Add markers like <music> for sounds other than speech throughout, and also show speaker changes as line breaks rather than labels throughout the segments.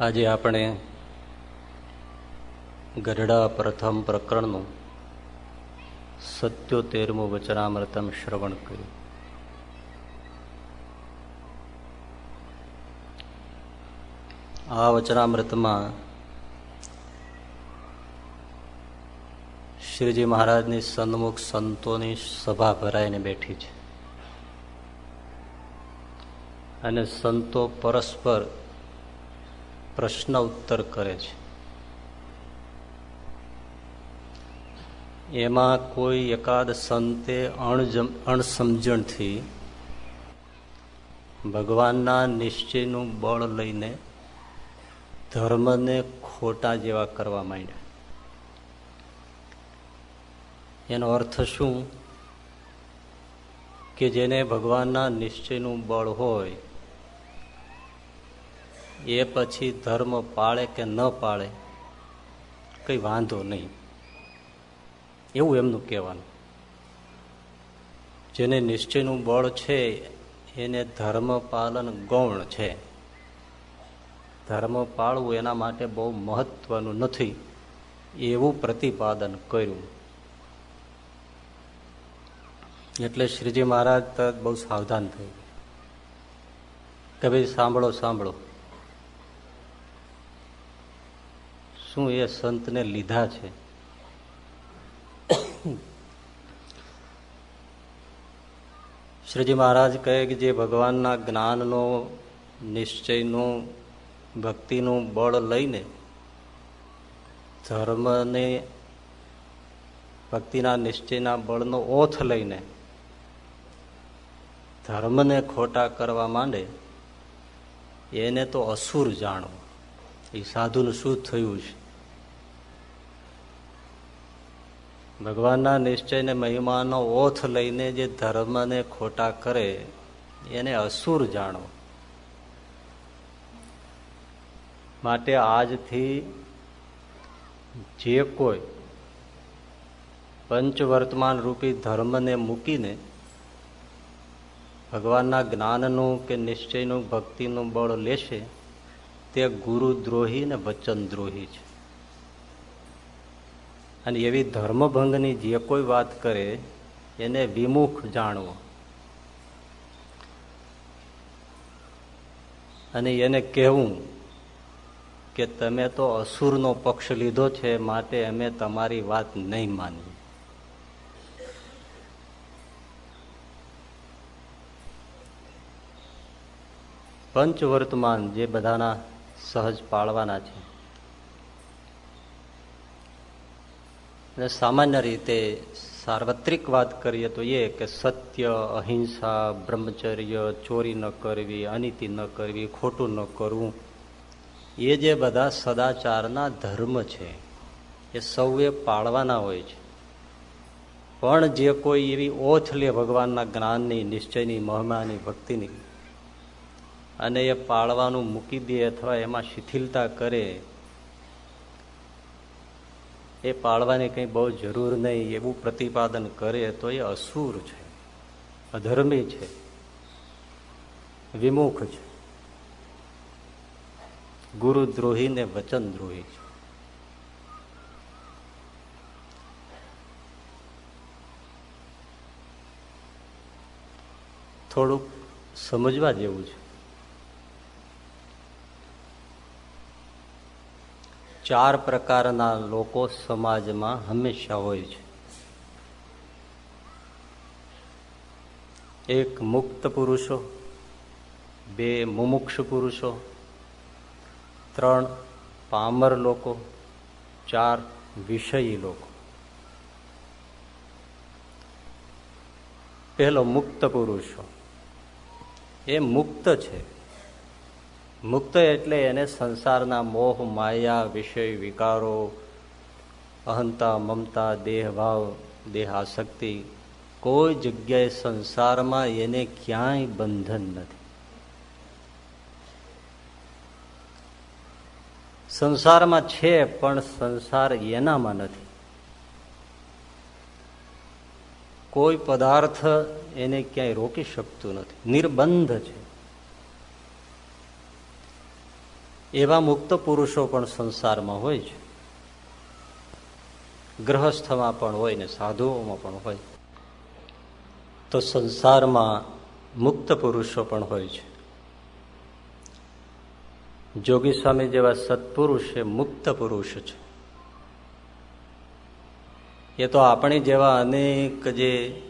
આજે આપણે ગઢડા પ્રથમ પ્રકરણનું સત્યોતેરમું વચનામૃતમ શ્રવણ કર્યું. આ વચનામૃતમાં શ્રીજી મહારાજની સન્મુખ સંતોની સભા ભરાઈને બેઠી છે. અને સંતો પરસ્પર પ્રશ્ન ઉત્તર કરે છે. એમાં કોઈ એકાદ સંતે અણસમજણથી ભગવાનના નિશ્ચયનું બળ લઈને ધર્મને ખોટા જેવા કરવા માંડ્યા. એનો અર્થ શું? કે જેને ભગવાનના નિશ્ચયનું બળ હોય એ પછી ધર્મ પાળે કે ન પાળે, કઈ વાંધો નહીં. એવું એમનું કહેવાનું. જેને નિશ્ચયનું બળ છે, એને ધર્મ પાલન ગૌણ છે. ધર્મ પાળવું એના માટે બહુ મહત્વનું નથી. એવું પ્રતિપાદન કર્યું. એટલે શ્રીજી મહારાજ બહુ સાવધાન થઈ કે ભાઈ સાંભળો સાંભળો. શું એ સંતને લીધા છે? શ્રીજી મહારાજ કહે કે જે ભગવાનના જ્ઞાનનો, નિશ્ચયનું, ભક્તિનું બળ લઈને ધર્મને, ભક્તિના નિશ્ચયના બળનો ઓથ લઈને ધર્મને ખોટા કરવા માંડે, એને તો અસુર જાણો એ સાધુનું શું થયું છે? ભગવાનના નિશ્ચયને મહિમાનો ઓથ લઈને જે ધર્મને ખોટા કરે, એને અસુર જાણો. માટે આજથી જે કોઈ પંચવર્તમાન રૂપી ધર્મને મૂકીને ભગવાનના જ્ઞાનનું કે નિશ્ચયનું ભક્તિનું બળ લેશે, તે ગુરુદ્રોહી ને વચનદ્રોહી છે. અને એવી ધર્મભંગની જે કોઈ વાત કરે, એને વિમુખ જાણવો. અને એને કહેવું કે તમે તો અસુરનો પક્ષ લીધો છે, માટે અમે તમારી વાત નહીં માની પંચવર્તમાન જે બધાના સહજ પાળવાના છે. અને સામાન્ય રીતે સાર્વત્રિક વાત કરીએ તો એ કે સત્ય, અહિંસા, બ્રહ્મચર્ય, ચોરી ન કરવી, અનિતિ ન કરવી, ખોટું ન કરવું, એ જે બધા સદાચારના ધર્મ છે, એ સૌએ પાળવાના હોય છે. પણ જે કોઈ એવી ઓથ લે ભગવાનના જ્ઞાનની, નિશ્ચયની, મહિમાની, ભક્તિની, અને એ પાળવાનું મૂકી દે અથવા એમાં શિથિલતા કરે એ પાળવાની કંઈ બહુ જરૂર નહીં, એવું પ્રતિપાદન કરે તો એ અસુર છે, અધર્મી છે, વિમુખ છે. ગુરુદ્રોહી ને વચનદ્રોહી છે. થોડુંક સમજવા જેવું છે. ચાર પ્રકારના લોકો સમાજમાં હંમેશા હોય છે. એક મુક્ત પુરુષો, બે મુમુક્ષ પુરુષો, ત્રણ પામર લોકો, ચાર વિષયી લોકો. પહેલો મુક્ત પુરુષો. એ મુક્ત છે. મુક્ત એટલે એને સંસારના મોહ, માયા વિષય વિકારો, અહંતા, મમતા, દેહભાવ, દેહાશક્તિ, કોઈ જગ્યાએ સંસારમાં એને ક્યાંય બંધન નથી. સંસારમાં છે, પણ સંસાર એનામાં નથી. કોઈ પદાર્થ એને ક્યાંય રોકી શકતું નથી. નિર્બંધ છે. એવા મુક્ત પુરુષો પણ સંસારમાં હોય છે. ગ્રહસ્થમાં પણ હોય ને સાધુઓમાં પણ હોય. તો સંસારમાં મુક્ત પુરુષો પણ હોય છે. જોગી સ્વામી જેવા સત્પુરુષ એ મુક્ત પુરુષ છે. એ તો આપણી જેવા અનેક જે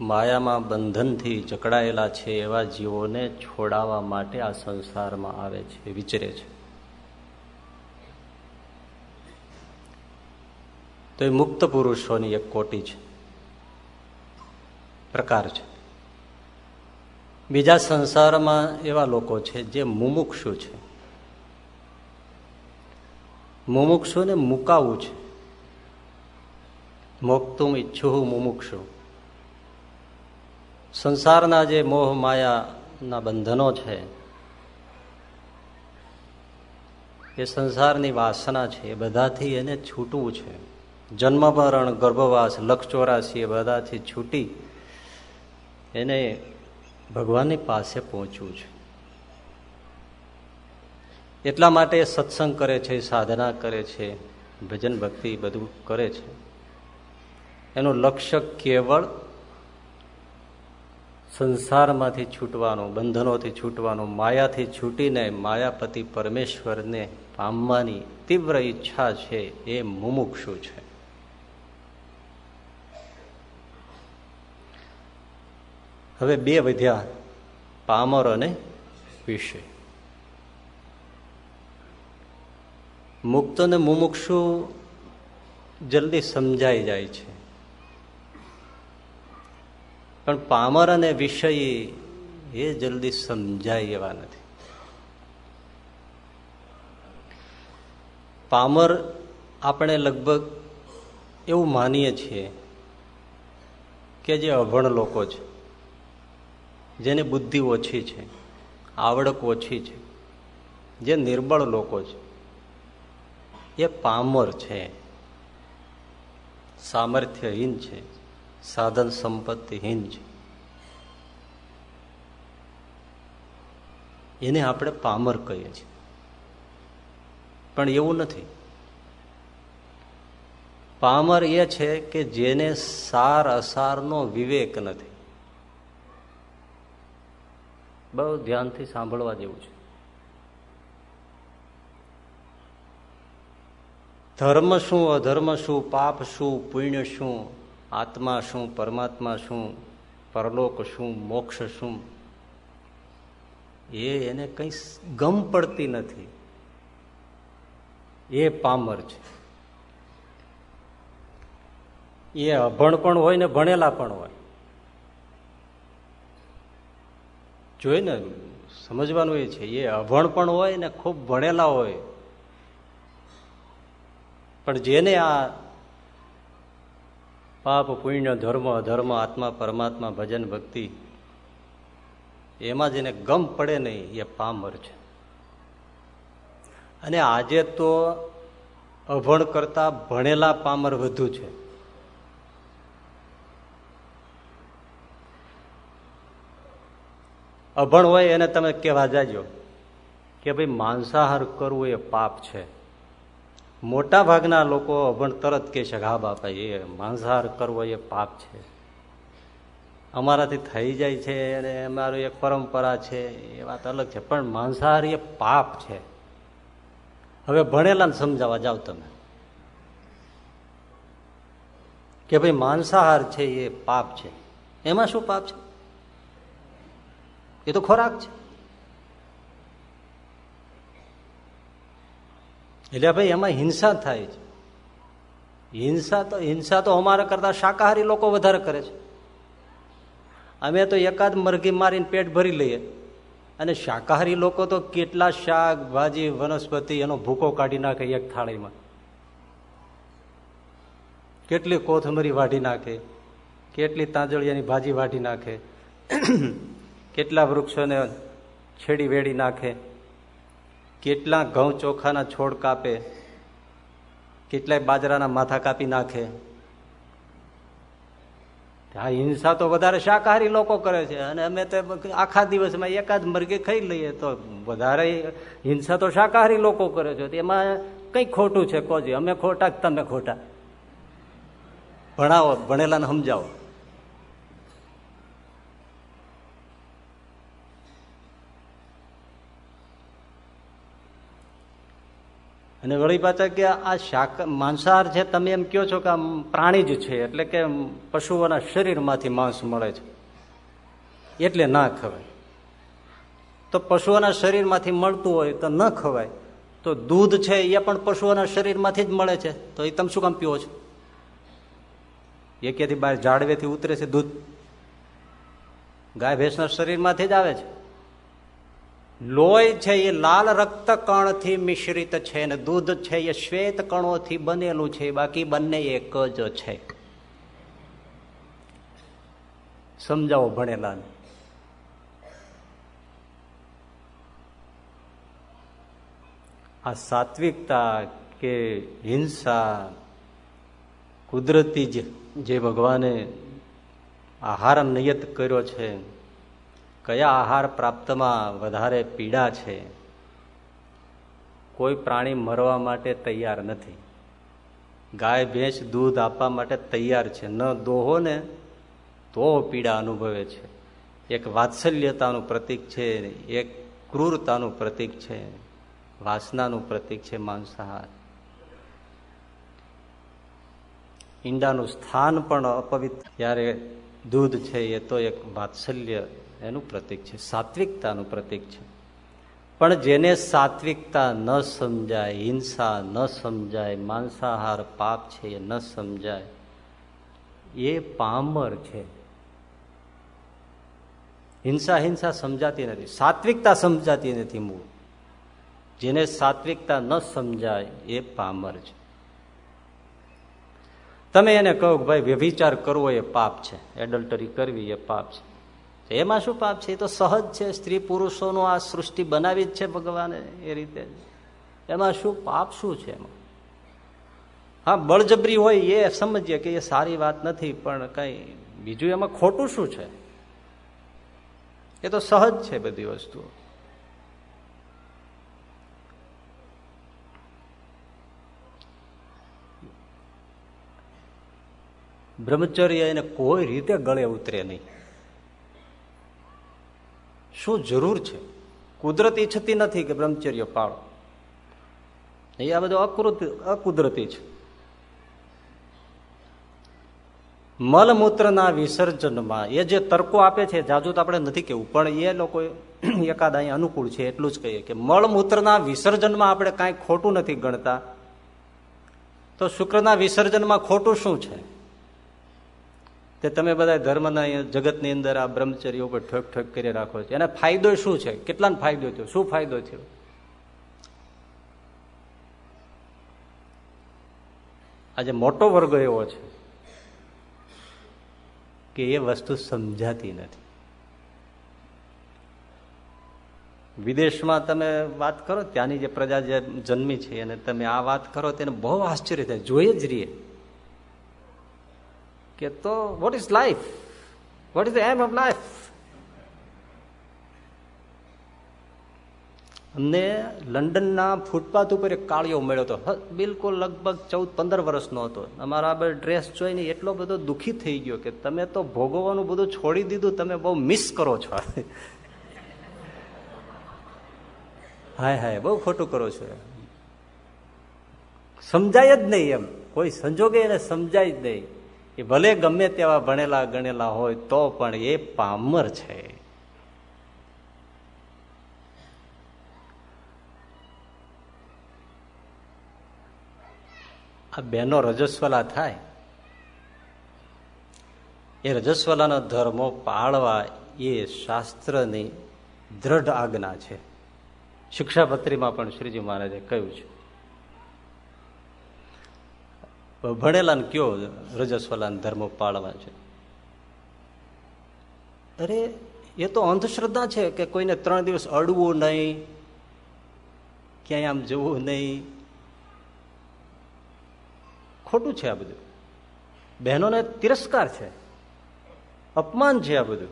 માયામાં બંધનથી જકડાયેલા છે એવા જીવોને છોડાવવા માટે આ સંસારમાં આવે છે, વિચરે છે. તો એ મુક્ત પુરુષોની એક કોટી છે. પ્રકાર છે. બીજા સંસારમાં એવા લોકો છે જે મુમુક્ષુ છે. મુમુક્ષુને મુકાવું છે. મોક્તુમ ઈચ્છું મુમુક્ષુ. સંસારના જે મોહ માયાના બંધનો છે, એ સંસારની વાસના છે, એ બધાથી એને છૂટવું છે. જન્મ મરણ ગર્ભવાસ લક્ષ એ બધાથી છૂટી એને ભગવાનની પાસે પહોંચવું છે. એટલા માટે સત્સંગ કરે છે, સાધના કરે છે, ભજન ભક્તિ બધું કરે છે. એનું લક્ષ્ય કેવળ સંસારમાંથી છૂટવાનું, બંધનોથી છૂટવાનું, માયાથી છૂટીને માયાપતિ પરમેશ્વરને પામવાની તીવ્ર ઈચ્છા છે એ મુમુક્ષુ છે. હવે બે વધ્યા, પામર અને વિષય. મુક્ત અને મુમુક્ષુ જલ્દી સમજાઈ જાય છે. પણ પામર અને વિષય એ જલ્દી સમજાય એવા નથી. પામર આપણે લગભગ એવું માનીએ છીએ કે જે અભણ લોકો છે, જેને બુદ્ધિ ઓછી છે, આવડક ઓછી છે, જે નિર્બળ લોકો છે, એ પામર છે, સામર્થ્યહીન છે. સાધન સંપત્તિહીન છે એને આપણે પામર કહીએ છીએ. પણ એવું નથી. પામર એ છે કે જેને સાર અસારનો વિવેક નથી. બહુ ધ્યાનથી સાંભળવા જેવું છે. ધર્મ શું, અધર્મ શું, પાપ શું, પુણ્ય શું આત્મા શું, પરમાત્મા શું, પરલોક શું, મોક્ષ શું, એ એને કંઈ ગમ પડતી નથી. એ પામર છે. એ અભણ પણ હોય ને ભણેલા પણ હોય. જોઈ ને સમજવાનું એ છે, એ અભણ પણ હોય ને ખૂબ ભણેલા હોય. પણ જેને આ પાપ, પુણ્ય, ધર્મ, અધર્મ, આત્મા, પરમાત્મા, ભજન, ભક્તિ, એમાં જેને ગમ પડે નહીં, એ પામર છે. અને આજે તો અભણ કરતા ભણેલા પામર વધુ છે. અભણ હોય એને તમે કહેવા જાજો કે ભાઈ માંસાહાર કરવું એ પાપ છે. મોટા ભાગના લોકો અભણ તરત કે છે હા બાપા, એ માંસાહાર કરવો એ પાપ છે. અમારાથી થઈ જાય છે અને અમારું એક પરંપરા છે, એ વાત અલગ છે, પણ માંસાહાર એ પાપ છે. હવે ભણેલાને સમજાવવા જાઓ તમે કે ભાઈ માંસાહાર છે એ પાપ છે. એમાં શું પાપ છે? એ તો ખોરાક છે. એટલે ભાઈ એમાં હિંસા થાય છે. હિંસા તો હિંસા તો અમારા કરતા શાકાહારી લોકો વધારે કરે છે. અમે તો એકાદ મરઘી મારીને પેટ ભરી લઈએ અને શાકાહારી લોકો તો કેટલા શાક, ભાજી, વનસ્પતિ એનો ભૂકો કાઢી નાખે એક થાળીમાં. કેટલી કોથમરી વાઢી નાખે, કેટલી તાંજળિયાની ભાજી વાઢી નાખે, <clears throat> કેટલા વૃક્ષોને છેડી વેડી નાખે. કેટલા ઘઉં ચોખાના છોડ કાપે, કેટલાય બાજરાના માથા કાપી નાખે. હા હિંસા તો વધારે શાકાહારી લોકો કરે છે. અને અમે તો આખા દિવસમાં એકાદ મરઘી ખાઈ લઈએ તો વધારે હિંસા તો શાકાહારી લોકો કરે છે. એમાં કઈ ખોટું છે? કોજી, અમે ખોટા તમે ખોટા? ભણાવો, ભણેલાને સમજાવો. અને વળી પાછા કે આ શાક માંસાહાર છે તમે એમ કહો છો કે આમ પ્રાણી જ છે, એટલે કે પશુઓના શરીરમાંથી માંસ મળે છે. એટલે ના ખવાય. તો પશુઓના શરીરમાંથી મળતું હોય તો ન ખવાય. તો દૂધ છે, એ પણ પશુઓના શરીરમાંથી જ મળે છે. તો એ તમે શું કામ પીવો છો? એ બહાર ઝાડવેથી ઉતરે છે દૂધ. ગાય ભેંસના શરીરમાંથી જ આવે છે. લોહી છે એ લાલ રક્ત કણથી મિશ્રિત છે ને દૂધ છે એ શ્વેત કણોથી બનેલું છે. બાકી બંને એક જ છે. સમજાવો ભણેલાને. આ સાત્વિકતા કે હિંસા, કુદરતી જે ભગવાને આહાર નિયત કર્યો છે કયા આહાર પ્રાપ્તમાં વધારે પીડા છે? કોઈ પ્રાણી મરવા માટે તૈયાર નથી. ગાય, ભેંસ, દૂધ આપવા માટે તૈયાર છે. ન દોહો ને તો પીડા અનુભવે છે. એક વાત્સલ્યતાનું પ્રતીક છે, એક ક્રૂરતાનું પ્રતીક છે, વાસનાનું પ્રતીક છે માંસાહાર. ઈંડાનું સ્થાન પણ અપવિત્ર. ત્યારે દૂધ છે એ તો એક વાત્સલ્ય એનું પ્રતીક છે. સાત્વિકતાનું પ્રતીક છે. પણ જેને સાત્વિકતા ન સમજાય, હિંસા ન સમજાય, માંસાહાર પાપ છે એ ન સમજાય, એ પામર છે. હિંસા હિંસા સમજાતી નથી. સાત્વિકતા સમજાતી નથી મૂળ. જેને સાત્વિકતા ન સમજાય એ પામર છે. તમે એને કહો કે ભાઈ વ્યભિચાર કરવો એ પાપ છે. એડલ્ટરી કરવી એ પાપ છે. એમાં શું પાપ છે? એ તો સહજ છે. સ્ત્રી પુરુષોનું આ સૃષ્ટિ બનાવી જ છે ભગવાને એ રીતે એમાં શું પાપ શું છે એમાં? હા, બળજબરી હોય એ સમજીએ કે એ સારી વાત નથી, પણ કઈ બીજું એમાં ખોટું શું છે? એ તો સહજ છે બધી વસ્તુઓ. બ્રહ્મચર્ય એને કોઈ રીતે ગળે ઉતરે નહીં. શું જરૂર છે? કુદરત ઈચ્છતી નથી કે બ્રહ્મચર્ય પાળો. એ આ બધું અકૃત, અકુદરતી છે. મલમૂત્રના વિસર્જનમાં એ જે તર્કો આપે છે, જાજુ તો આપણે નથી કેવું, પણ એ લોકો <clears throat> એકાદ અહીં અનુકૂળ છે, એટલું જ કહીએ કે મળમૂત્રના વિસર્જનમાં આપણે કાંઈ ખોટું નથી ગણતા. તો શુક્રના વિસર્જનમાં ખોટું શું છે? તે તમે બધા ધર્મના જગતની અંદર આ બ્રહ્મચર્ય ઉપર ઠોક ઠોક કરી રાખો છો. એના ફાયદો શું છે? કેટલાનો ફાયદો થયો? શું ફાયદો થયો? આજે મોટો વર્ગ એવો છે કે એ વસ્તુ સમજાતી નથી. વિદેશમાં તમે વાત કરો, ત્યાંની જે પ્રજા જે જન્મી છે અને તમે આ વાત કરો તેને બહુ આશ્ચર્ય થાય. જોઈએ જ રહીએ. કે તો what is life what is the aim of life અમને લંડનના ફૂટપાથ ઉપર એક કાળિયો મળ્યો હતો. બિલકુલ લગભગ ચૌદ, પંદર વર્ષનો હતો. અમારા બે ડ્રેસ જોઈને એટલો બધો દુઃખી થઈ ગયો કે તમે તો ભોગવવાનું બધું છોડી દીધું, તમે બહુ મિસ કરો છો. હાય હાય, બહુ ખોટું કરો છો. સમજાય જ નહીં એમ. કોઈ સંજોગે એને સમજાય જ નહીં. એ ભલે ગમે તેવા ભણેલા ગણેલા હોય, તો પણ એ પામર છે. આ બેનો રજસ્વલા થાય. એ રજસ્વલાનો ધર્મો પાળવા એ શાસ્ત્રની દ્રઢ આજ્ઞા છે. શિક્ષાપત્રીમાં પણ શ્રીજી મહારાજે કહ્યું છે. ભણેલા ને કયો રજસ્વલાને ધર્મ પાળવા છે? અરે, એ તો અંધશ્રદ્ધા છે કે કોઈને ત્રણ દિવસ અડવું નહીં, ક્યાંય આમ જવું નહીં. ખોટું છે આ બધું. બહેનોને તિરસ્કાર છે. અપમાન છે આ બધું.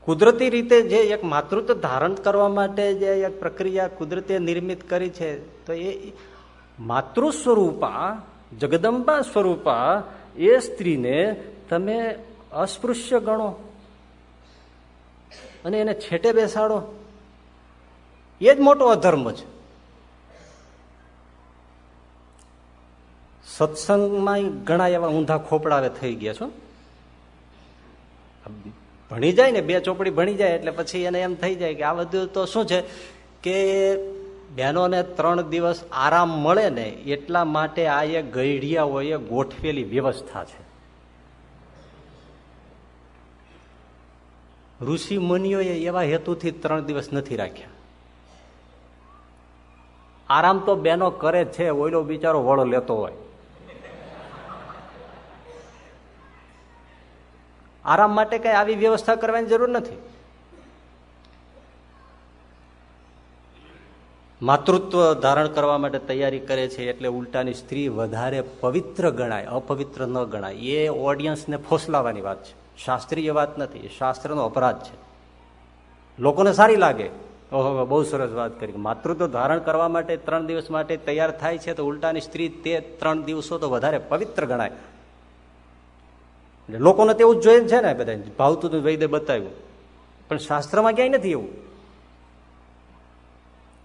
કુદરતી રીતે જે એક માતૃત્વ ધારણ કરવા માટે જે એક પ્રક્રિયા કુદરતે નિર્મિત કરી છે, તો એ માતૃ સ્વરૂપા જગદંબા સ્વરૂપા, એ સ્ત્રીને તમે અસ્પૃશ્ય ગણો અને એને છેટે બેસાડો. એ જ મોટો અધર્મ છે. સત્સંગમાં ઘણા એવા ઊંધા ખોપડાવે થઈ ગયા છો. ભણી જાય ને, બે ચોપડી ભણી જાય એટલે પછી એને એમ થઈ જાય કે આ બધું તો શું છે કે બહેનોને ત્રણ દિવસ આરામ મળે ને એટલા માટે આ એ ગઈઢિયાઓએ ગોઠવેલી વ્યવસ્થા છે. ઋષિ મુનિઓએ એવા હેતુથી ત્રણ દિવસ નથી રાખ્યા. આરામ તો બેનો કરે છે ઓઈલો બિચારો વળો લેતો હોય. આરામ માટે કઈ આવી વ્યવસ્થા કરવાની જરૂર નથી. માતૃત્વ ધારણ કરવા માટે તૈયારી કરે છે એટલે ઉલટાની સ્ત્રી વધારે પવિત્ર ગણાય, અપવિત્ર ન ગણાય. એ ઓડિયન્સને ફોસલાવાની વાત છે. શાસ્ત્રીય વાત નથી, એ શાસ્ત્રનો અપરાધ છે. લોકોને સારી લાગે. ઓહો, બહુ સરસ વાત કરી. માતૃત્વ ધારણ કરવા માટે ત્રણ દિવસ માટે તૈયાર થાય છે તો ઉલટાની સ્ત્રી તે ત્રણ દિવસો તો વધારે પવિત્ર ગણાય. લોકોને તેવું જ જોઈએ છે ને બધા ભાવતું વૈદ્ય બતાવ્યું. પણ શાસ્ત્રમાં ક્યાંય નથી એવું.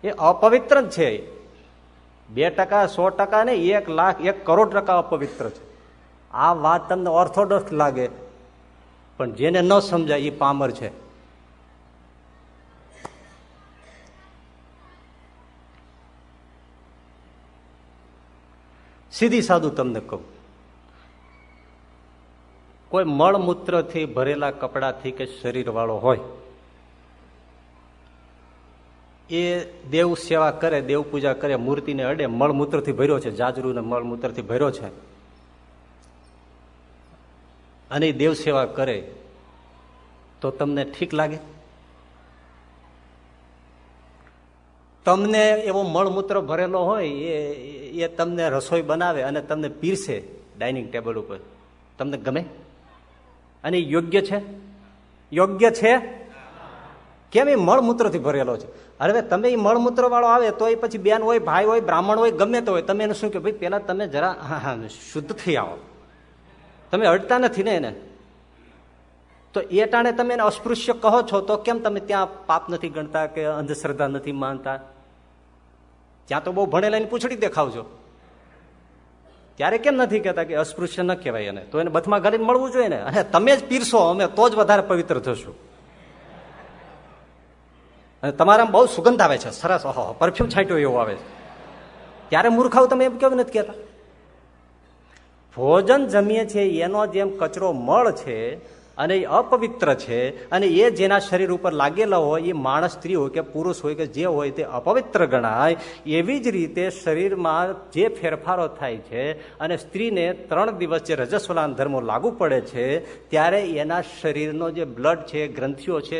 એ અપવિત્ર જ છે બે ટકા, સો ટકા ને એક લાખ, એક કરોડ ટકા અપવિત્ર છે. આ વાત તમને ઓર્થોડોક્સ લાગે. પણ જેને ન સમજાય એ પામર છે. સીધી સાદું તમને કહું. કોઈ મળમૂત્રથી ભરેલા કપડાથી કે શરીર વાળો હોય એ દેવ સેવા કરે, દેવ પૂજા કરે, મૂર્તિને અડે, મળમૂત્રથી ભર્યો છે, જાજરૂને મળમૂત્રથી ભર્યો છે. અને દેવ સેવા કરે, તો તમને ઠીક લાગે? તમને એવો મળમૂત્ર ભરેલો હોય, એ એ તમને રસોઈ બનાવે અને તમને પીરસે ડાઇનિંગ ટેબલ ઉપર. તમને ગમે? અને યોગ્ય છે? યોગ્ય છે? કેમ એ મળમૂત્રથી ભરેલો છે? હવે તમે એ મળમૂત્ર વાળો આવે તો એ પછી બેન હોય, ભાઈ હોય, બ્રાહ્મણ હોય, ગમે તો હોય, તમે એને શું કે ભાઈ, પેલા તમે જરા, હા હા, શુદ્ધ થઈ આવો. તમે અડતા નથી ને એને. તો એ ટાણે તમે એને અસ્પૃશ્ય કહો છો, તો કેમ તમે ત્યાં પાપ નથી ગણતા કે અંધશ્રદ્ધા નથી માનતા? ત્યાં તો બહુ ભણેલા એની પૂછડી દેખાવજો. ત્યારે કેમ નથી કહેતા કે અસ્પૃશ્ય ન કહેવાય એને? તો એને બથમાં ઘાલીને મળવું જોઈએ ને? અને તમે જ પીરશો અમે તો જ વધારે પવિત્ર થશું. અને તમારા બહુ સુગંધ આવે છે. સરસ. ઓહો પરફ્યુમ છાંટ્યો એવો આવે છે. ત્યારે મૂર્ખાવ તમે એમ કેવું નથી કહેતા? ભોજન જમીએ છીએ એનો જેમ કચરો મળ છે અને એ અપવિત્ર છે અને એ જેના શરીર ઉપર લાગેલા હોય, એ માણસ સ્ત્રી હોય કે પુરુષ હોય કે જે હોય તે અપવિત્ર ગણાય. એવી જ રીતે શરીરમાં જે ફેરફારો થાય છે અને સ્ત્રીને ત્રણ દિવસ જે રજસ્વલાન ધર્મો લાગુ પડે છે, ત્યારે એના શરીરનો જે બ્લડ છે, ગ્રંથિઓ છે,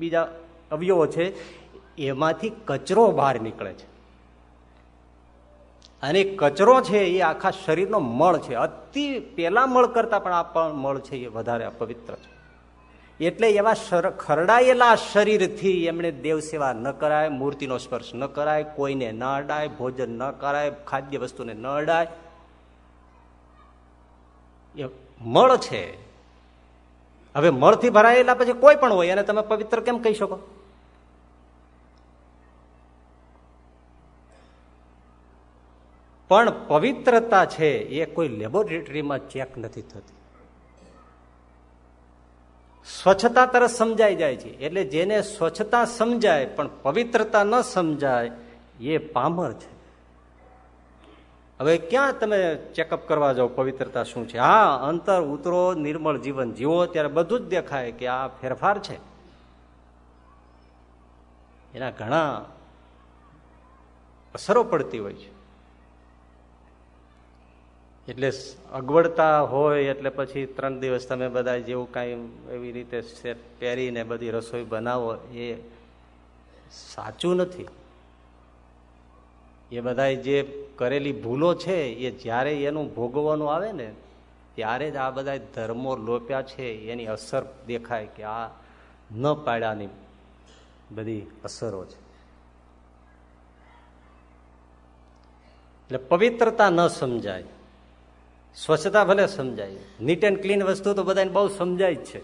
બીજા અવયવો છે, એમાંથી કચરો બહાર નીકળે છે. અને કચરો છે એ આખા શરીરનો મળ છે. અતિ પેલા મળ કરતા પણ આ મળ છે એ વધારે અપવિત્ર છે. એટલે એવા ખરડાયેલા શરીરથી એમણે દેવ સેવા ન કરાય, મૂર્તિનો સ્પર્શ ન કરાય, કોઈને ન અડાય, ભોજન ન કરાય, ખાદ્ય વસ્તુને ન અડાય. એ મળ છે. હવે મળથી ભરાયેલા પછી કોઈ પણ હોય, એને તમે પવિત્ર કેમ કહી શકો? પણ પવિત્રતા છે એ કોઈ લેબોરેટરીમાં ચેક નથી થતી. સ્વચ્છતા તરફ સમજાઈ જાય છે. એટલે જેને સ્વચ્છતા સમજાય પણ પવિત્રતા ન સમજાય, એ પામર છે. હવે ક્યાં તમે ચેકઅપ કરવા જાઓ? પવિત્રતા શું છે? હા, અંતર, ઉતરો, નિર્મળ જીવન. જીવો ત્યારે બધું જ દેખાય કે આ ફેરફાર છે. એના ઘણા અસરો પડતી હોય છે. એટલે અગવડતા હોય એટલે પછી ત્રણ દિવસ તમે બધા જેવું કાંઈ એવી રીતે પહેરીને બધી રસોઈ બનાવો એ સાચું નથી. એ બધા જે કરેલી ભૂલો છે એ જ્યારે એનું ભોગવવાનું આવે ને, ત્યારે જ આ બધા ધર્મો લોપ્યા છે, એની અસર દેખાય કે આ ન પાડ્યાની બધી અસરો છે. એટલે પવિત્રતા ન સમજાય. સ્વચ્છતા ભલે સમજાય. નીટ એન્ડ ક્લીન વસ્તુ તો બધાને બહુ સમજાય જ છે.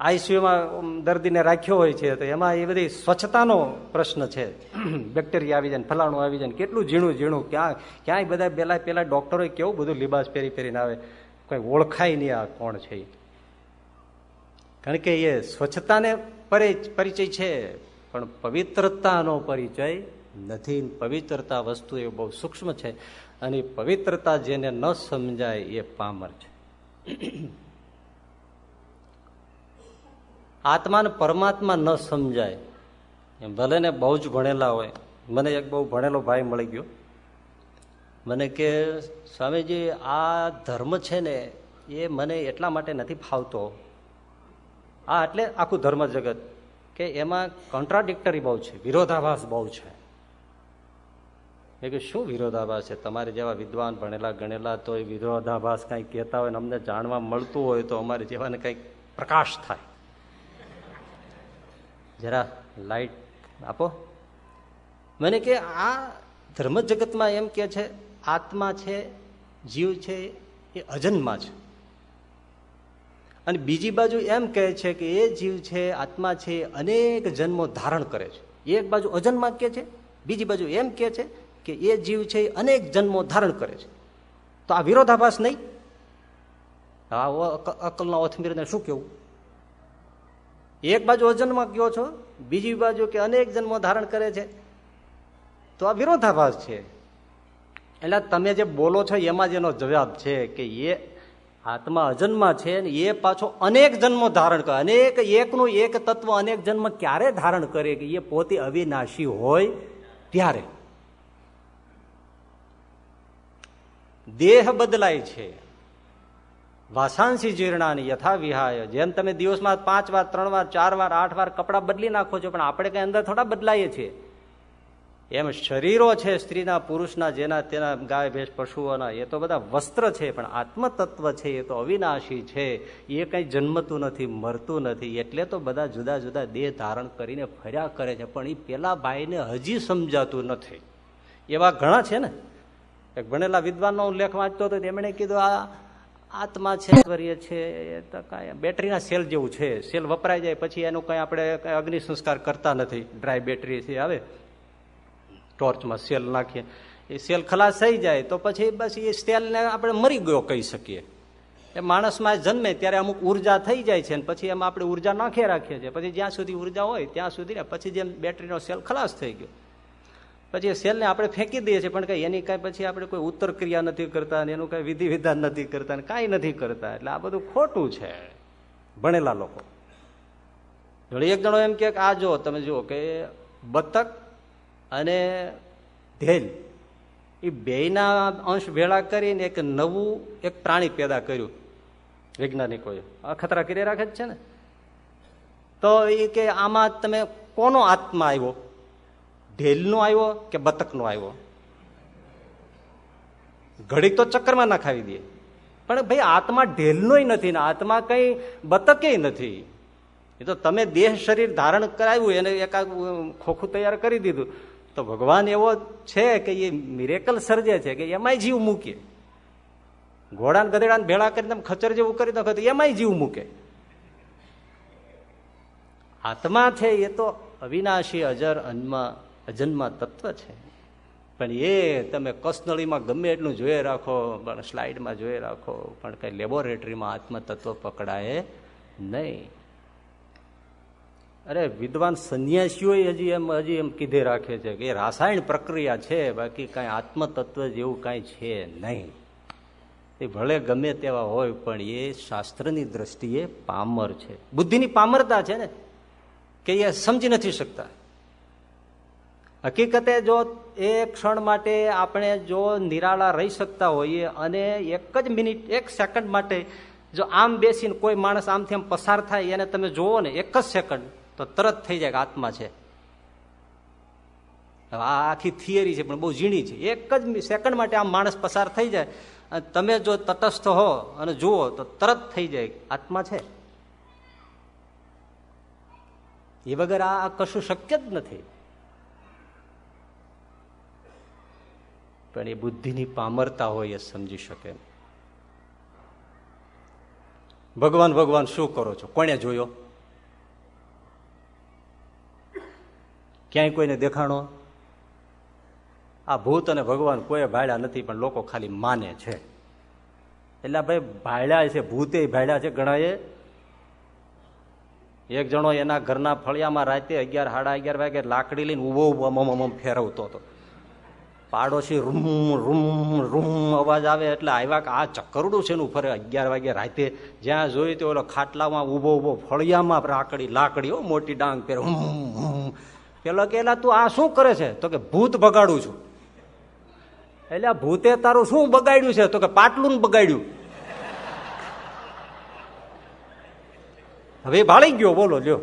આઈસીયુમાં દર્દીને રાખ્યો હોય છે તો એમાં એ બધી સ્વચ્છતાનો પ્રશ્ન છે. <clears throat> બેક્ટેરિયા આવી જાય ફલાણું આવી જાય કેટલું ઝીણું ઝીણું, ક્યાં, ક્યાંય બધા પેલા પેલા ડોક્ટરોએ કેવું બધું લિબાસ પહેરી પહેરીને આવે. કોઈ ઓળખાય નહીં આ કોણ છે કારણ કે એ સ્વચ્છતાને પરિચય છે, પણ પવિત્રતાનો પરિચય નથી. પવિત્રતા વસ્તુ એ બહુ સૂક્ષ્મ છે. અને પવિત્રતા જેને ન સમજાય એ પામર છે. આત્માને પરમાત્મા ન સમજાય ભલે ને બહુ જ ભણેલા હોય. મને એક બહુ ભણેલો ભાઈ મળી ગયો. મને કે, સ્વામીજી, આ ધર્મ છે ને, એ મને એટલા માટે નથી ફાવતો. આ એટલે આખું ધર્મ જગત કે એમાં કોન્ટ્રાડિક્ટરી બહુ છે, વિરોધાભાસ બહુ છે. એ કે શું વિરોધાભાસ છે? તમારે જેવા વિદ્વાન ભણેલા, ગણેલા તો એ વિરોધાભાસ કંઈક કહેતા હોય ને અમને જાણવા મળતું હોય તો અમારે જેવાને કંઈક પ્રકાશ થાય. જરા લાઈટ આપો. મને કે આ ધર્મ જગતમાં એમ કે છે, આત્મા છે, જીવ છે, એ અજન્મા છે. અને બીજી બાજુ એમ કહે છે કે એ જીવ છે, આત્મા છે અનેક જન્મો ધારણ કરે છે. એક બાજુ અજન્મા કે છે, બીજી બાજુ એમ કે છે કે એ જીવ છે અનેક જન્મો ધારણ કરે છે. તો આ વિરોધાભાસ નહીં? આ અકલના ઓથમીરને શું કેવું? એક બાજુ અજન્મ કયો છો, બીજી બાજુ કે અનેક જન્મો ધારણ કરે છે? તો આ વિરોધાભાસ છે. એટલે તમે જે બોલો છો એમાં જ એનો જવાબ છે કે એ આત્મા અજન્મા છે ને એ પાછો અનેક જન્મો ધારણ કરે. અનેક એકનું એક તત્વ અનેક જન્મ ક્યારે ધારણ કરે કે એ પોતે અવિનાશી હોય? ત્યારે. દેહ બદલાય છે. વાસાંસી જીર્ણાની યથા વિહાય. જેમ તમે દિવસમાં પાંચ વાર, ત્રણ વાર, ચાર વાર, આઠ વાર કપડા બદલી નાખો છો, પણ આપણે કઈ અંદર થોડા બદલાઈએ છીએ. એમ શરીરો છે સ્ત્રીના, પુરુષના, જેના, તેના ગાય, ભેંસ, પશુઓના, એ તો બધા વસ્ત્ર છે, પણ આત્મતત્વ છે, એ તો અવિનાશી છે. એ કઈ જન્મતું નથી, મરતું નથી, એટલે તો બધા જુદા જુદા દેહ ધારણ કરીને ફર્યા કરે છે, પણ એ પેલા ભાઈને હજી સમજાતું નથી. એવા ઘણા છે ને? ભણેલા વિદ્વાનનો લેખ વાંચતો હતો તેમણે કીધું, આ આત્મા છે કરીએ છે કાંઈ બેટરીના સેલ જેવું છે. સેલ વપરાઈ જાય, પછી એનું કંઈ આપણે અગ્નિ સંસ્કાર કરતા નથી. ડ્રાય બેટરી છે, આવે. ટોર્ચમાં સેલ નાખીએ. એ સેલ ખલાસ થઈ જાય, તો પછી બસ એ સેલને આપણે મરી ગયો કહી શકીએ. એ માણસમાં જન્મે ત્યારે અમુક ઊર્જા થઈ જાય છે પછી એમાં આપણે ઊર્જા નાખી રાખીએ છીએ. પછી જ્યાં સુધી ઊર્જા હોય, ત્યાં સુધી પછી જેમ બેટરીનો સેલ ખલાસ થઈ ગયો. પછી સેલને આપણે ફેંકી દઈએ છીએ, પણ કઈ એની કાંઈ પછી આપણે કોઈ ઉત્તર ક્રિયા નથી કરતા ને એનું કઈ વિધિ વિધાન નથી કરતા ને કાંઈ નથી કરતા. એટલે આ બધું ખોટું છે, ભણેલા લોકો. એક જણો એમ કે, આ જો, તમે જુઓ કે બતક અને ધેલ એ બેના અંશ ભેળા કરીને એક નવું, એક પ્રાણી પેદા કર્યું. વૈજ્ઞાનિકોએ. અખતરા કરી રાખે જ છે ને? તો એ કે, આમાં તમે કોનો આત્મા આવ્યો? ઢેલનો આવ્યો કે બતકનો આવ્યો? ઘડીક તો ચક્કરમાં નાખાવી દે. પણ ભાઈ, આત્મા ઢેલનોય નથી ને આત્મા કઈ બતકે નથી. એ તો તમે દેહ શરીર ધારણ કરાવ્યું, એને એકાદ ખોખું તૈયાર કરી દીધું. તો ભગવાન એવો છે કે એ મિરેકલ સર્જે છે કે એમાંય જીવ મૂકે. ઘોડાને ગધેડાને ભેળા કરીને ખચર જેવું કરી નાખો તો એમાંય જીવ મૂકે. આત્મા છે એ તો અવિનાશી અજર અન્મા અજન્મા તત્વ છે. પણ એ તમે કસનળીમાં ગમે એટલું જોઈ રાખો, પણ સ્લાઇડમાં જોઈ રાખો, પણ કઈ લેબોરેટરીમાં આત્મતત્વ પકડાય નહીં. અરે, વિદ્વાન સંન્યાસીઓ હજી એમ હજી એમ કીધે રાખે છે કે રાસાયણ પ્રક્રિયા છે, બાકી કઈ આત્મતત્વ જેવું કઈ છે નહીં. એ ભલે ગમે તેવા હોય, પણ એ શાસ્ત્રની દ્રષ્ટિએ પામર છે. બુદ્ધિની પામરતા છે ને, કે એ સમજી નથી શકતા. હકીકતે જો એ ક્ષણ માટે આપણે જો નિરાળા રહી શકતા હોઈએ અને એક જ મિનિટ, એક સેકન્ડ માટે જો આમ બેસીને કોઈ માણસ આમથી આમ પસાર થાય, એને તમે જુઓ ને, એક જ સેકન્ડ, તો તરત થઈ જાય કે આત્મા છે. આ આખી થિયરી છે, પણ બહુ ઝીણી છે. એક જ સેકન્ડ માટે આમ માણસ પસાર થઈ જાય, અને તમે જો તટસ્થ હો અને જુઓ, તો તરત થઈ જાય આત્મા છે. એ વગર આ કશું શક્ય જ નથી. પણ એ બુદ્ધિની પામરતા હોય એ સમજી શકે ભગવાન ભગવાન શું કરો છો? કોને જોયો? ક્યાંય કોઈને દેખાણો? આ ભૂત અને ભગવાન કોઈ ભાડ્યા નથી, પણ લોકો ખાલી માને છે. એટલે ભાઈ ભાડ્યા છે, ભૂતે ભાડ્યા છે ઘણા એક જણો એના ઘરના ફળિયામાં રાતે અગિયાર, સાડા અગિયાર વાગે લાકડી લઈને ઊભો ઊભો મમ ફેરવતો હતો. પાડોશી રૂમ રૂમ રૂમ અવાજ આવે એટલે આવ્યા કે આ ચક્કરડું છે એનું ફરે અગિયાર વાગે રાતે. જ્યાં જોયું તો ઓલો ખાટલામાં ઊભો ઊભો ફળિયામાં રાકડી લાકડી, હો, મોટી ડાંગ પહેર પેલો કેલા તું આ શું કરે છે? તો કે, ભૂત બગાડું છું. એટલે ભૂતે તારું શું બગાડ્યું છે? તો કે, પાટલું બગાડ્યું. હવે ભાળી ગયો, બોલો, લ્યો.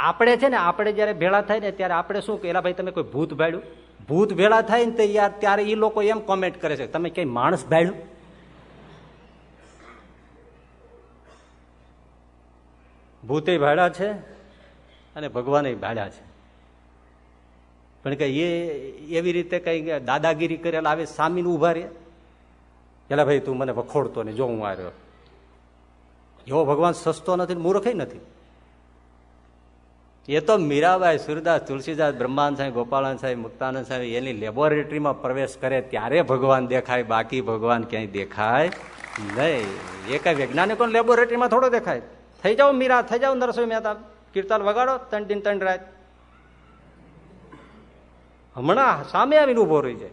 આપણે છે ને, આપણે જયારે ભેળા થાય ને, ત્યારે આપણે શું કે ભાઈ, તમે કોઈ ભૂત ભાડ્યું? ભૂત ભેળા થાય ને તો યાર ત્યારે એ લોકો એમ કોમેન્ટ કરે છે, તમે કઈ માણસ ભાડ્યું? ભૂતે ભાડ્યા છે અને ભગવાને ભાડ્યા છે. પણ કે એ એવી રીતે કઈ દાદાગીરી કરેલા આવે, સામીને ઊભા રહે? એટલે ભાઈ, તું મને વખોડતો ને જો હું આવ્યો એવો ભગવાન સસ્તો નથી મૂર્ખ નથી. એ તો મીરાબાઈ, સુરદાસ, તુલસીદાસ બ્રહ્માન સાહેબ ગોપાલન સાહેબ મુક્તાનંદ સાહેબ એની લેબોરેટરીમાં પ્રવેશ કરે ત્યારે ભગવાન દેખાય, બાકી ભગવાન ક્યાંય દેખાય નહીં. એ કઈ વૈજ્ઞાનિકો લેબોરેટરીમાં થોડો દેખાય. થઈ જાઓ મીરા, થઈ જાઓ નરસિંહ મહેતા, કીર્તન વગાડો, ત્રણ દિન ત્રણ રાત. હમણાં સામે આવીને ઊભો રહી જાય.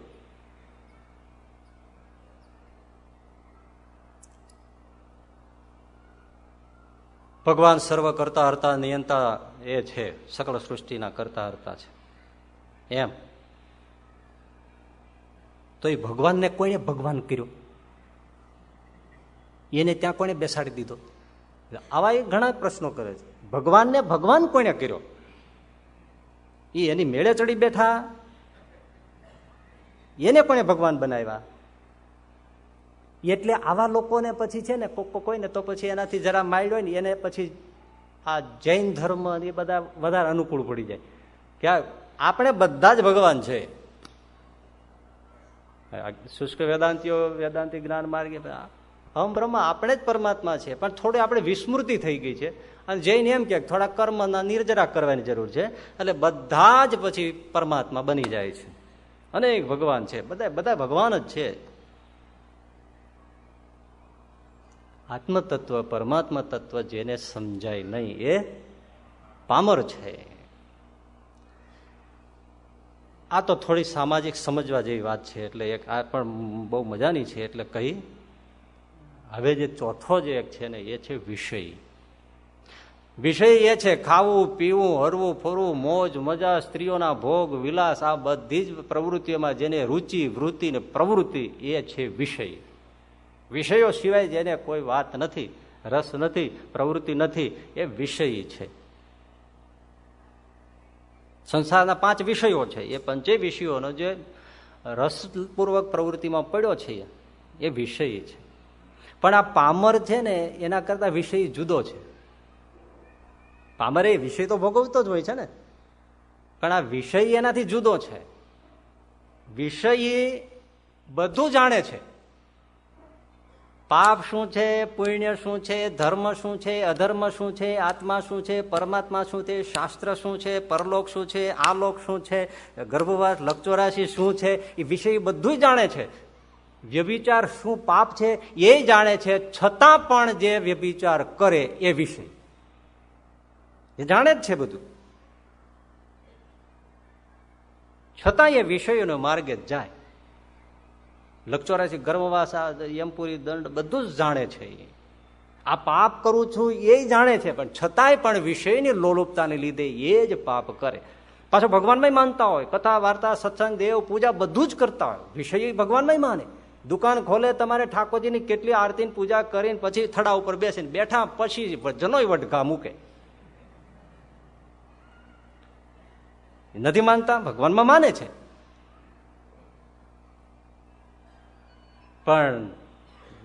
ભગવાન સર્વ કરતા હરતા, નિયંતા એ છે, સકળ સૃષ્ટિના કરતા હરતા છે. એમ. તો એ ભગવાનને કોઈને ભગવાન કર્યો? એને ત્યાં કોને બેસાડી દીધો? આવા એ ઘણા પ્રશ્નો કરે છે. ભગવાનને ભગવાન કોને કર્યો? એ એની મેળે ચડી બેઠા. એને કોને ભગવાન બનાવ્યા? એટલે આવા લોકોને પછી છે ને કોઈ ને તો પછી એનાથી જરા માઇડ હોય ને, એને પછી આ જૈન ધર્મ એ બધા વધારે અનુકૂળ પડી જાય. કે આપણે બધા જ ભગવાન છે. શુષ્ક વેદાંતિઓ, વેદાંતિ જ્ઞાન માર્ગે હમ બ્રહ્મ, આપણે જ પરમાત્મા છે. પણ થોડી આપણે વિસ્મૃતિ થઈ ગઈ છે. અને જૈન એમ કે થોડા કર્મના નિર્જરા કરવાની જરૂર છે. એટલે બધા જ પછી પરમાત્મા બની જાય છે. અનેક ભગવાન છે. બધા બધા ભગવાન જ છે. આત્મતત્વ પરમાત્મા તત્વ જેને સમજાય નહીં, એ પામર છે. આ તો થોડી સામાજિક સમજવા જેવી વાત છે, એટલે એક આ પણ બહુ મજાની છે, એટલે કહી, હવે જે ચોથો જે એક છે ને, એ છે વિષય. વિષય એ છે, ખાવું, પીવું, હરવું, ફરવું, મોજ, મજા, સ્ત્રીઓના ભોગ, વિલાસ, આ બધી જ પ્રવૃત્તિઓમાં જેને રુચિ, વૃત્તિ ને પ્રવૃત્તિ એ છે વિષય. વિષયો સિવાય જેને કોઈ વાત નથી, રસ નથી, પ્રવૃત્તિ નથી, એ વિષય છે. સંસારના પાંચ વિષયો છે. એ પંચે વિષયોનો જે રસપૂર્વક પ્રવૃત્તિમાં પડ્યો છે એ વિષય છે. પણ આ પામર છે ને, એના કરતા વિષય જુદો છે. પામર એ વિષય તો ભોગવતો જ હોય છે ને. પણ આ વિષય એનાથી જુદો છે. વિષય બધું જાણે છે. પાપ શું છે પુણ્ય શું છે ધર્મ શું છે અધર્મ શું છે આત્મા શું છે પરમાત્મા શું છે શાસ્ત્ર શું છે પરલોક શું છે આલોક શું છે ગર્ભવાસ લક્ષોરાશી શું છે એ વિષય બધું જાણે છે વ્યભિચાર શું પાપ છે એ જાણે છે છતાં પણ જે વ્યભિચાર કરે એ વિષય એ જાણે જ છે બધું છતાં એ વિષયોનો માર્ગે જાય લક્ષોરાશી ગર્ભવાસ યમપુરી, દંડ બધું જ જાણે છે આ પાપ કરું છું એ જાણે છે, પણ છતાંય પણ વિષયની લોલુપતાને લીધે એ જ પાપ કરે. પાછો ભગવાનમાં માનતા હોય, કથા, વાર્તા, સત્સંગ, દેવ, પૂજા બધું જ કરતા હોય. વિષય ભગવાનમાં માને. દુકાન ખોલે, તમારે ઠાકોરજીની કેટલી આરતી પૂજા કરીને પછી થડા ઉપર બેસીને બેઠા, પછી જનોય વટકા મૂકે. નથી માનતા? ભગવાનમાં માને છે. પણ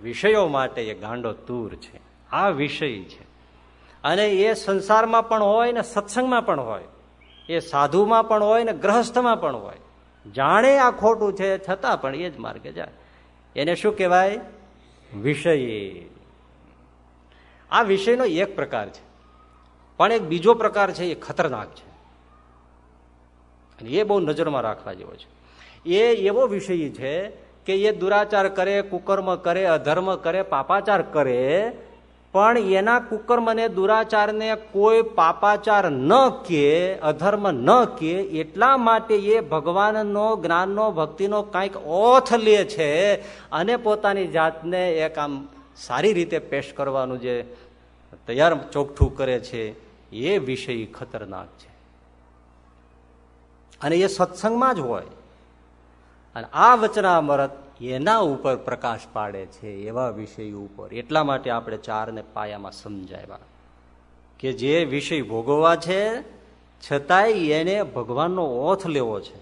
વિષયો માટે એ ગાંડો તૂર છે. આ વિષય છે. અને એ સંસારમાં પણ હોય ને સત્સંગમાં પણ હોય. એ સાધુમાં પણ હોય ને ગ્રહસ્થમાં પણ હોય. જાણે આ ખોટું છે, છતાં પણ એ જ માર્ગે જાય. એને શું કહેવાય? વિષય. આ વિષયનો એક પ્રકાર છે. પણ એક બીજો પ્રકાર છે, એ ખતરનાક છે. એ બહુ નજરમાં રાખવા જેવો છે. એ એવો વિષય છે કે એ દુરાચાર કરે, કુકર્મ કરે, અધર્મ કરે, પાપાચાર કરે, પણ એના કુકર્મ ને દુરાચારને કોઈ પાપાચાર ન કે, અધર્મ ન કે, એટલા માટે એ ભગવાનનો, જ્ઞાનનો, ભક્તિનો કાંઈક ઓથ લે છે અને પોતાની જાતને એક આમ સારી રીતે પેશ કરવાનું જે તૈયાર ચોકઠું કરે છે, એ વિષય ખતરનાક છે. અને એ સત્સંગમાં જ હોય. અને આ વચનામૃત એના ઉપર પ્રકાશ પાડે છે, એવા વિષય ઉપર. એટલા માટે આપણે ચારને પાયામાં સમજાવ્યા કે જે વિષય ભોગવવા છે, છતાંય એને ભગવાનનો ઓથ લેવો છે,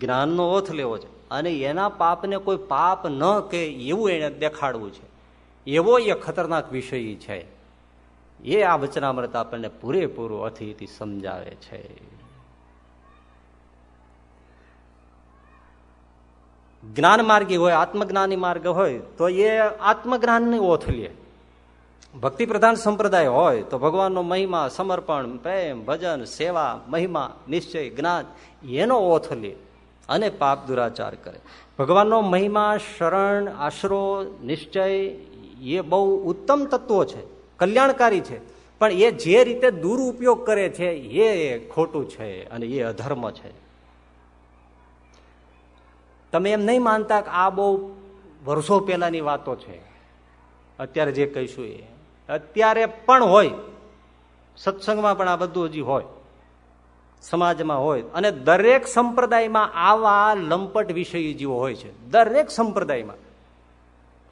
જ્ઞાનનો ઓથ લેવો છે. અને એના પાપને કોઈ પાપ ન કે એવું એને દેખાડવું છે. એવો એ ખતરનાક વિષય છે. એ આ વચનામૃત આપણને પૂરેપૂરું અતિથી સમજાવે છે. જ્ઞાન માર્ગી હોય, આત્મજ્ઞાની માર્ગ હોય, તો એ આત્મજ્ઞાનની ઓથ લે. ભક્તિ પ્રધાન સંપ્રદાય હોય, તો ભગવાનનો મહિમા, સમર્પણ, પ્રેમ, ભજન, સેવા, મહિમા, નિશ્ચય, જ્ઞાન, એનો ઓથ લે અને પાપ દુરાચાર કરે. ભગવાનનો મહિમા, શરણ, આશરો, નિશ્ચય, એ બહુ ઉત્તમ તત્વો છે, કલ્યાણકારી છે. પણ એ જે રીતે દુરુપયોગ કરે છે, એ ખોટું છે અને એ અધર્મ છે. તમે એમ નહીં માનતા કે આ બહુ વર્ષો પહેલાની વાતો છે. અત્યારે જે કહીશું એ. અત્યારે પણ હોય. સત્સંગમાં પણ આ બધું હજી હોય. સમાજમાં હોય. અને દરેક સંપ્રદાયમાં આવા લંપટ વિષય જેવો હોય છે. દરેક સંપ્રદાયમાં.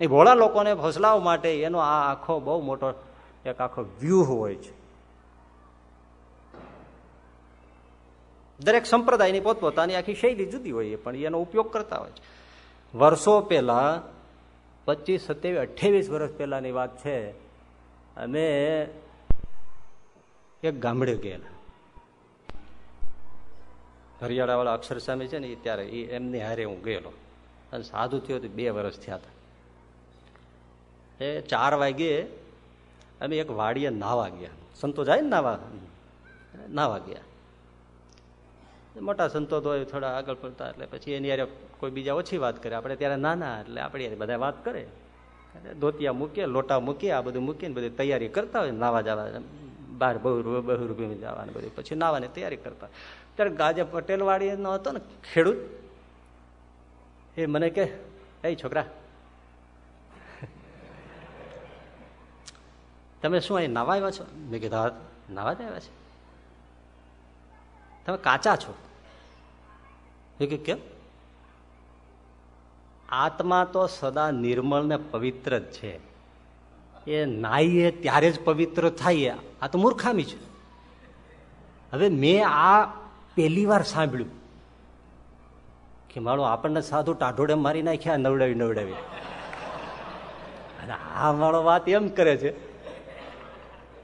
એ ભોળા લોકોને ફસલાવ માટે એનો આ આખો બહુ મોટો એક આખો વ્યૂહ હોય છે. દરેક સંપ્રદાયની પોતપોતાની આખી શૈલી જુદી હોય પણ એનો ઉપયોગ કરતા હોય છે. વર્ષો પહેલા, પચીસ, સત્યાવીસ, અઠ્યાવીસ વર્ષ પહેલાની વાત છે, અમે એક ગામડે ગયેલા. હરિયાળાવાળા અક્ષર સામે છે ને એ ત્યારે એ એમની હારે હું ગયેલો. અને સાધુ થયો તો બે વર્ષ થયા હતા. એ ચાર વાગ્યે અમે એક વાડીએ નાવા ગયા. સંતો જાય ને નાવા? નાવા ગયા. મોટા સંતો તો થોડા આગળ પડતા એટલે પછી એની યારે કોઈ બીજા ઓછી વાત કરે. આપણે ત્યારે નાના એટલે આપણે બધા વાત કરે. ધોતિયા મૂકીએ, લોટા મૂકીએ, આ બધું મૂકીને બધી તૈયારી કરતા હોય નાવા જવા બહાર બહુ બહુ રૂપિયા જવાનું બધું. પછી નાવાની તૈયારી કરતા ત્યારે ગાજે પટેલવાડીનો હતો ને ખેડૂત, એ મને કે એ છોકરા, તમે શું અહીં નાવા આવ્યા છો? મેં કીધા નાવા જ આવ્યા છે. તમે કાચા છો. કે કેમ? આત્મા તો સદા નિર્મળ ને પવિત્ર જ છે. એ નાઈએ ત્યારે જ પવિત્ર થાય આ તો મૂર્ખામી છે. હવે મેં આ પહેલી વાર સાંભળ્યું કે મારો આપણને સાધુ ટાઢોડે મારી નાખ્યા નવડાવી નવડાવી. અને આ મારો વાત એમ કરે છે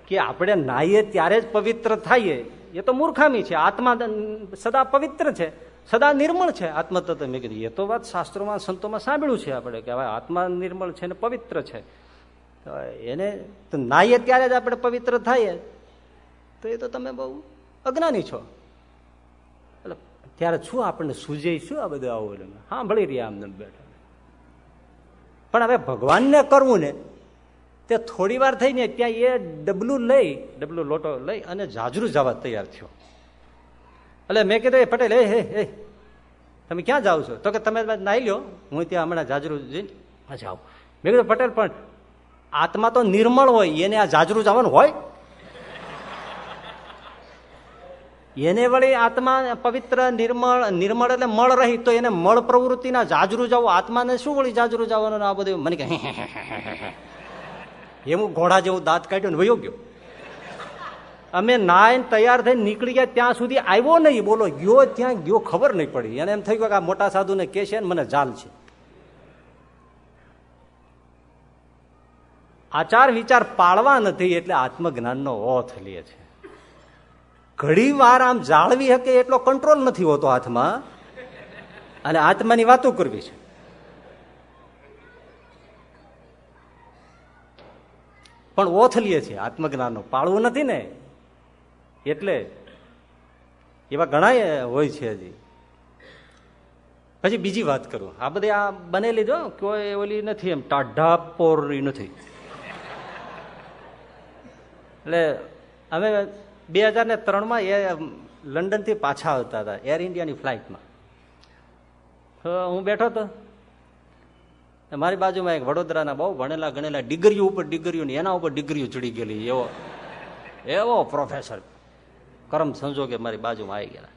કે આપણે નાહીએ ત્યારે જ પવિત્ર થઈએ એ તો મૂર્ખામી છે. આત્મા સદા પવિત્ર છે. સદા નિર્મળ છે. આત્મતત્વ મેં કીધું. એ તો વાત શાસ્ત્રોમાં, સંતોમાં સાંભળ્યું છે આપણે કે હવે આત્મા નિર્મળ છે ને પવિત્ર છે. એને નાહીએ ત્યારે જ આપણે પવિત્ર થઈએ. તો એ તો તમે બહુ અજ્ઞાની છો. એટલે ત્યારે શું આપણને સૂજે શું આ બધું આવું ભળી રહ્યા આમને બેઠા. પણ હવે ભગવાનને કરવું ને તે થોડી વાર થઈને ત્યાં એ ડબલું લઈ, ડબલું લોટો લઈ અને જાજરૂ જવા તૈયાર થયો. એટલે મેં કીધું, એ પટેલ, એ હે હે તમે ક્યાં જાઓ છો? તો કે, તમે નાહી લ્યો, હું ત્યાં હમણાં જાજરૂ જઈને જાઉં. મેં કીધું, પટેલ, પણ આત્મા તો નિર્મળ હોય, એને આ ઝાઝરું જવાનું હોય? એને વળી આત્મા પવિત્ર, નિર્મળ નિર્મળ એટલે મળ રહી તો એને મળ પ્રવૃત્તિના ઝાઝરું જવું આત્માને શું વળી જાજરૂ જવાનું આ બધું? મને કે એમ ઘોડા જેવું દાંત કાઢ્યો ને વયો ગયો. અમે નાયન તૈયાર થઈને નીકળી ગયા ત્યાં સુધી આવ્યો નહીં. બોલો, ગયો ત્યાં ગયો ખબર નહીં પડી. અને એમ થઈ ગયું કે આ મોટા સાધુને કે છે ને, મને જાલ છે. આચાર વિચાર પાળવા નથી એટલે આત્મજ્ઞાનનો ઓથ લે છે. વાર આમ જાળવી શકે એટલો કંટ્રોલ નથી હોતો હાથમાં. અને આત્માની વાતો કરવી છે. પણ ઓથલીએ છીએ. આત્મજ્ઞાનનું પાળવું નથી ને. એટલે એવા ઘણા હોય છે હજી. પછી બીજી વાત કરું. આ બધી આ બનેલી જો, કોઈ ઓલી નથી એમ, ટાઢા પોરી નથી. એટલે અમે બે હજાર ને ત્રણમાં એ લંડનથી પાછા આવતા હતા, એર ઇન્ડિયાની ફ્લાઇટમાં. હું બેઠો હતો. મારી બાજુમાં એક વડોદરાના બહુ ભણેલા ગણેલા ડિગ્રીઓ ઉપર ડિગ્રીઓ એના ઉપર ડિગ્રીઓ ચડી ગયેલી. એવો એવો પ્રોફેસર કરમ સંજોગે મારી બાજુમાં આવી ગયા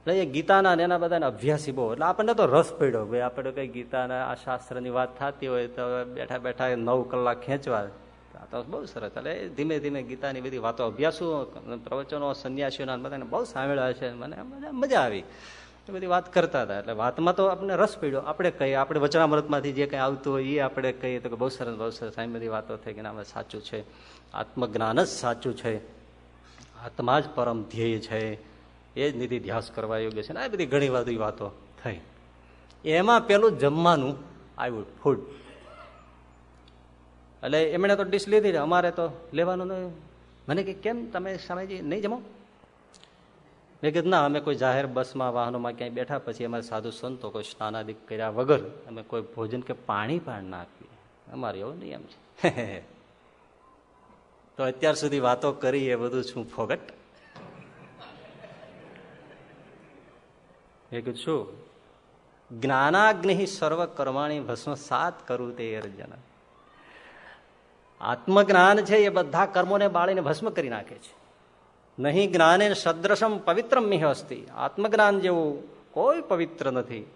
એટલે એ ગીતાના ને એના બધાને અભ્યાસી બહુ. એટલે આપણને તો રસ પડ્યો ભાઈ આપણે કઈ ગીતાના આ શાસ્ત્રની વાત થતી હોય તો બેઠા બેઠા નવ કલાક ખેંચવા. તો બહુ સરસ. એટલે ધીમે ધીમે ગીતાની બધી વાતો અભ્યાસો, પ્રવચનો, સંન્યાસીઓના બધાને બહુ સાંભળ્યા છે. મને મજા આવી. એ બધી વાત કરતા હતા. એટલે વાતમાં તો આપણે રસ પડ્યો. આપણે કહીએ, આપણે વચનામૃતમાંથી જે કંઈ આવતું હોય એ આપણે કહીએ તો કે બહુ સરસ બહુ સરસ. આવી બધી વાતો થઈ કે ના સાચું છે. આત્મજ્ઞાન જ સાચું છે. આત્મા જ પરમ ધ્યેય છે. એ જ નિધિ ધ્યાસ કરવા યોગ્ય છે. ને આ બધી ઘણી બધી વાતો થઈ. એમાં પેલું જમવાનું આવ્યું ફૂડ. એટલે એમણે તો ડીશ લીધી અમારે તો લેવાનું નહીં મને કે, કેમ તમે સ્વામીજી નહીં જમો? મેં કીધું, ના, અમે કોઈ જાહેર બસમાં, વાહનોમાં ક્યાંય બેઠા પછી અમારે સાધુ સંતો કોઈ સ્નાનાદિક કર્યા વગર અમે કોઈ ભોજન કે પાણી પણ ના આપીએ અમારે એવો નિયમ છે. <laughs> તો અત્યાર સુધી વાતો કરી એ બધું છું ફોગટ. મેં કીધું, શું? જ્ઞાનાગ્નિ સર્વ કર્માણી ભસ્મ સાત કરું તે અર્જન આત્મજ્ઞાન છે એ બધા કર્મોને બાળીને ભસ્મ કરી નાખે છે. નહીં જ્ઞાને સદ્રશમ પવિત્રમ મિહ અસ્તિ આત્મજ્ઞાન જેવું કોઈ પવિત્ર નથી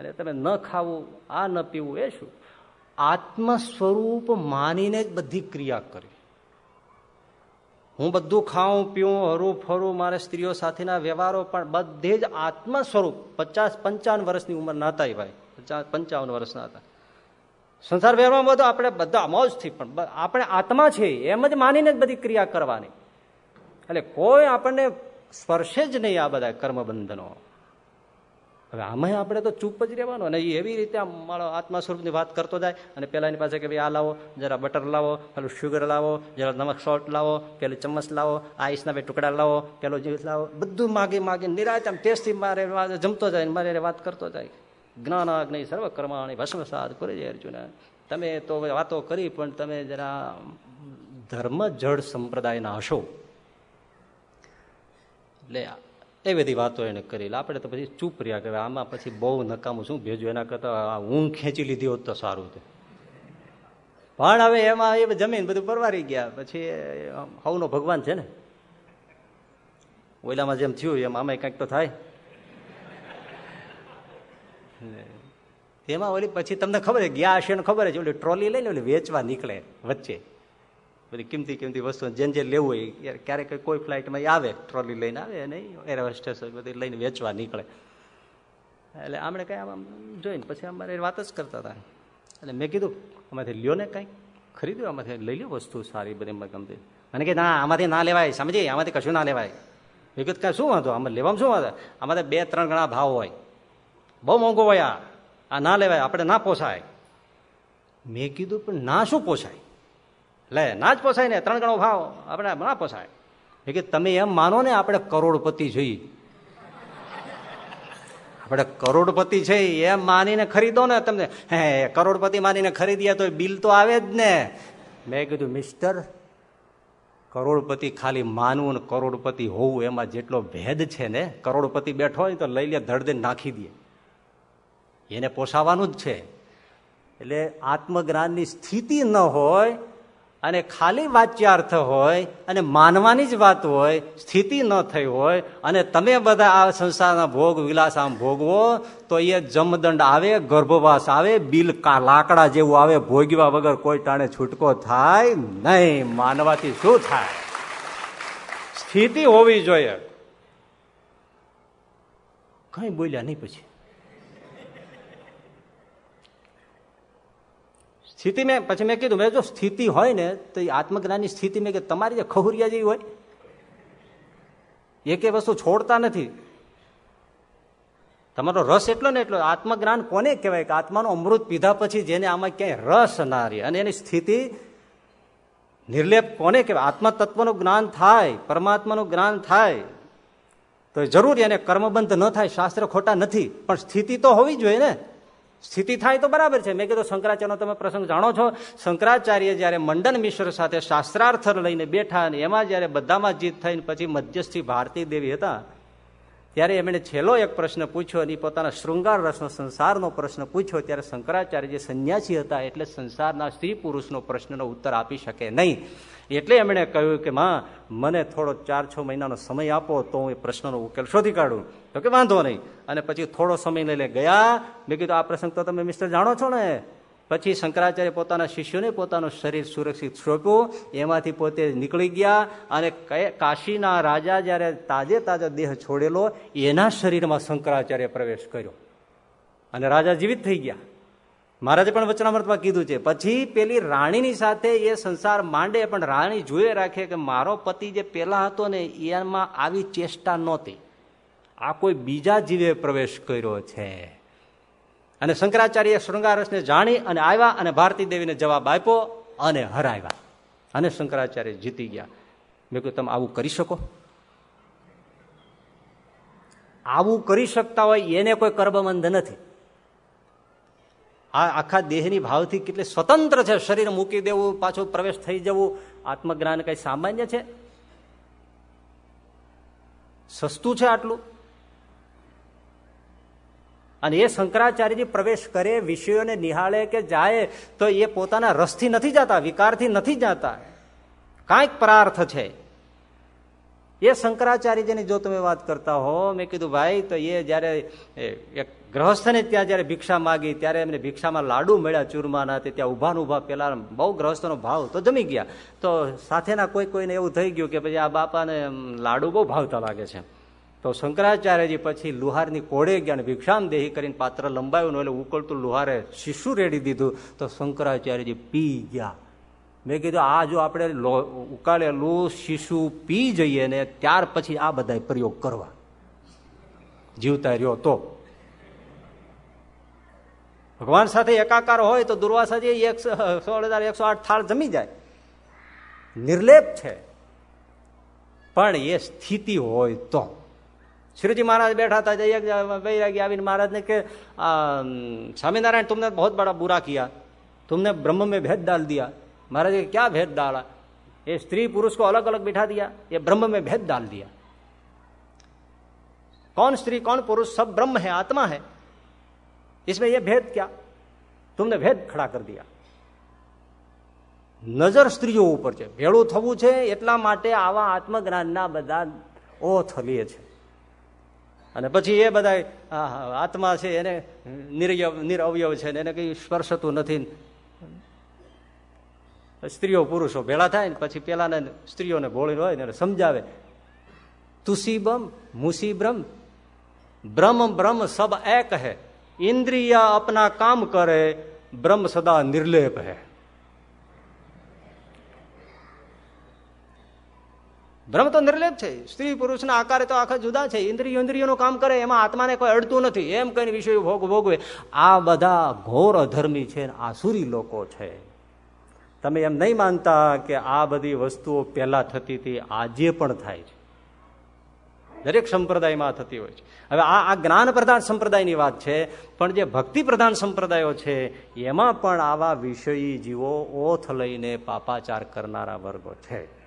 અને તમે ન ખાવું આ ન પીવું એ શું આત્મ સ્વરૂપ માનીને જ બધી ક્રિયા કરી હું બધું ખાઉં પીવું હરું ફરું મારે સ્ત્રીઓ સાથેના વ્યવહારો પણ બધે જ આત્મ સ્વરૂપ પચાસ પંચાવન વર્ષની ઉંમર નાતા ભાઈ। પચાસ, પંચાવન વર્ષના હતા સંસાર વ્યવહારમાં બધું આપણે બધા મોજથી પણ આપણે આત્મા છે, એમ જ માનીને જ બધી ક્રિયા કરવાની. એટલે કોઈ આપણને સ્પર્શે જ નહીં આ બધા કર્મબંધનો. હવે આમાં આપણે તો ચૂપ જ રહેવાનું અને એવી રીતે મારો આત્મા સ્વરૂપની વાત કરતો જાય અને પેલાની પાસે કે ભાઈ આ લાવો, જરા બટર લાવો, પેલું શુગર લાવો, જરા નમક સોલ્ટ લાવો, પેલી ચમચ લાવો, આઈસના બે ટુકડા લાવો, પેલો જીવ લાવો, બધું માગી માગી નિરાય આમ ટેસ્ટથી મારે જમતો જાય ને મારે વાત કરતો જાય. જ્ઞાનાગ્નિ સર્વ કર્માણી ભસ્મસાદ કરે છે અર્જુન. તમે તો વાતો કરી પણ તમે જરા ધર્મ જળ સંપ્રદાયના હશો. એટલે એ બધી વાતો એને કરી આપણે તો પછી ચૂપ રહ્યા કે આમાં પછી બહુ નકામું શું ભેજું? એના કરતા ઊંઘ ખેંચી લીધી હોત તો સારું હતું. પણ હવે એમાં એ જમીન બધું પરવારી ગયા. પછી હવનો ભગવાન છે ને? ઓલામાં જેમ થયું એમ આમાં કંઈક તો થાય. એમાં ઓલી, પછી તમને ખબર છે, ગયા હશે ખબર છે, ઓલી ટ્રોલી લઈને ઓલી વેચવા નીકળે વચ્ચે. બધી કિંમતી કિંમતી વસ્તુ જેમ જે લેવું હોય ક્યારેક કોઈ ફ્લાઇટમાં આવે, ટ્રોલી લઈને આવે નહીં એર હોસ્ટેસ બધી લઈને વેચવા નીકળે. એટલે આમણે કંઈ આમ જોઈને પછી અમારે વાત જ કરતા હતા. એટલે મેં કીધું, આમાંથી લ્યો ને કંઈક ખરીદ્યું, આમાંથી લઈ લ્યો વસ્તુ સારી બધી ગમતી. મને કે, ના, આમાંથી ના લેવાય, સમજી? આમાંથી કશું ના લેવાય. વિગત કાંઈ શું વાંધો? આમાં લેવામાં શું વાંધો? આમાં બે, ત્રણ ગણા ભાવ હોય. બહુ મોંઘો હોય આ. આ ના લેવાય, આપણે ના પોસાય. મેં કીધું, પણ ના શું પોસાય? લે, ના જ પોસાય ને, ત્રણ ગણો ભાવ. આપણે ના પોસાય. એ કે તમે એમ માનો ને, આપણે કરોડપતિ જોઈએ આપણે કરોડપતિ છે એમ માનીને ખરીદો ને તમને. હે, કરોડપતિ માનીને ખરીદીએ તો બિલ તો આવે જ ને. મેં કીધું, મિસ્ટર, કરોડપતિ ખાલી માનવું ને કરોડપતિ હોવું, એમાં જેટલો ભેદ છે ને, કરોડપતિ બેઠો હોય તો લઈ લે ધડદે નાખી દે. એને પોસાવાનું જ છે. એટલે આત્મજ્ઞાનની સ્થિતિ ન હોય અને ખાલી વાચ્યાર્થ હોય અને માનવાની જ વાત હોય, સ્થિતિ ન થઈ હોય, અને તમે બધા આ સંસારના ભોગ વિલાસ આમ ભોગવો, તો એ જમદંડ આવે, ગર્ભવાસ આવે, બિલ લાકડા જેવું આવે ભોગવા વગર કોઈ ટાણે છૂટકો થાય નહીં. માનવાથી શું થાય? સ્થિતિ હોવી જોઈએ. કઈ બોલ્યા નહીં પછી. સ્થિતિ મેં પછી મેં કીધું, મેં જો સ્થિતિ હોય ને, તો એ આત્મજ્ઞાનની સ્થિતિ મેં કે તમારી જે ખહુરિયા જેવી હોય, એક વસ્તુ છોડતા નથી. તમારો રસ એટલો ને એટલો, આત્મજ્ઞાન કોને કહેવાય? કે આત્માનો અમૃત પીધા પછી જેને આમાં ક્યાંય રસ ના રહે. અને એની સ્થિતિ નિર્લેપ કોને કહેવાય? આત્મા તત્વનું જ્ઞાન થાય, પરમાત્માનું જ્ઞાન થાય. તો જરૂર એને કર્મબંધ ન થાય, શાસ્ત્ર ખોટા નથી. પણ સ્થિતિ તો હોવી જોઈએ ને. સ્થિતિ થાય તો બરાબર છે. મેં કીધું શંકરાચાર્યનો તમે પ્રસંગ જાણો છો. શંકરાચાર્ય જયારે મંડન મિશ્ર સાથે શાસ્ત્રાર્થ લઈને બેઠા અને એમાં જયારે બધામાં જીત થઈને પછી મધ્યસ્થી ભારતી દેવી હતા, ત્યારે એમણે છેલ્લો એક પ્રશ્ન પૂછ્યો અને પોતાના શૃંગાર રસનો, સંસારનો પ્રશ્ન પૂછ્યો. ત્યારે શંકરાચાર્ય જે સંન્યાસી હતા એટલે સંસારના સ્ત્રી પુરુષનો પ્રશ્નનો ઉત્તર આપી શકે નહીં. એટલે એમણે કહ્યું કે, માં, મને થોડો ચાર છ મહિનાનો સમય આપો તો હું એ પ્રશ્નનો ઉકેલ શોધી કાઢું. તો કે વાંધો નહીં. અને પછી થોડો સમય લઈ લે ગયા. મેં કીધું, આ પ્રસંગ તો તમે મિસ્ટર જાણો છો ને. પછી શંકરાચાર્ય પોતાના શિષ્યોને પોતાનું શરીર સુરક્ષિત સોંપ્યું. એમાંથી પોતે નીકળી ગયા અને કાશીના રાજા જયારે તાજે તાજા દેહ છોડેલો, એના શરીરમાં શંકરાચાર્ય પ્રવેશ કર્યો. અને રાજા જીવિત થઈ ગયા. મહારાજે પણ વચનામૃતમાં કીધું છે, પછી પેલી રાણીની સાથે એ સંસાર માંડે, પણ રાણી જોઈએ રાખે કે મારો પતિ જે પેલા હતો ને, એમાં આવી ચેષ્ટા નહોતી. આ કોઈ બીજા જીવે પ્રવેશ કર્યો છે. અને શંકરાચાર્ય શૃંગારસને જાણી અને આવ્યા અને ભારતી દેવીને જવાબ આપ્યો અને હરાવ્યા. અને શંકરાચાર્ય જીતી ગયા. મેં કહ્યું, તમે આવું કરી શકો? આવું કરી શકતા હોય એને કોઈ કર્મબંધ નથી. આ આખા દેહની ભાવથી કેટલે સ્વતંત્ર છે. શરીર મૂકી દેવું, પાછું પ્રવેશ થઈ જવું, આત્મજ્ઞાન કઈ સામાન્ય છે? સસ્તું છે આટલું? અને એ શંકરાચાર્યજી પ્રવેશ કરે, વિષયોને નિહાળે કે જાય, તો એ પોતાના રસથી નથી જતા, વિકારથી નથી જતા. કાંઈક પ્રાર્થ છે. એ શંકરાચાર્યજીની જો તમે વાત કરતા હો, મેં કીધું, ભાઈ, તો એ જ્યારે એક ગ્રહસ્થને ત્યાં જ્યારે ભિક્ષા માગી, ત્યારે એમને ભિક્ષામાં લાડુ મળ્યા ચૂરમાના ત્યાં ઊભા ઊભા પેલા બહુ ગ્રહસ્થનો ભાવ તો જમી ગયા. તો સાથેના કોઈ કોઈને એવું થઈ ગયું કે પછી આ બાપાને લાડુ બહુ ભાવતા લાગે છે. તો શંકરાચાર્યજી પછી લુહારની કોડે ગયા ભિક્ષામ દેહી કરીને પાત્ર લંબાયું એટલે ઉકળતું લુહારે શિશુ રેડી દીધું. તો શંકરાચાર્યજી પી ગયા. મેં કીધું, આ જો આપણે ઉકાળેલું શિશુ પી જઈએ ને ત્યાર પછી આ બધા પ્રયોગ કરવા. જીવતા રહ્યો તો. ભગવાન સાથે એકાકાર હોય તો દુર્વાસાજી એક સોળ હજાર એકસો આઠ થાળ જમી જાય. નિર્લેપ છે. પણ એ સ્થિતિ હોય તો. શ્રીજી મહારાજ બેઠા હતા વૈરાગી આવીને મહારાજને કે સ્વામિનારાયણ તમને બહુ બડા બુરા કિયા. તમને બ્રહ્મ મેં ભેદ ડાલ દિયા. મહારાજ ક્યાં ભેદ ડાલા એ સ્ત્રી પુરુષ કો અલગ અલગ બેઠા दिया એ ब्रह्म में भेद डाल दिया कौन स्त्री कौन पुरुष सब ब्रह्म है आत्मा है इसमें यह भेद क्या तुमने भेद ખડા કરી દયા. નજર સ્ત્રીઓ ઉપર છે. ભેળું થવું છે એટલા માટે આવા આત્મજ્ઞાનના બધા ઓથલીએ છે. અને પછી એ બધા આત્મા છે, એને નિરયવ નિરઅવયવ છે એને કઈ સ્પર્શતું નથી. સ્ત્રીઓ પુરુષો ભેળા થાય ને પછી પેલાને સ્ત્રીઓને ભોળી હોય ને સમજાવે. તુસી બમ મુસી બ્રહ્મ બ્રહ્મ બ્રહ્મ સબ એક હે. ઇન્દ્રિય અપના કામ કરે, બ્રહ્મ સદા નિર્લેપ હે. બ્રહ્મ તો નિર્લેપ છે. સ્ત્રી પુરુષના આકારે તો આખા જુદા છે. ઇન્દ્રિય ઇન્દ્રિયોનું કામ કરે, એમાં આત્માને કોઈ અડતું નથી. એમ કઈ વિષય ભોગ ભોગવે. આ બધા ઘોર અધર્મી છે આસુરી લોકો છે. તમે એમ નહીં માનતા કે આ બધી વસ્તુઓ પહેલા થતી હતી, આજે પણ થાય છે. દરેક સંપ્રદાયમાં થતી હોય છે. હવે આ આ જ્ઞાન પ્રધાન સંપ્રદાયની વાત છે, પણ જે ભક્તિ પ્રધાન સંપ્રદાયો છે, એમાં પણ આવા વિષયી જીવો ઓથ લઈને પાપાચાર કરનારા વર્ગો છે.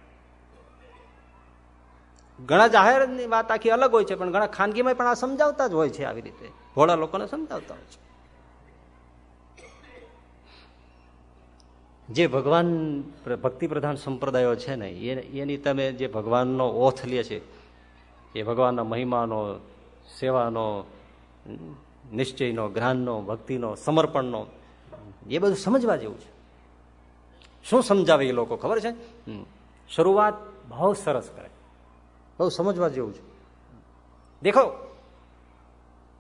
ઘણા જાહેરની વાત આખી અલગ હોય છે, પણ ઘણા ખાનગીમાં પણ આ સમજાવતા જ હોય છે આવી રીતે. ભોળા લોકોને સમજાવતા હોય છે. જે ભગવાન ભક્તિ પ્રધાન સંપ્રદાયો છે ને એની તમે જે ભગવાનનો ઓથ લે છે, એ ભગવાનના મહિમાનો, સેવાનો, નિશ્ચયનો, જ્ઞાનનો, ભક્તિનો, સમર્પણનો, એ બધું સમજવા જેવું છે. શું સમજાવે એ લોકો? ખબર છે? શરૂઆત બહુ સરસ કરે. બહુ સમજવા જેવું છે દેખો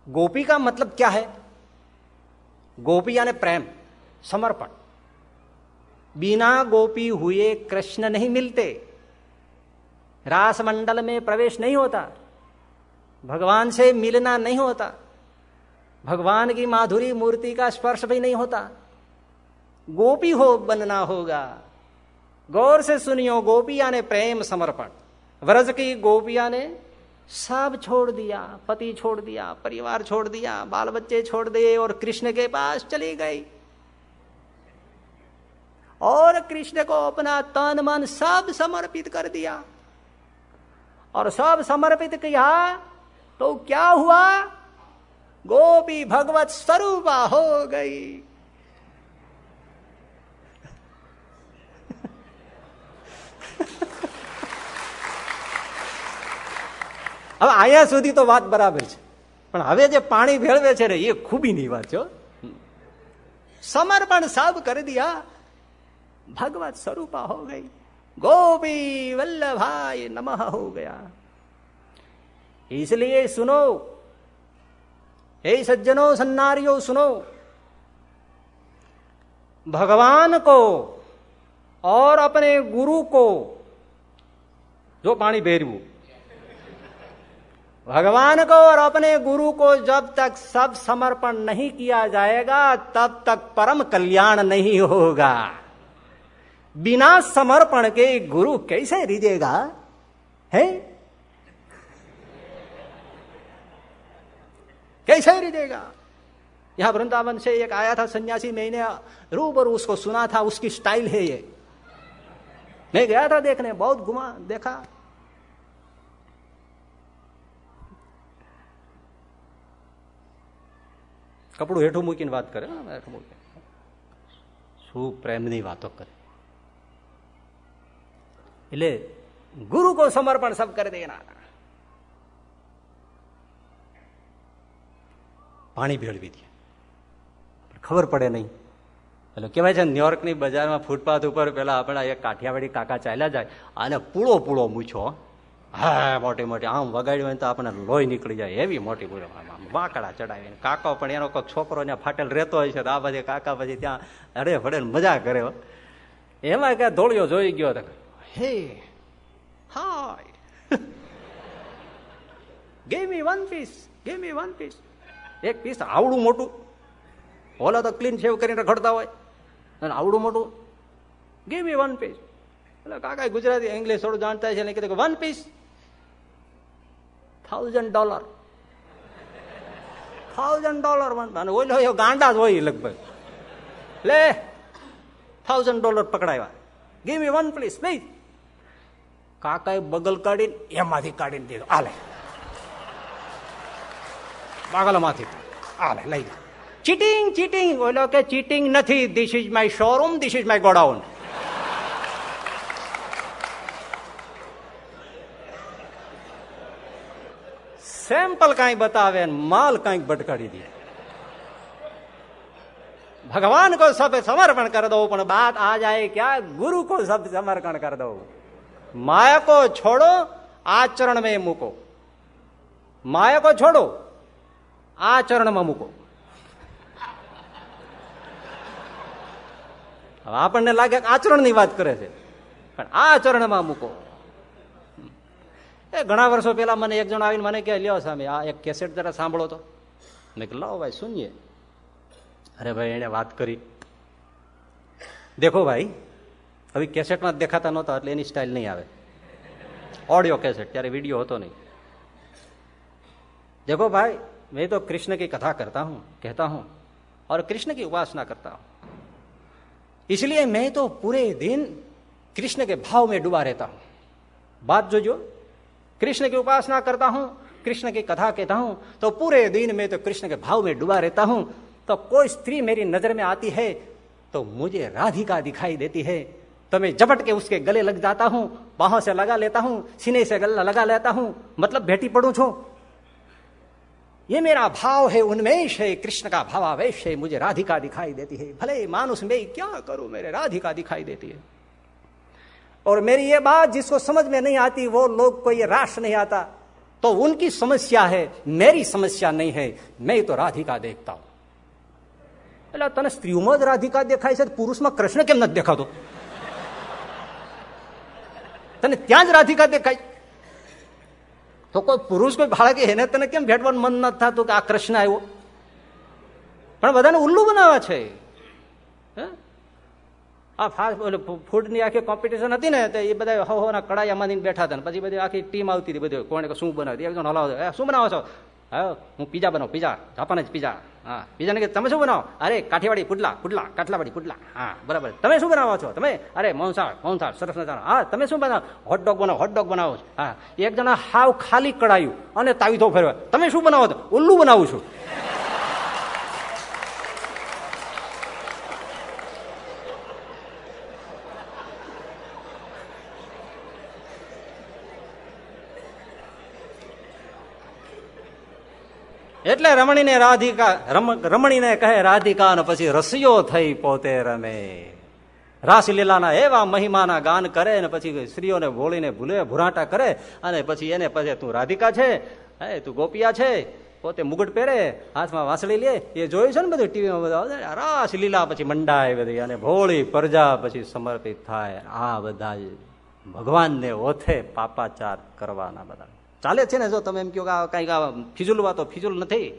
गोपी का मतलब क्या है गोपी यानी प्रेम समर्पण बिना गोपी हुए कृष्ण नहीं मिलते रास मंडल में प्रवेश नहीं होता भगवान से मिलना नहीं होता भगवान की माधुरी मूर्ति का स्पर्श भी नहीं होता गोपी हो बनना होगा गौर से सुनियो गोपिया ने प्रेम समर्पण व्रज की गोपिया ने सब छोड़ दिया, पति छोड़ दिया, परिवार छोड़ दिया बाल बच्चे छोड़ दिए और कृष्ण के पास चली गई। और कृष्ण को अपना तन मन सब समर्पित कर दिया। और सब समर्पित किया तो क्या हुआ? गोपी भगवत स्वरूपा हो गई। <laughs> હવે અહીંયા સુધી તો વાત બરાબર છે પણ હવે જે પાણી ભેળવે છે ને એ ખૂબીની વાત છે સમર્પણ સબ કરી દિયા भगवत स्वरूप हो गई गोपी वल्लभाई नमः हो गया इसलिए सुनो हे सज्जनों सन्नारियों सुनो भगवान को और अपने गुरु को जो पानी बेरवू भगवान को और अपने गुरु को जब तक सब समर्पण नहीं किया जाएगा, तब तक परम कल्याण नहीं होगा। बिना समर्पण के गुरु कैसे रिजेगा? है? कैसे रिजेगा? यहाँ वृंदावन से एक आया था सन्यासी, मैंने रूबरू उसको सुना था, उसकी स्टाइल है ये। मैं गया था देखने, बहुत घुमा, देखा। કપડું હેઠું મૂકીને વાત કરે હેઠું મૂકે. શું પ્રેમની વાતો કરે? એટલે ગુરુ કો સમર્પણ સબ કરી દેના પાણી ભેળવી દે. ખબર પડે નહીં. એટલે કેવાય છે ન્યુયોર્કની બજારમાં ફૂટપાથ ઉપર પેલા આપણા એક કાઠિયાવાડી કાકા ચાલ્યા જાય અને પૂળો પૂળો મૂછો. હા, મોટી મોટી. આમ વગાડ્યું હોય તો આપણને લોહી નીકળી જાય. એવી મોટી બાંકડા ચડાવીને. કાકો પણ એનો કોઈ છોકરો ને ફાટેલ રહેતો હોય છે આ પછી કાકા પછી ત્યાં અડે ફડે મજા કરે એમાં ક્યાં ધોળિયો જોઈ ગયો હે, hi. Gimme one piece gimme one piece એક પીસ આવડું મોટું. ઓલા તો ક્લીન શેવ કરીને રખડતા હોય. અને આવડું મોટું. ગેમી વન પીસ એટલે કાકા ગુજરાતી ઇંગ્લિશ થોડું જાણતા છે કીધું one piece thousand dollar thousand dollar અને ઓલો ગાંડા જ હોય લગભગ લે thousand dollar પકડાવ્યા give me one please please કાકાએ બગલ કાઢીને એમાંથી કાઢીને દીધો આલે બાગલમાંથી આલે લઈ ચીટિંગ ચીટિંગ ઓલો કે ચીટિંગ નથી this is my showroom this is my godown sample કઈ બતાવે માલ કંઈક ભટકાડી દે. ભગવાન કો સબ સમર્પણ કર દો પણ બાત આ જાય ક્યાં ગુરુ કો સબ સમર્પણ કર દો માયા કો છોડો આચરણ મેં મૂકો. માયકો છોડો, આચરણમાં મૂકો. હવે આપણને લાગે આચરણની વાત કરે છે, પણ આ ચરણમાં મૂકો. એ ઘણા વર્ષો પહેલા મને એક જણ આવીને મને કહે લ્યો સામે આ એક કેસેટ જરા સાંભળો તો મેં કે લાવો ભાઈ શૂન્ય અરે ભાઈ એને વાત કરી દેખો ભાઈ હવે કેસેટમાં દેખાતા નહોતા એટલે એની સ્ટાઇલ નહીં આવે ઓડિયો કેસેટ ત્યારે વિડીયો હતો નહીં દેખો ભાઈ મેં તો કૃષ્ણ કી કથા કરતા હું કહેતા હું ઓર કૃષ્ણ કી ઉપાસના કરતા હું इसलिए મેં તો પૂરે દિન કૃષ્ણ કે ભાવ મેં ડૂબા રહેતા હું બાત જોજો कृष्ण की उपासना करता हूँ, कृष्ण की कथा कहता हूँ तो पूरे दिन में तो कृष्ण के भाव में डूबा रहता हूँ। तो कोई स्त्री मेरी नज़र में आती है तो मुझे राधिका दिखाई देती है। तो मैं झपट के उसके गले लग जाता हूँ, बाहों से लगा लेता हूँ, सीने से गला लगा लेता हूँ मतलब भेटी पड़ू छू। ये मेरा भाव है, उन्मेष है, कृष्ण का भावावेश है, मुझे राधिका दिखाई देती है। भले मानुष में क्या करूँ, मेरे राधिका दिखाई देती है। और मेरी ये बात जिसको समझ में नहीं आती वो लोग को ये राश नहीं आता तो उनकी समस्या है मेरी समस्या नहीं है मैं तो राधिका देखता हूं એટલે તને સ્ત્રીઓમાં જ રાધિકા દેખાય છે પુરુષમાં કૃષ્ણ કેમ નથી દેખાતો તને ત્યાં જ રાધિકા દેખાય તો કોઈ પુરુષ કોઈ બાળક એને તને કેમ ભેટવાનું મન નથી થતું કે આ કૃષ્ણ આવ્યો પણ બધાને ઉલ્લુ બનાવે છે આ ફાસ્ટ ફૂડની આખી કોમ્પિટિશન હતી ને, તો એ બધા હો હોના કડાયામાં બેઠા હતા પછી બધી આખી ટીમ આવતી હતી બધું. કોણે શું બનાવતી એક જણ હલાવો શું બનાવો છો? હા, હું પીઝા બનાવું પીઝા જાપાન જ પીઝા હા. પીઝા ને તમે શું બનાવો? અરે કાઠીવાડી પુડલા પુડલા, કાઠલાવાડી પુડલા. હા, બરાબર. તમે શું બનાવો છો? તમે, અરે મોનસાળ મોનસાળ સરસ મજાનો. હા, તમે શું બનાવો? હોટડોગ બનાવો હોટડોગ બનાવો છો. હા. એક જણા હાવ ખાલી કડાયું અને તાવીથો ફેરવા તમે શું બનાવો છો? ઉલ્લું બનાવું છું. એટલે રમણીને રાધિકા રમણીને કહે રાધિકા ને પછી રસિયો થઈ પોતે રમે. રાસલીલાના એવા મહિમાના ગાન કરે ને પછી સ્ત્રીઓને ભોળીને ભૂલે, ભુરાટા કરે અને પછી એને પછી તું રાધિકા છે, હે, તું ગોપિયા છે, પોતે મુગટ પહેરે, હાથમાં વાસળી લે, એ જોયું છે ને બધું ટીવીમાં બધા રાસલીલા પછી મંડાય બધી અને ભોળી પ્રજા પછી સમર્પિત થાય. આ બધા ભગવાનને ઓથે પાપાચાર કરવાના બધા. ચાલે છે ને જો તમે એમ કહો કે કંઈક ફિજુલ વાતો ફિજુલ નથી.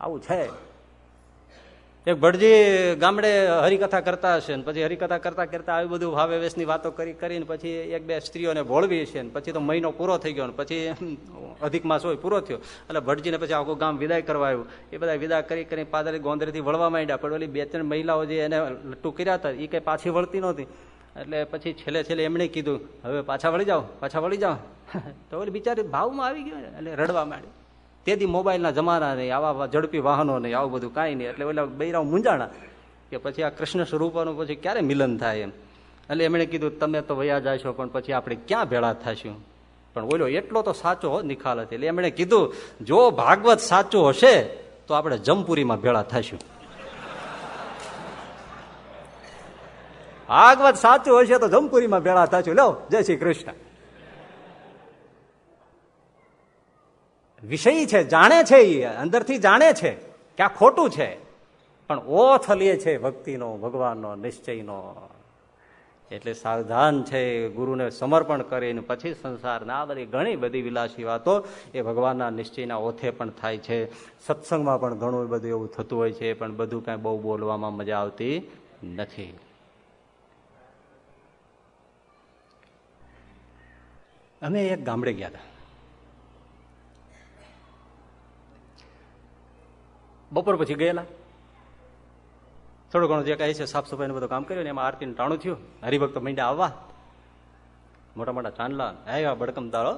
આવું છે. એક ભટજી ગામડે હરિકથા કરતા હશે ને પછી હરિકથા કરતા કરતા આવી બધું ભાવે વેશની વાતો કરી, કરીને પછી એક બે સ્ત્રીઓને ભોળવી છે ને પછી તો મહિનો પૂરો થઈ ગયો ને પછી અધિક માસ હોય પૂરો થયો. એટલે ભટજીને પછી આખું ગામ વિદાય કરવા આવ્યું. એ બધા વિદાય કરી કરી પાદરી ગોંદરેથી વળવા માંડ્યા. પણ ઓલી બે ત્રણ મહિલાઓ જે એને લટ્ટુ કર્યા હતા એ કંઈ પાછી વળતી નહોતી. એટલે પછી છેલ્લે છેલ્લે એમણે કીધું હવે પાછા વળી જાઓ પાછા વળી જાઓ. <laughs> તો ઓલી બિચારી ભાવમાં આવી ગયો એટલે રડવા માંડી તેથી મોબાઈલના જમાના નહીં આવા ઝડપી વાહનો નહીં આવું બધું કાંઈ નહીં. એટલે ઓલા બૈરાવ મૂંઝાણા કે પછી આ કૃષ્ણ સ્વરૂપોનું પછી ક્યારે મિલન થાય એમ. એટલે એમણે કીધું તમે તો વયા જાશો પણ પછી આપણે ક્યાં ભેળા થશું? પણ ઓલો એટલો તો સાચો નિખાલ હતી એટલે એમણે કીધું જો ભાગવત સાચું હશે તો આપણે જમપુરીમાં ભેળા થશું. ભાગવત સાચું હશે તો જમપુરીમાં ભેળા સાચું લો જય શ્રી કૃષ્ણ. વિષય છે, જાણે છે એ અંદરથી જાણે છે કે આ ખોટું છે. પણ ઓથ લે છે ભક્તિનો, ભગવાનનો, નિશ્ચયનો. એટલે સાવધાન છે, ગુરુને સમર્પણ કરીને પછી સંસારના આ બધી ઘણી બધી વિલાસી વાતો એ ભગવાનના નિશ્ચયના ઓથે પણ થાય છે. સત્સંગમાં પણ ઘણું બધું એવું થતું હોય છે, પણ બધું કાંઈ બહુ બોલવામાં મજા આવતી નથી. અમે એક ગામડે ગયા હતા. બપોર પછી ગયેલા. થોડું ઘણું જે કહે છે સાફ સફાઈનું બધું કામ કર્યું ને એમાં આરતીનું ટાણું થયું. હરિભક્તો માંડ્યા આવવા. મોટા મોટા ચાંદલા આવ્યા બડકમદારો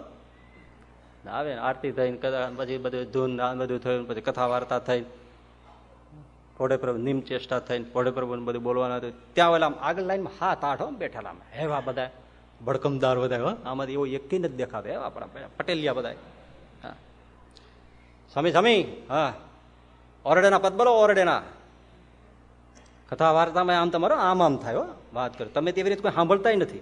આવે આરતી થઈને પછી બધું ધૂન બધું થયું પછી કથા વાર્તા થઈ પોડે પ્રભુ નિમ ચેષ્ટા થઈને પોડે પ્રભુ બધું બોલવાના હતું. ત્યાં ઓલા આગળ લાઈનમાં હાથ આઠો બેઠેલા હેવા બધા. ભડકમદાર બધા આમાંથી એવું એક નથી દેખાતો આપણા પટેલિયા બધા હા. સ્વામી સ્વામી. હા. ઓરડેના પદ બોલો ઓરડેના. કથા વાર્તામાં આમ તમારો આમ આમ થાય વાત કરો. તમે તેવી રીતે કોઈ સાંભળતા નથી.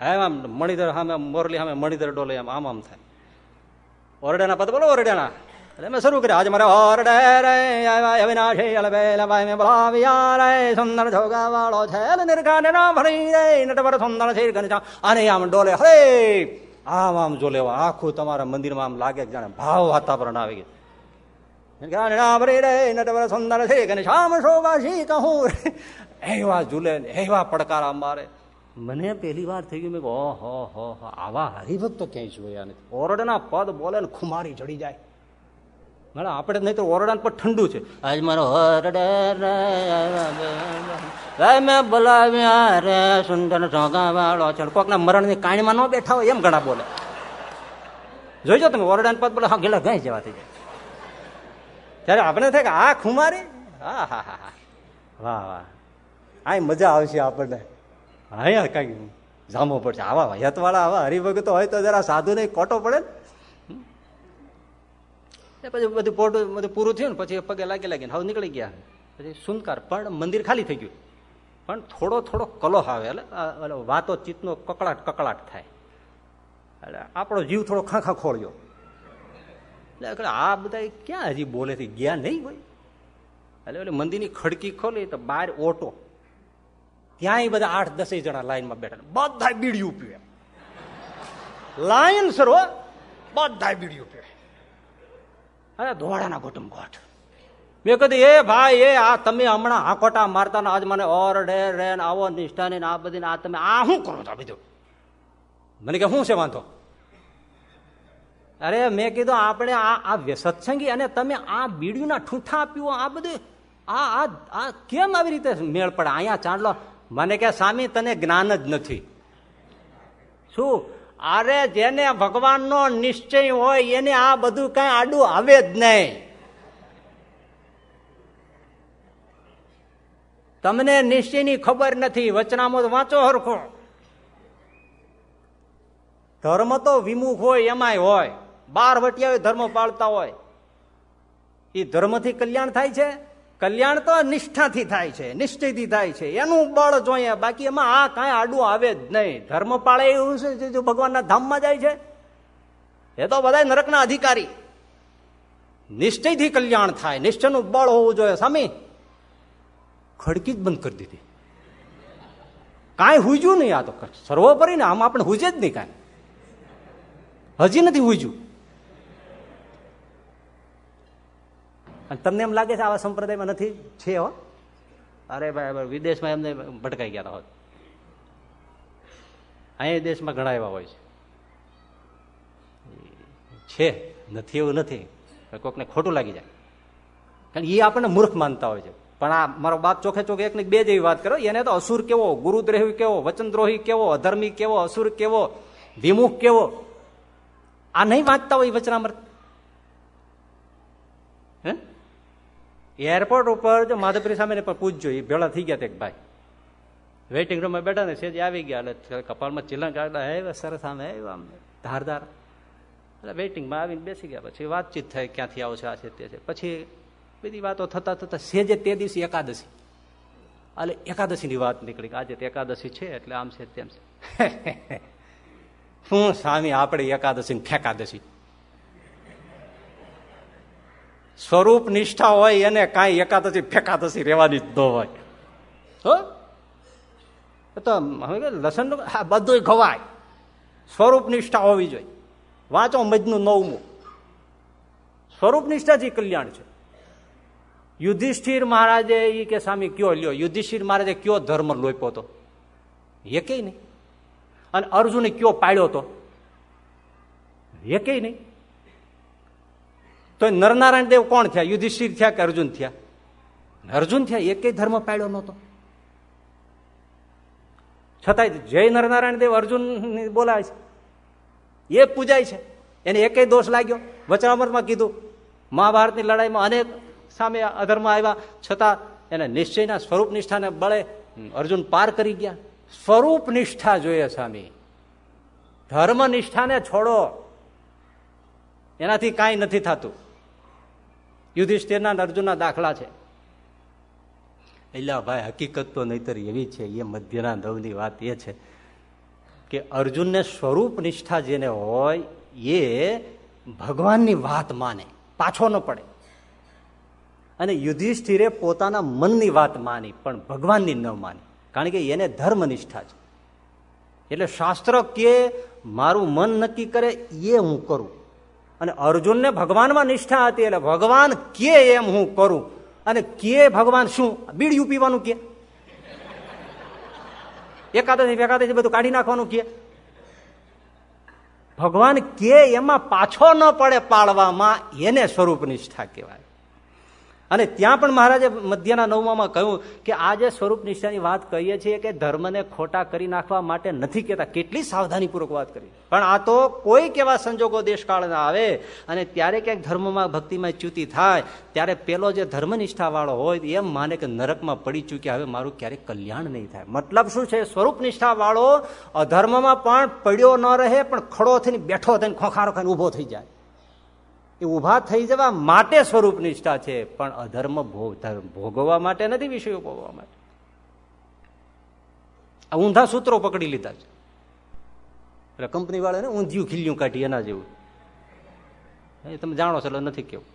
હા આમ મણિધર સામે મોરલી સામે મણિધર ડોલે આમ આમ આમ થાય. ઓરડેના પદ બોલો ઓરડેના. એટલે મેં શરૂ કર્યા આજે મારે ઓરડે રે અવિનાશી અલબેલ બોલાવ્યા રે સુંદર જોગા વાળો છે નિર્ગાને ના ભરી રે નટવર સુંદર છે ઘનશ્યામ અને આમ ડોલે હરે આમ આમ જો લેવા આખું તમારા મંદિરમાં આમ લાગે જાણે ભાવ વાતાવરણ આવી ગયું સુંદર છે ઘનશ્યામ શોભાશી કહું એવા ઝૂલે એવા પડકારા મારે મને પહેલી વાર થઈ ગયું મેં ઓહો હો આવા હરિભક્તો ક્યાંય જોયા નથી ઓરડના પદ બોલે ને ખુમારી ચડી જાય મેડમ આપણે નહીં તો ઓરડા પર ઠંડુ છે. આજ મારો મેં બોલાવ્યા રે, સુંદર સોગા વાળો છે કોકના મરણની કાણીમાં ન બેઠા હોય એમ ઘણા બોલે. જોઈજો તમે ઓરડા પદ બોલે, હા, ગેલા ગાય જવા થઈ જાય. ત્યારે આપણે થાય કે આ ખુમારી? હા હા હા વાહ વાહ. આ મજા આવશે આપણને. હા કઈ જામો પડશે. આવા યતવાળા, આવા હરિભગતો હોય તો જરા સાધુ નહીં કોટો પડે ને. પછી બધું પોટું બધું પૂરું થયું ને પછી પગે લાગી લાગીને હવે નીકળી ગયા. પછી સુનકાર પણ મંદિર ખાલી થઈ ગયું. પણ થોડો થોડો કલો આવે એટલે વાતો ચિત્તનો કકડાટ કકડાટ થાય. એટલે આપણો જીવ થોડો ખાખા ખોળ્યો. એટલે આ બધા ક્યાં હજી બોલેથી ગયા નહીં કોઈ એટલે એટલે મંદિરની ખડકી ખોલી તો બાર ઓટો. ત્યાંય બધા આઠ દસે જણા લાઈનમાં બેઠા. બધા બીડીયું પીવે. લાયન સર બધા બીડીયું અરે ધોળાના ઘોટમ ઘોટ મેં કીધું, એ ભાઈ, એ આ તમે હમણાં હાકોટા મારતા આજ મને ઓર ડે રે આવો, નિષ્ઠા ને આ બધી આ તમે, આ શું કરો છો બીજું? મને કે શું છે વાંધો? અરે મેં કીધું, આપણે આ આ સત્સંગી અને તમે આ બીડીના ઠૂંઠા પીવો આ બધું, આ આ આ કેમ આવી રીતે મેળ પડે? અહીંયા ચાંદલો. મને કે સ્વામી તને જ્ઞાન જ નથી. શું? અરે જેને ભગવાનનો નિશ્ચય હોય એને આ બધું કઈ આડું આવે જ નહીં. તમને નિશ્ચયની ખબર નથી, વચનામાં વાંચો હરખો. ધર્મ તો વિમુખ હોય, એમાંય હોય. બાર વટિયા ધર્મ પાળતા હોય. એ ધર્મથી કલ્યાણ થાય છે? કલ્યાણ તો નિષ્ઠાથી થાય છે, નિશ્ચયથી થાય છે. એનું બળ જોઈએ. બાકી એમાં આ કાંઈ આડું આવે જ નહીં. ધર્મ પાળે એવું છે જો ભગવાનના ધામમાં જાય છે? એ તો બધા નરકના અધિકારી. નિશ્ચયથી કલ્યાણ થાય. નિશ્ચયનું બળ હોવું જોઈએ. સામી, ખડકી જ બંધ કરી દીધી. કાંઈ હુજ્યું નહીં આ તો સર્વોપરી ને આમ આપણે હુજે જ નહીં કાંઈ. હજી નથી હુજ્યું. અને તમને એમ લાગે છે આવા સંપ્રદાયમાં નથી? છે હો. અરે ભાઈ વિદેશમાં એમને ભટકાઈ ગયા હોત. અહીંયા દેશમાં ઘણા એવા હોય છે. નથી એવું નથી. કોકને ખોટું લાગી જાય. કારણ એ આપણને મૂર્ખ માનતા હોય છે. પણ આ મારો બાપ ચોખે ચોખે એક બે જેવી વાત કરો, એને તો અસુર કેવો, ગુરુદ્રોહી કેવો, વચનદ્રોહી કેવો, અધર્મી કેવો, અસુર કેવો, વિમુખ કેવો? આ નહીં વાંચતા હોય વચનામૃત. હે? એરપોર્ટ ઉપર જો માધવપુરી સામે પણ પૂછજો એ ભેળા થઈ ગયા એક ભાઈ? વેઇટિંગ રૂમમાં બેઠા ને સેજ આવી ગયા. એટલે કપાળમાં ચિલણ કાઢા હે સરસ આમ આમ ધારધાર એટલે વેઇટિંગમાં આવીને બેસી ગયા. પછી વાતચીત થઈ, ક્યાંથી આવો છે, આ છે, તે છે. પછી બધી વાતો થતા થતા સેજે તે દિવસે એકાદશી. એટલે એકાદશીની વાત નીકળી આજે એકાદશી છે, એટલે આમ છે, તેમ છે. <laughs> શું સ્વામી, આપણે એકાદશી ફેકાદશી. સ્વરૂપ નિષ્ઠા હોય એને કાંઈ એકાદશી, ફેકાદશી રહેવાની જ ન હોય. હો? તો લસન હા બધું ખવાય. સ્વરૂપ નિષ્ઠા હોવી જોઈએ. વાંચો મજનું નવમું. સ્વરૂપ નિષ્ઠાથી કલ્યાણ છે. યુધિષ્ઠિર મહારાજે એ કે સ્વામી કયો લ્યો? યુધિષ્ઠિર મહારાજે કયો ધર્મ લોપ્યો હતો એ નહીં. અને અર્જુને કયો પાડ્યો હતો એ નહીં. તો નરનારાયણ દેવ કોણ થયા? યુધિષ્ઠિર થયા કે અર્જુન થયા? અર્જુન થયા એક કઈ ધર્મ પાડ્યો નહોતો. છતાંય જય નરનારાયણ દેવ અર્જુન બોલાવે છે. એ પૂજાય છે. એને એકેય દોષ લાગ્યો. વચનામૃતમાં કીધું, મહાભારતની લડાઈમાં અનેક સામે અધર્મ આવ્યા, છતાં એને નિશ્ચયના સ્વરૂપ નિષ્ઠાને બળે અર્જુન પાર કરી ગયા. સ્વરૂપ નિષ્ઠા જોઈએ સ્વામી. ધર્મ નિષ્ઠાને છોડો. એનાથી કાંઈ નથી થતું. યુધિષ્ઠિરના અર્જુનના દાખલા છે. એટલે ભાઈ, હકીકત તો નહીતર એવી છે, એ મધ્યના નવની વાત એ છે કે અર્જુનને સ્વરૂપ નિષ્ઠા જેને હોય, એ ભગવાનની વાત માને, પાછો ન પડે. અને યુધિષ્ઠિરે પોતાના મનની વાત માની, પણ ભગવાનની ન માની, કારણ કે એને ધર્મ નિષ્ઠા છે. એટલે શાસ્ત્ર કે, મારું મન નક્કી કરે, એ હું કરું. અને અર્જુનને ભગવાનમાં નિષ્ઠા હતી એટલે ભગવાન કે એમ હું કરું? અને કે ભગવાન શું? બીડિયું પીવાનું કે? એકાદશી એકાદશી બધું કાઢી નાખવાનું કે? ભગવાન કે એમાં પાછો ન પડે પાળવામાં, એને સ્વરૂપ નિષ્ઠા કહેવાય. અને ત્યાં પણ મહારાજે મધ્યના નવમાં કહ્યું કે આ જે સ્વરૂપ નિષ્ઠાની વાત કહીએ છીએ કે ધર્મને ખોટા કરી નાખવા માટે નથી કહેતા. કેટલી સાવધાનીપૂર્વક વાત કરી. પણ આ તો કોઈ કેવા સંજોગો દેશકાળના આવે અને ત્યારે ક્યાંક ધર્મમાં ભક્તિમાં ચ્યુતિ થાય, ત્યારે પેલો જે ધર્મનિષ્ઠાવાળો હોય એમ માને કે નરકમાં પડી ચૂક્યા, હવે મારું ક્યારેક કલ્યાણ નહીં થાય. મતલબ શું છે? સ્વરૂપ નિષ્ઠાવાળો અધર્મમાં પણ પડ્યો ન રહે, પણ ખડો થઈને બેઠો થઈને ખોખારો ખાઈને ઊભો થઈ જાય. એ ઊભા થઈ જવા માટે સ્વરૂપ નિષ્ઠા છે, પણ અધર્મ ભોગવવા માટે નથી વિષયો ભોગવવા માટે. આ ઊંધા સૂત્રો પકડી લીધા છે. એટલે કંપની વાળાને ઊંધિયું ખીલ્યું કાઢી એના જેવું. એ તમે જાણો છો એટલે નથી કેવું.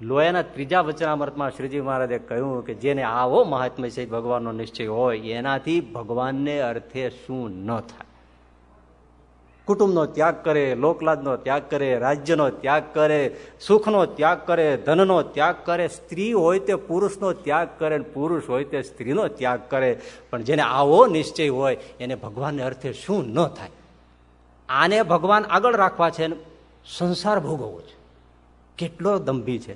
લોયાના ત્રીજા વચનામૃતમાં શ્રીજી મહારાજે કહ્યું કે જેને આવો મહાત્મા છે, ભગવાનનો નિશ્ચય હોય, એનાથી ભગવાનને અર્થે શું ન થાય. કુટુંબનો ત્યાગ કરે, લોકલાજનો ત્યાગ કરે, રાજ્યનો ત્યાગ કરે, સુખનો ત્યાગ કરે, ધનનો ત્યાગ કરે, સ્ત્રી હોય તે પુરુષનો ત્યાગ કરે પુરુષ હોય તે સ્ત્રીનો ત્યાગ કરે. પણ જેને આવો નિશ્ચય હોય, એને ભગવાનને અર્થે શું ન થાય? આને ભગવાન આગળ રાખવા છે સંસાર ભોગવવો છે. કેટલો દંભી છે.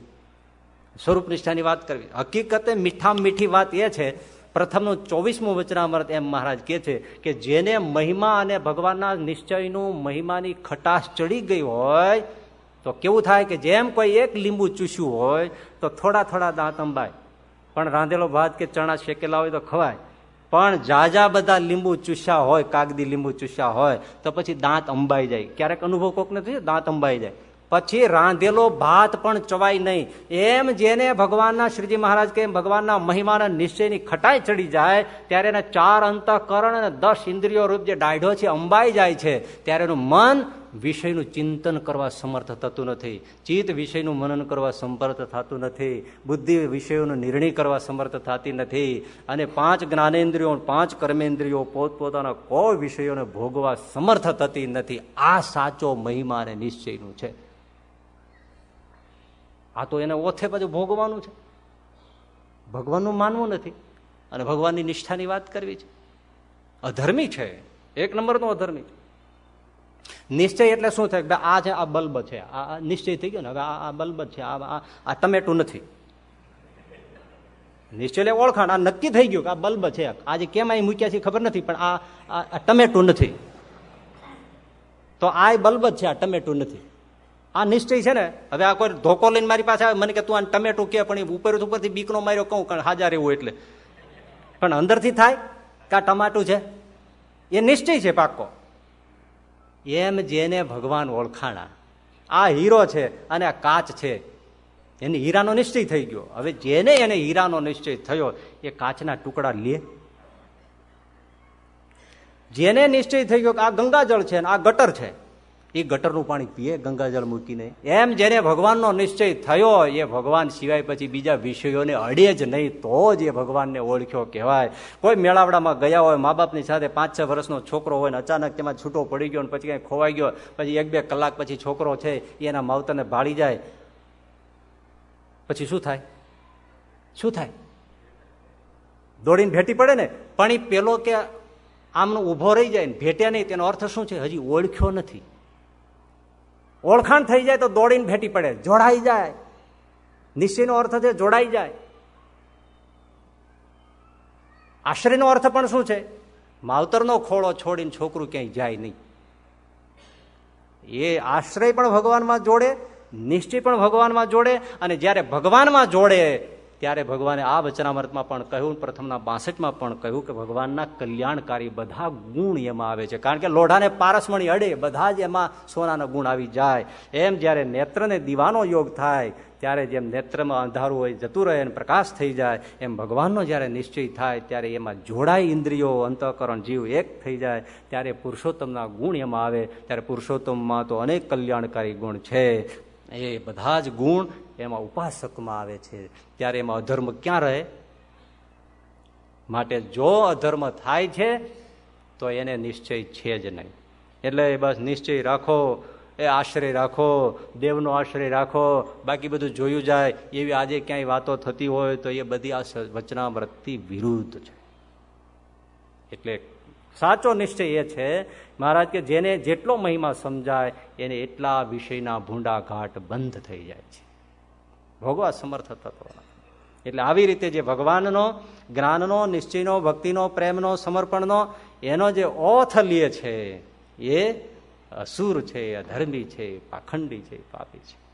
સ્વરૂપ નિષ્ઠાની વાત કરવી. હકીકતે મીઠા મીઠી વાત એ છે પ્રથમનું ચોવીસમું વચનામૃત એમ મહારાજ કે છે કે જેને મહિમા અને ભગવાનના નિશ્ચયનું મહિમાની ખટાશ ચડી ગઈ હોય, તો કેવું થાય કે જેમ કોઈ એક લીંબુ ચૂસ્યું હોય, તો થોડા થોડા દાંત અંબાય. પણ રાંધેલો ભાત કે ચણા શેકેલા હોય તો ખવાય. પણ જાજા બધા લીંબુ ચૂસ્યા હોય, કાગદી લીંબુ ચૂસ્યા હોય, તો પછી દાંત અંબાઈ જાય. ક્યારેક અનુભવ કોક નથી દાંત અંબાઈ જાય. પછી રાંધેલો ભાત પણ ચવાય નહીં. એમ જેને ભગવાનના શ્રીજી મહારાજ કે ભગવાનના મહિમાના નિશ્ચયની ખટાઈ ચડી જાય, ત્યારે એના ચાર અંતઃકરણ અને દસ ઇન્દ્રિયો રૂપ જે દાઢો છે, અંબાઈ જાય છે, ત્યારે એનું મન વિષયનું ચિંતન કરવા સમર્થ થતું નથી. ચિત્ત વિષયનું મનન કરવા સમર્થ થતું નથી. બુદ્ધિ વિષયોનો નિર્ણય કરવા સમર્થ થતી નથી. અને પાંચ જ્ઞાનેન્દ્રિયો, પાંચ કર્મેન્દ્રિયો પોતપોતાના કોઈ વિષયોને ભોગવા સમર્થ થતી નથી. આ સાચો મહિમા અને નિશ્ચયનું છે. આ તો એને ઓથે પછી ભોગવાનું છે. ભગવાનનું માનવું નથી. અને ભગવાનની નિષ્ઠાની વાત કરવી છે. અધર્મી છે. એક નંબરનો અધર્મી નિશ્ચય એટલે શું થાય? કે આ છે, આ બલ્બ છે. આ નિશ્ચય થઈ ગયો ને? હવે આ બલ્બ છે. આ ટમેટું નથી. નિશ્ચય એટલે ઓળખાણ. આ નક્કી થઈ ગયું કે આ બલ્બ છે. આજે કેમ અહીં મૂક્યા છે ખબર નથી, પણ આ ટમેટું નથી. તો આ બલ્બ છે, આ ટમેટું નથી. આ નિશ્ચય છે ને? હવે આ કોઈ ધોકો લઈને મારી પાસે આવે, મને કે તું આ ટમેટું કે, પણ એ ઉપર ઉપરથી બીકનો માર્યો કહું, કારણ હાજર એવું એટલે. પણ અંદરથી થાય કે આ ટમાટું છે? એ નિશ્ચય છે પાક્કો. એમ જેને ભગવાન ઓળખાણા. આ હીરો છે અને આ કાચ છે. એને હીરાનો નિશ્ચય થઈ ગયો. હવે જેને એને હીરાનો નિશ્ચય થયો, એ કાચના ટુકડા લે. જેને નિશ્ચય થઈ ગયો કે આ ગંગાજળ છે આ ગટર છે. એ ગટરનું પાણી પીએ, ગંગાજળ મૂકીને. એમ જેને ભગવાનનો નિશ્ચય થયો, એ ભગવાન સિવાય પછી બીજા વિષયોને અડે જ નહીં, તો જ એ ભગવાનને ઓળખ્યો કહેવાય. કોઈ મેળાવડામાં ગયા હોય મા બાપની સાથે પાંચ છ વર્ષનો છોકરો હોય ને અચાનક તેમાં છૂટો પડી ગયો ને પછી કંઈ ખોવાઈ ગયો, પછી એક બે કલાક પછી છોકરો છે, એના માવતરને ભાળી જાય. પછી શું થાય? શું થાય? દોડીને ભેટી પડે ને? પણ એ પેલો કે આમનો ઊભો રહી જાય ને, ભેટ્યા નહીં, તેનો અર્થ શું છે? હજી ઓળખ્યો નથી. ઓળખાણ થઈ જાય તો દોડીને ભેટી પડે. જોડાઈ જાય. નિશ્ચયનો અર્થ છે જોડાઈ જાય. આશ્રયનો અર્થ પણ શું છે? માવતરનો ખોળો છોડીને છોકરું ક્યાંય જાય નહીં. એ આશ્રય પણ ભગવાનમાં જોડે, નિશ્ચય પણ ભગવાનમાં જોડે, અને જ્યારે ભગવાનમાં જોડે ત્યારે ભગવાને આ વચનામૃતમાં પણ કહ્યું પ્રથમના બાસઠમાં પણ કહ્યું કે ભગવાનના કલ્યાણકારી બધા ગુણ એમાં આવે છે. કારણ કે લોઢાને પારસમણી અડે, બધા જ એમાં સોનાના ગુણ આવી જાય. એમ જ્યારે નેત્રને દીવાનો યોગ થાય, ત્યારે જેમ નેત્રમાં અંધારું હોય, જતું રહે પ્રકાશ થઈ જાય, એમ ભગવાનનો જ્યારે નિશ્ચય થાય, ત્યારે એમાં જોડાય ઇન્દ્રિયો, અંતઃકરણ, જીવ એક થઈ જાય, ત્યારે પુરુષોત્તમના ગુણ એમાં આવે. ત્યારે પુરુષોત્તમમાં તો અનેક કલ્યાણકારી ગુણ છે. એ બધા જ ગુણ એમાં ઉપાસકમાં આવે છે. ત્યારે એમાં અધર્મ ક્યાં રહે? માટે જો અધર્મ થાય છે, તો એને નિશ્ચય છે જ નહીં. એટલે બસ નિશ્ચય રાખો, એ આશ્રય રાખો, દેવનો આશ્રય રાખો, બાકી બધું જોયું જાય, એવી આજે ક્યાંય વાતો થતી હોય તો એ બધી આ વચનામૃતથી વિરુદ્ધ છે. એટલે સાચો નિશ્ચય એ છે, મહારાજ, કે જેને જેટલો મહિમા સમજાય, એને એટલા વિષયના ભૂંડા ઘાટ બંધ થઈ જાય છે. ભોગવા સમર્થ થતો એટલે આવી રીતે જે ભગવાનનો, જ્ઞાનનો, નિશ્ચયનો, ભક્તિનો, પ્રેમનો, સમર્પણનો, એનો જે ઓથ છે, એ અસુર છે, અધર્મી છે, પાખંડી છે, પાપી છે.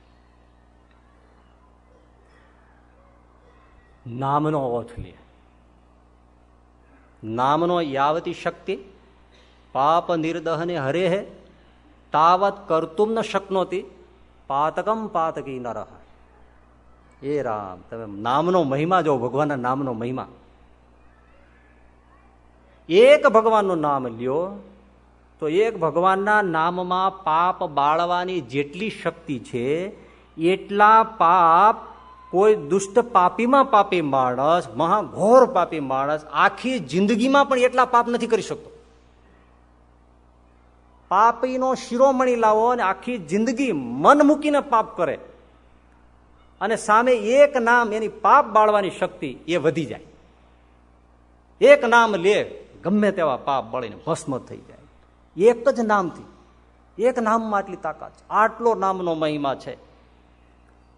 નામનો ઓથ નામનો યાવતી શક્તિ, પાપ નિર્દહને હરે હે, તાવત કરતું ન શકનોતી, પાતકમ પાતકી ન રહ એ રામ, તમે નામનો મહિમા જો, ભગવાનના નામનો મહિમા. એક ભગવાનનું નામ લ્યો, તો એક ભગવાનના નામમાં પાપ બાળવાની જેટલી શક્તિ છે, એટલા પાપ કોઈ દુષ્ટ પાપીમાં પાપી માણસ, મહાઘોર પાપી માણસ આખી જિંદગીમાં પણ એટલા પાપ નથી કરી શકતો. પાપીનો શિરોમણી લાવો અને આખી જિંદગી મન મૂકીને પાપ કરે. અને સામે એક નામ એની પાપ બાળવાની શક્તિ એ વધી જાય. એક નામ લે, ગમે તેવા પાપ બળીને ભસ્મ થઈ જાય. એક જ નામથી. એક નામમાં આટલી તાકાત છે. આટલો નામનો મહિમા છે.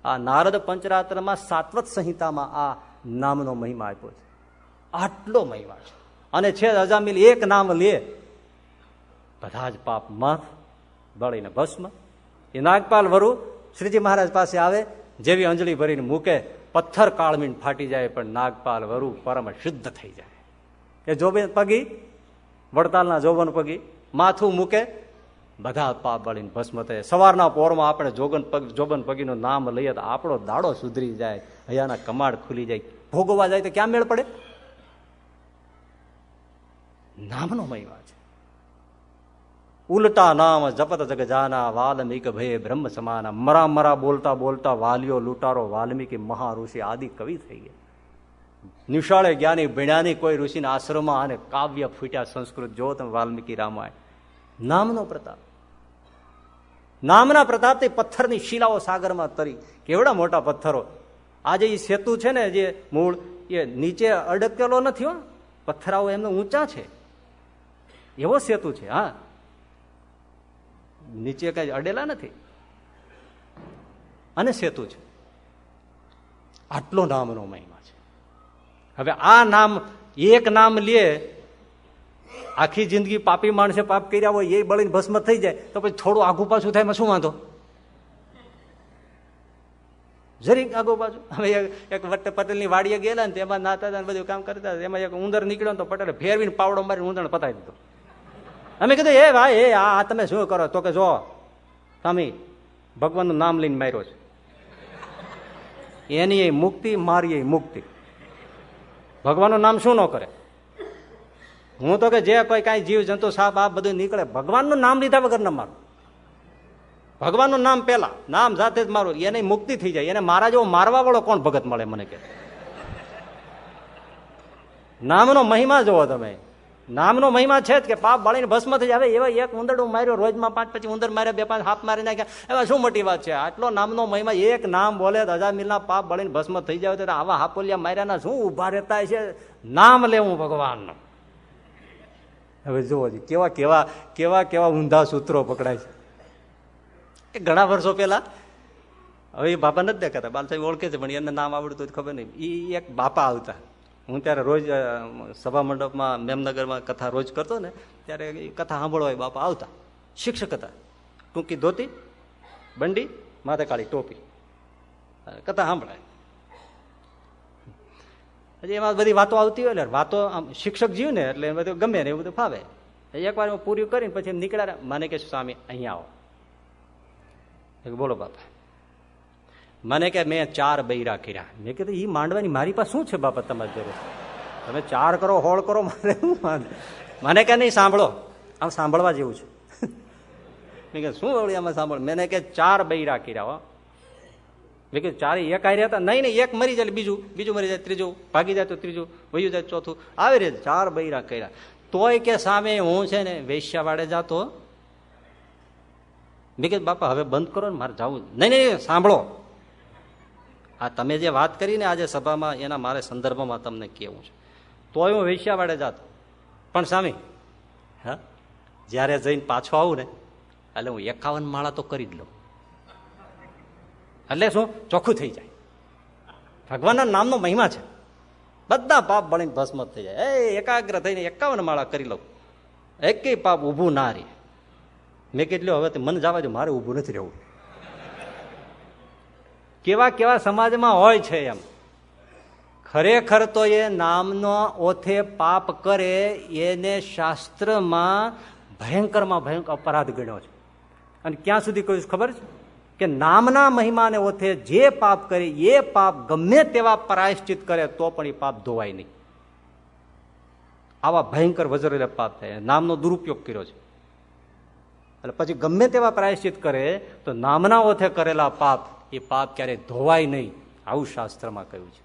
આ નારદ પંચરાત્રમાં સાત્વત સંહિતામાં આ નામનો મહિમા આપ્યો છે. આટલો મહિમા છે. અને છે અજામિલ એક નામ લે. બધા જ પાપ માફ, બળીને ભસ્મ. એ નાગપાલ વરુ શ્રીજી મહારાજ પાસે આવે, જેવી અંજલિ ભરીને મૂકે, પથ્થર કાળમીન ફાટી જાય, પણ નાગપાલ વરુ પરમ શુદ્ધ થઈ જાય. એ જોબે પગી, વડતાલના જોબન પગી, માથું મૂકે બધા પાપ બળીને ભસ્મ થાય સવારના પોરમાં આપણે જોગન પગ જોબન પગીનું નામ લઈએ તો આપણો દાડો સુધરી જાય, હૈયાના કમાડ ખુલી જાય. ભોગવવા જાય તો ક્યાં મેળ પડે? નામનો મહિમા છે. ઉલટા નામ જપત જગજાના વાલ્મીક ભય બ્રહ્મ સમાના. મરા મરા બોલતા બોલતા વાલીઓ લૂંટારો વાલ્મીકી મહાઋષિ આદિ કવિ થઈ ગયા. નિશાળે જ્ઞાની ભીણાની કોઈ ઋષિના આશ્રમમાં અને કાવ્ય ફૂટ્યા સંસ્કૃત જો તમે વાલ્મીકી રામાયણ. નામનો પ્રતાપ. નામના પ્રતાપથી પથ્થરની શિલાઓ સાગરમાં તરી. કેવડા મોટા પથ્થરો? આજે એ સેતુ છે ને જે મૂળ, એ નીચે અડકેલો નથી હો. પથ્થરાઓ એમને ઊંચા છે. એવો સેતુ છે, હા. નીચે કઈ અડેલા નથી. અને સેતુ છે. આટલો નામનો મહિમા છે. હવે આ નામ, એક નામ લે આખી જિંદગી પાપી માણસે પાપ કર્યા હોય, એ બળીને ભસ્મ થઈ જાય, તો પછી થોડું આગુ પાછું થાય, એમાં શું વાંધો? જરીક આગો પાછું. અમે એક વખતે પટેલની વાડીએ ગયેલા ને તેમાં નાતા હતા બધું કામ કરતા એમાં એક ઉંદર નીકળ્યો તો પટેલે ફેરવીને પાવડો મારી ઉંદર પતાવી દીધો. અમે કીધું, એ ભાઈ, એ, આ તમે શું કરો? તો કે જો તમે ભગવાનનું નામ લઈને માર્યો છે. એની મુક્તિ, મારી મુક્તિ. ભગવાનનું નામ શું ન કરે? હું તો કે જે કોઈ કાંઈ જીવ, જંતુ, સાપ આ બધું નીકળે. ભગવાનનું નામ લીધા વગર ન મારું. ભગવાનનું નામ પેલા નામ સાથે જ મારું. એને મુક્તિ થઈ જાય. એને મારા જેવો મારવા વાળો કોણ ભગત મળે મને કે? નામનો મહિમા જોવો તમે. નામનો મહિમા છે જ કે પાપ બાળીને ભસ્મ થઈ જાય એવા એક ઉંદર હું માર્યો, રોજમાં પાંચ પછી ઉંદર માર્યા, બે, પાંચ હાથ મારી નાખ્યા. એવા શું મોટી વાત છે? આટલો નામનો મહિમા, એક નામ બોલે અજામિલના પાપ બળીને ભસ્મ થઈ જાય તો આવા હાપોલિયા માર્યાના શું ઊભા રહેતા છે નામ લેવું ભગવાનનું. હવે જુઓ કેવા કેવા કેવા કેવા ઊંધા સૂત્રો પકડાય છે. એ ઘણા વર્ષો પહેલા, હવે એ બાપા નથી દેખાતા, બાલસાહેબ ઓળખે છે, પણ એને નામ આવડતું ખબર નહીં. એ એક બાપા આવતા. હું ત્યારે રોજ સભા મંડપમાં, મેમનગરમાં કથા રોજ કરતો ને, ત્યારે કથા સાંભળવા બાપા આવતા. શિક્ષક હતા. ટૂંકી ધોતી, બંડી, માથે કાળી ટોપી. કથા સાંભળાય. એમાં બધી વાતો આવતી હોય એટલે વાતો આમ શિક્ષક જીવ ને એટલે બધું ગમે ને એવું બધું ફાવે. એકવાર હું પૂરી કરીને પછી નીકળ્યા મને કે સ્વામી અહીંયા આવો. બોલો બાપા. મને કે, મેં ચાર બૈરા કર્યા. મેં કીધું એ માંડવાની મારી પાસે શું છે બાપા તમારી જરૂર? તમે ચાર કરો, હોળ કરો, મારે મને કે, નહીં, સાંભળો, આમ સાંભળવા જેવું છે. મેં કે શું વળી આમાં સાંભળ? મેં કે, ચાર બૈરા કર્યા મેં કીધું, ચારે એક રહ્યા હતા. નહીં નહીં, એક મરી જાય, બીજું બીજું મરી જાય, ત્રીજું. ભાગી જાય તો ત્રીજું, વયું જાય ચોથું. આવી રીતે ચાર બૈરા કર્યા. તોય કે સામે હું છે ને વેશ્યાવાડે જાતો. મેં કીધું, બાપા, હવે બંધ કરો ને, મારે જવું નહીં નહીં સાંભળો. આ તમે જે વાત કરી ને આજે સભામાં એના મારે સંદર્ભમાં તમને કેવું છે. તોય હું વેશ્યાવાડે જતો. પણ સામે, હા, જ્યારે જઈને પાછો આવું ને, એટલે હું એકાવન માળા તો કરી જ લઉં. એટલે શું? ચોખ્ખું થઈ જાય. ભગવાનના નામનો મહિમા છે. બધા પાપ બળીને ભસ્મ થઈ જાય. એ એકાગ્ર થઈને એકાવન માળા કરી લઉં. એકેય પાપ ઊભું ના રહે. મેં કેટલું હવે મન જવા જો મારે ઊભું નથી રહેવું. કેવા કેવા સમાજમાં હોય છે એમ. ખરેખર તો એ નામનો ઓથે પાપ કરે, એને શાસ્ત્રમાં ભયંકરમાં ભયંકર અપરાધ ગણ્યો છે. અને ક્યાં સુધી કહ્યું ખબર છે? કે નામના મહિમાને ઓથે જે પાપ કરે, એ પાપ ગમે તેવા પ્રાયશ્ચિત કરે, તો પણ એ પાપ ધોવાય નહીં. આવા ભયંકર વજરેલા પાપ થાય. નામનો દુરુપયોગ કર્યો છે. એટલે પછી ગમે તેવા પ્રાયશ્ચિત કરે, તો નામના ઓથે કરેલા પાપ, એ પાપ ક્યારેય ધોવાય નહીં. આવું શાસ્ત્રમાં કહ્યું છે.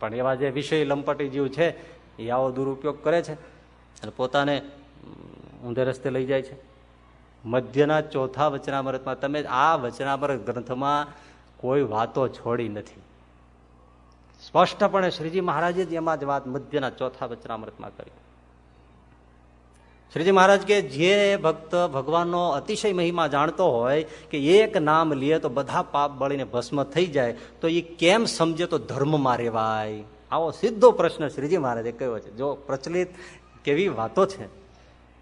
પણ એવા જે વિષય લંપટી જીવ છે, એ આવો દુરુપયોગ કરે છે. અને પોતાને ઊંધે રસ્તે લઈ જાય છે. મધ્યના ચોથા વચનામૃતમાં તમે આ વચનામૃત ગ્રંથમાં કોઈ વાતો છોડી નથી. સ્પષ્ટપણે શ્રીજી મહારાજે જ એમાં જ વાત મધ્યના ચોથા વચનામૃતમાં કરી. શ્રીજી મહારાજ કે જે ભક્ત ભગવાનનો અતિશય મહિમા જાણતો હોય કે એક નામ લે તો બધા પાપ બળીને ભસ્મ થઈ જાય, તો એ કેમ સમજે તો ધર્મમાં રેવાય? આવો સીધો પ્રશ્ન શ્રીજી મહારાજે કહ્યો છે. જો પ્રચલિત કેવી વાતો છે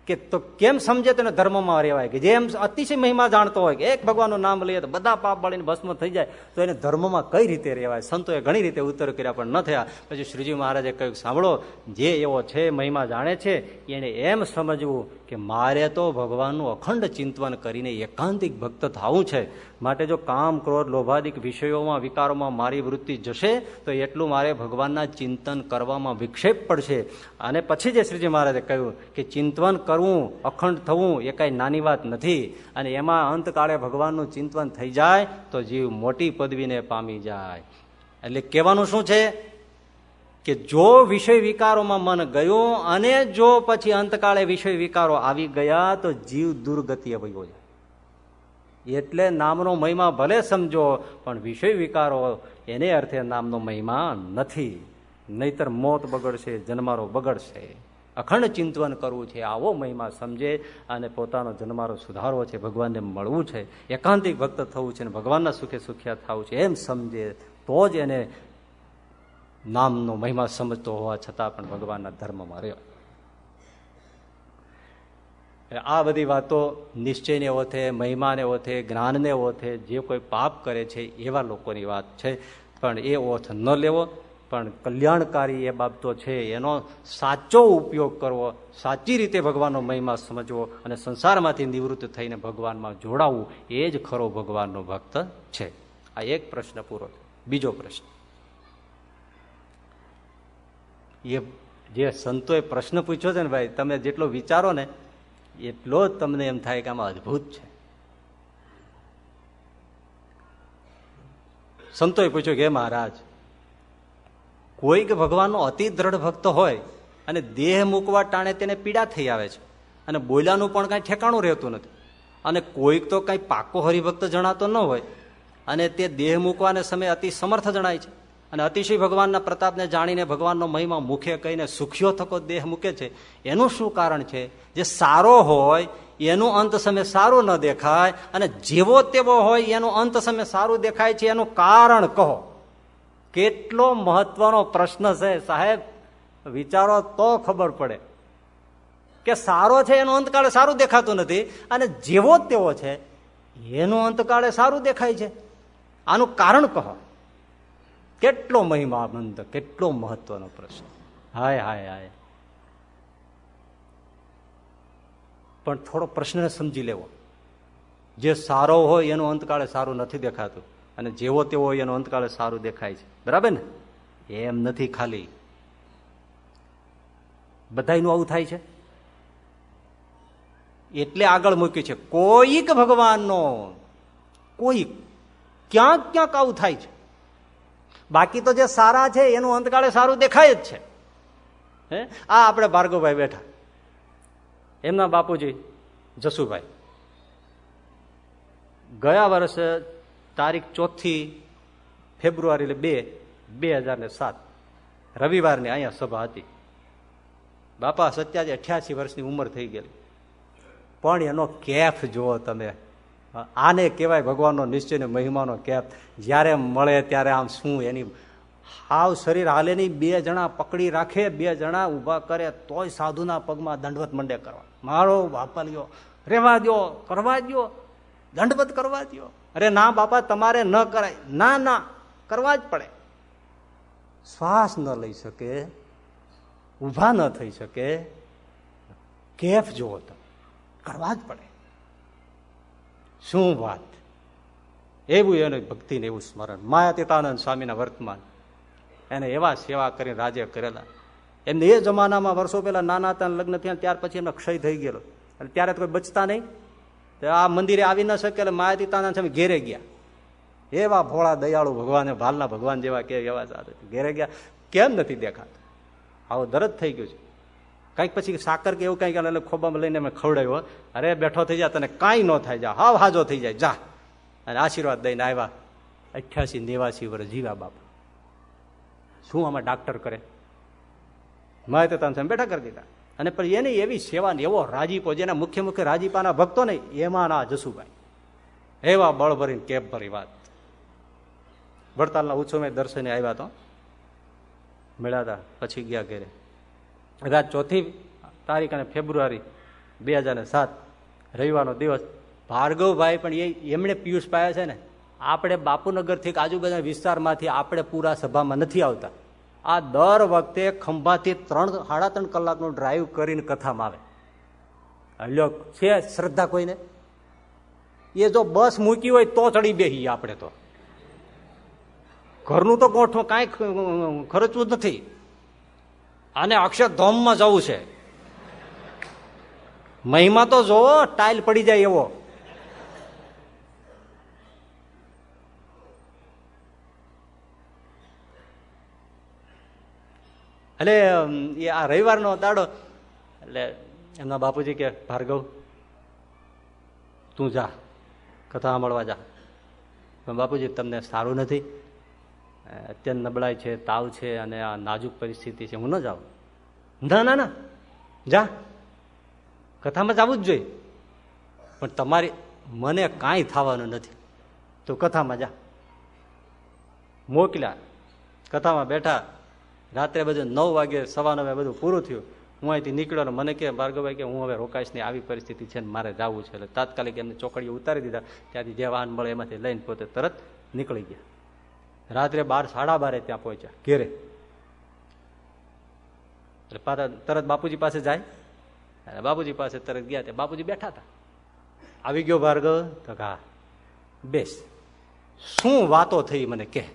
કે તો કેમ સમજે તેને ધર્મમાં રહેવાય કે જેમ અતિશય મહિમા જાણતો હોય કે એક ભગવાનનું નામ લઈએ તો બધા પાપ બળીને ભસ્મ થઈ જાય, તો એને ધર્મમાં કઈ રીતે રહેવાય? સંતોએ ઘણી રીતે ઉત્તર કર્યા પણ ન થયા. પછી શ્રીજી મહારાજે કહ્યું, સાંભળો, જે એવો છે, મહિમા જાણે છે, એને એમ સમજવું કે મારે તો ભગવાનનું અખંડ ચિંતન કરીને એકાંતિક ભક્ત થવું છે. માટે જો કામ, ક્રોધ, લોભાદિક વિષયોમાં, વિકારોમાં મારી વૃત્તિ જશે, તો એટલું મારે ભગવાનના ચિંતન કરવામાં વિક્ષેપ પડશે. અને પછી જે શ્રીજી મહારાજે કહ્યું કે ચિંતન કરવું, અખંડ થવું, એ કાંઈ નાની વાત નથી. અને એમાં અંતકાળે ભગવાનનું ચિંતન થઈ જાય, તો જીવ મોટી પદવીને પામી જાય. એટલે કહેવાનું શું છે? કે જો વિષય વિકારોમાં મન ગયું, અને જો પછી અંતકાળે વિષય વિકારો આવી ગયા, તો જીવ દુર્ગતિએ વયો જાય. એટલે નામનો મહિમા ભલે સમજો, પણ વિષય વિકારો, એને અર્થે નામનો મહિમા નથી. નહીતર મોત બગડશે, જન્મારો બગડશે. અખંડ ચિંતન કરવું છે, આવો મહિમા સમજે અને પોતાનો જન્મારો સુધારવો છે, ભગવાનને મળવું છે. એકાંતિક ભક્ત થવું છે અને ભગવાનના સુખે સુખ્યા થવું છે, એમ સમજે તો જ એને નામનો મહિમા સમજતો હોવા છતાં પણ ભગવાનના ધર્મમાં રહ્યો. આ બધી વાતો નિશ્ચયને ઓથે, મહિમાને ઓથે, જ્ઞાનને ઓથે, જે કોઈ પાપ કરે છે એવા લોકોની વાત છે. પણ એ ઓથ ન લેવો. પણ કલ્યાણકારી એ બાબતો છે, એનો સાચો ઉપયોગ કરવો, સાચી રીતે ભગવાનનો મહિમા સમજવો અને સંસારમાંથી નિવૃત્ત થઈને ભગવાનમાં જોડાવવું એ જ ખરો ભગવાનનો ભક્ત છે. આ એક પ્રશ્ન પૂરો બીજો પ્રશ્ન. એ જે સંતોએ પ્રશ્ન પૂછ્યો છે ને ભાઈ, તમે જેટલો વિચારો ને એટલો જ તમને એમ થાય કે આમાં અદભુત છે. સંતોએ પૂછ્યું કે મહારાજ, કોઈક ભગવાનનો અતિ દ્રઢ ભક્ત હોય અને દેહ મૂકવા ટાણે તેને પીડા થઈ આવે છે અને બોલ્યાનું પણ કાંઈ ઠેકાણું રહેતું નથી અને કોઈક તો કાંઈ પાકો હરિભક્ત જણાતો ન હોય અને તે દેહ મૂકવાને સમયે અતિ સમર્થ જણાય છે અને અતિશય ભગવાનના પ્રતાપને જાણીને ભગવાનનો મહિમા મુખે કહીને સુખ્યો થકો દેહ મૂકે છે, એનું શું કારણ છે? જે સારો હોય, એનું અંત સમય સારું ન દેખાય, અને જેવો તેવો હોય, એનું અંત સમય સારું દેખાય છે, એનું કારણ કહો. કેટલો મહત્વનો પ્રશ્ન છે, સાહેબ. વિચારો તો ખબર પડે. કે સારો છે, એનું અંતકાળે સારું દેખાતું નથી, અને જેવો તેવો છે, એનું અંતકાળે સારું દેખાય છે. આનું કારણ કહો. કેટલો મહિમા મંદ કેટલો મહત્વનો પ્રશ્ન. હાય હાય હાય. પણ થોડો પ્રશ્ન સમજી લેવો. જે સારો હોય એનો અંતકાળે સારું નથી દેખાતું અને જેવો તેવો હોય એનું અંતકાળે સારું દેખાય છે. બરાબર ને? એમ નથી ખાલી. બધાનું આવું થાય છે? એટલે આગળ મૂક્યું છે. કોઈક ભગવાનનો, કોઈક ક્યાંક ક્યાંક આવું થાય છે. બાકી તો જે સારા છે, એનું અંતકાળે સારું દેખાય જ છે. હે? આ આપણે ભાર્ગવભાઈ બેઠા. એમના બાપુજી, જસુભાઈ. ગયા વર્ષે તારીખ ચોથી ફેબ્રુઆરી બે બે હજાર ને સાત. રવિવારની અહીંયા સભા હતી. બાપા સત્યાજી અઠ્યાસી વર્ષની ઉંમર થઈ ગયેલી. પણ એનો કેફ જુઓ તમે. આને કહેવાય ભગવાનનો નિશ્ચય મહિમાનો કેપ જ્યારે મળે ત્યારે આમ શું એની હાવ શરીર હાલે નહીં, બે જણા પકડી રાખે, બે જણા ઊભા કરે, તોય સાધુના પગમાં દંડવત મંડે કરવા. મારો બાપા લ્યો, રેવા દો કરવા દો દંડવત કરવા દો અરે ના બાપા, તમારે ન કરાય. ના ના, કરવા જ પડે. શ્વાસ ન લઈ શકે, ઊભા ન થઈ શકે. કેફ જોવો તો કરવા જ પડે. શું વાત? એવું એનું ભક્તિને એવું સ્મરણ. માયા તીતાનંદ સ્વામીના વર્તમાન. એને એવા સેવા કરીને રાજે કરેલા. એમને એ જમાનામાં વર્ષો પહેલા નાના હતા લગ્ન થયા ત્યાર પછી એમનો ક્ષય થઈ ગયેલો. અને ત્યારે કોઈ બચતા નહીં. તો આ મંદિરે આવી ન શકે એટલે માયા તીતાનંદ સ્વામી ઘેરે ગયા. એવા ભોળા દયાળુ ભગવાન, ભાલના ભગવાન જેવા કે એવા સાથે ઘેરે ગયા. કેમ નથી દેખાતા? આવો દરદ થઈ ગયો છે. કંઈક પછી સાકર કે એવું કંઈક એટલે ખોબામાં લઈને મેં ખવડાવ્યો. અરે, બેઠો થઈ જાય તને કાંઈ ન થાય, જા, હાવ હાજો થઈ જાય, જા. અને આશીર્વાદ દઈને આવ્યા. અઠ્યાસી નેવાસી વર્ષ જીવા બાપા. શું આમાં ડાક્ટર કરે? મારે તો તમે બેઠા કરી દીધા. અને પણ એની એવી સેવા ને એવો રાજીપો જેના મુખ્ય મુખ્ય રાજીપાના ભક્તો ને એમાં ના જસુભાઈ. એવા બળ ભરીને કેપ ભરી વાત. વડતાલના ઉત્સવમાં દર્શને આવ્યા તો. મળ્યા પછી ગયા ઘેરે. રાત ચોથી તારીખ અને ફેબ્રુઆરી બે હજાર સાત, રવિવારનો દિવસ. ભાર્ગવભાઈ પણ એ એમણે પિયુષ પાયા છે ને, આપણે બાપુનગરથી આજુબાજુના વિસ્તારમાંથી આપણે પૂરા સભામાં નથી આવતા. આ દર વખતે ખંભાથી ત્રણ, સાડા ત્રણ કલાકનું ડ્રાઈવ કરીને કથામાં આવે. હલો છે શ્રદ્ધા કોઈને? એ જો બસ મૂકી હોય તો ચડી બેસી આપણે તો. ઘરનું તો ગોઠવું કાંઈ ખર્ચવું જ નથી. આને અક્ષરધામમાં જવું છે. મહિમા તો જોવો, ટાઇલ પડી જાય એવો. એટલે એ આ રવિવારનો દાડો, એટલે એમના બાપુજી કે, ભાર્ગવ, તું જા, કથા સાંભળવા જા. બાપુજી, તમને સારું નથી. અત્યંત નબળાઈ છે, તાવ છે અને આ નાજુક પરિસ્થિતિ છે. હું ન જાઉં. ના ના ના. જા. કથામાં જવું જ જોઈએ. પણ તમારી મને કાંઈ થવાનું નથી. તો કથામાં જા. મોકલ્યા. કથામાં બેઠા. રાત્રે બધું નવ વાગે, સવા નવે બધું પૂરું થયું. હું અહીંથી નીકળ્યો અને મને કે, ભાર્ગવભાઈ, કે હું હવે રોકાઈશ ને આવી પરિસ્થિતિ છે ને મારે જવું છે. એટલે તાત્કાલિક એમને ચોકડીઓ ઉતારી દીધા. ત્યાંથી જે વાહન મળે એમાંથી લઈને પોતે તરત નીકળી ગયા. રાત્રે બાર, સાડા બારે ત્યાં પહોંચ્યા, ઘેરે. એટલે પાછા તરત બાપુજી પાસે જાય. અને બાપુજી પાસે તરત ગયા ત્યાં બાપુજી બેઠા હતા. આવી ગયો ભાર્ગવ? તો હા, બેસ. શું વાતો થઈ મને કે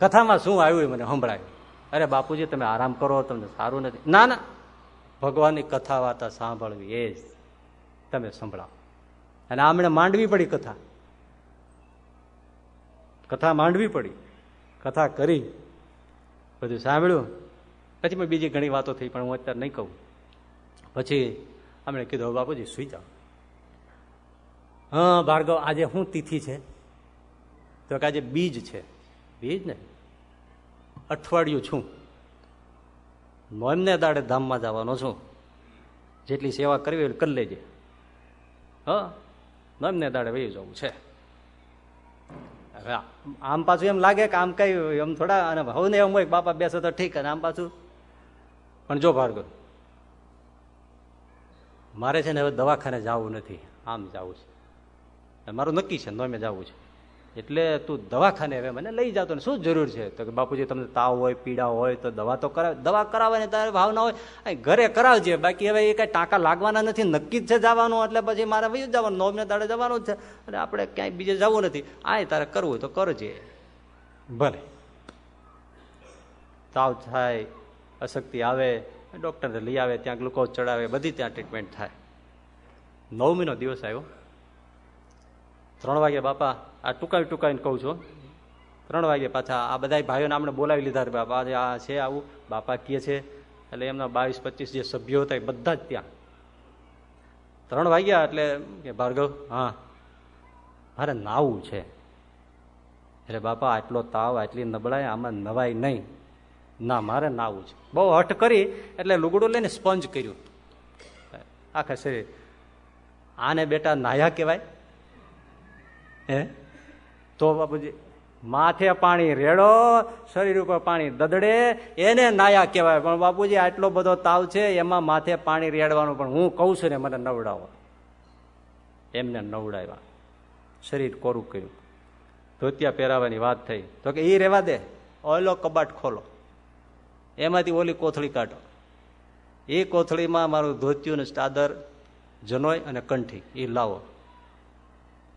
કથામાં શું આવ્યું મને સંભળાયું. અરે બાપુજી, તમે આરામ કરો, તમને સારું નથી. ના ના. ભગવાનની કથા વાતા સાંભળવી એ તમે સંભળાવો. અને આમણે માંડવી પડી કથા. કથા માંડવી પડી, કથા કરી, બધું સાંભળ્યું. પછી મેં બીજી ઘણી વાતો થઈ, પણ હું અત્યારે નહીં કહું. પછી અમે કીધું બાપુજી, સુઈ જાઓ. હા, ભાર્ગવ, આજે શું તિથિ છે. તો કે આજે બીજ છે. બીજ ને? અઠવાડિયું છું. નોમને દાડે ધામમાં જવાનો છું. જેટલી સેવા કરવી કરી લેજે. હા નોમને દાડે વહી જવું છે. આમ પાછું એમ લાગે કે આમ કઈ એમ થોડા, અને ને એમ હોય બાપા બેસો તો ઠીક અને આમ પાછું. પણ જો ભાર્ગવ, મારે છે ને હવે દવાખાને જવું નથી. આમ જવું છે. મારું નક્કી છે નોમે જવું છે. એટલે તું દવાખાને હવે મને લઈ જતો ને શું જરૂર છે? તો કે બાપુજી તમને તાવ હોય પીડા હોય તો દવા તો કરાવે દવા કરાવવાની તારે ભાવના હોય. ઘરે કરાવજે. બાકી હવે એ કાંઈ ટાંકા લાગવાના નથી નક્કી જ છે જવાનું. એટલે પછી મારે વયું જવાનું નોમને દાડે જવાનું જ છે. અને આપણે ક્યાંય બીજે જવું નથી. આ તારે કરવું તો કરજે. ભલે. તાવ થાય અશક્તિ આવે ડૉક્ટરને લઈ આવે ત્યાં ગ્લુકોઝ ચડાવે બધી ત્યાં ટ્રીટમેન્ટ થાય. નવમીનો દિવસ આવ્યો. ત્રણ વાગે બાપા, આ ટૂંકાવી ટૂંકાવીને કહું છું ત્રણ વાગે પાછા આ બધા ભાઈઓને આપણે બોલાવી લીધા બાપા. આ છે આવું. બાપા કહે છે, એટલે એમના બાવીસ પચીસ જે સભ્યો હતા એ બધા જ ત્યાં. ત્રણ વાગ્યા એટલે કે, ભાર્ગવ, હા, મારે નાવું છે. એટલે બાપા, આટલો તાવ, આટલી નબળાઈ, આમાં નવાય નહીં. ના, મારે નાવું છે. બહુ હઠ કરી, એટલે લુગડું લઈને સ્પંજ કર્યું. આખા શરીર. આને બેટા નાયા કહેવાય. હે? તો બાપુજી, માથે પાણી રેડો, શરીર ઉપર પાણી દદડે, એને નાયા કહેવાય. પણ બાપુજી, આટલો બધો તાવ છે, એમાં માથે પાણી રેડવાનું પણ હું કહું છું ને, મને નવડાવો. એમને નવડાવ્યા. શરીર કોરું કર્યું. ધોતિયા પહેરાવાની વાત થઈ. તો કે એ રેવા દે. ઓલો કબાટ ખોલો. એમાંથી ઓલી કોથળી કાઢો. એ કોથળીમાં મારું ધોતિયું ને ચાદર જનોય અને કંઠી. એ લાવો.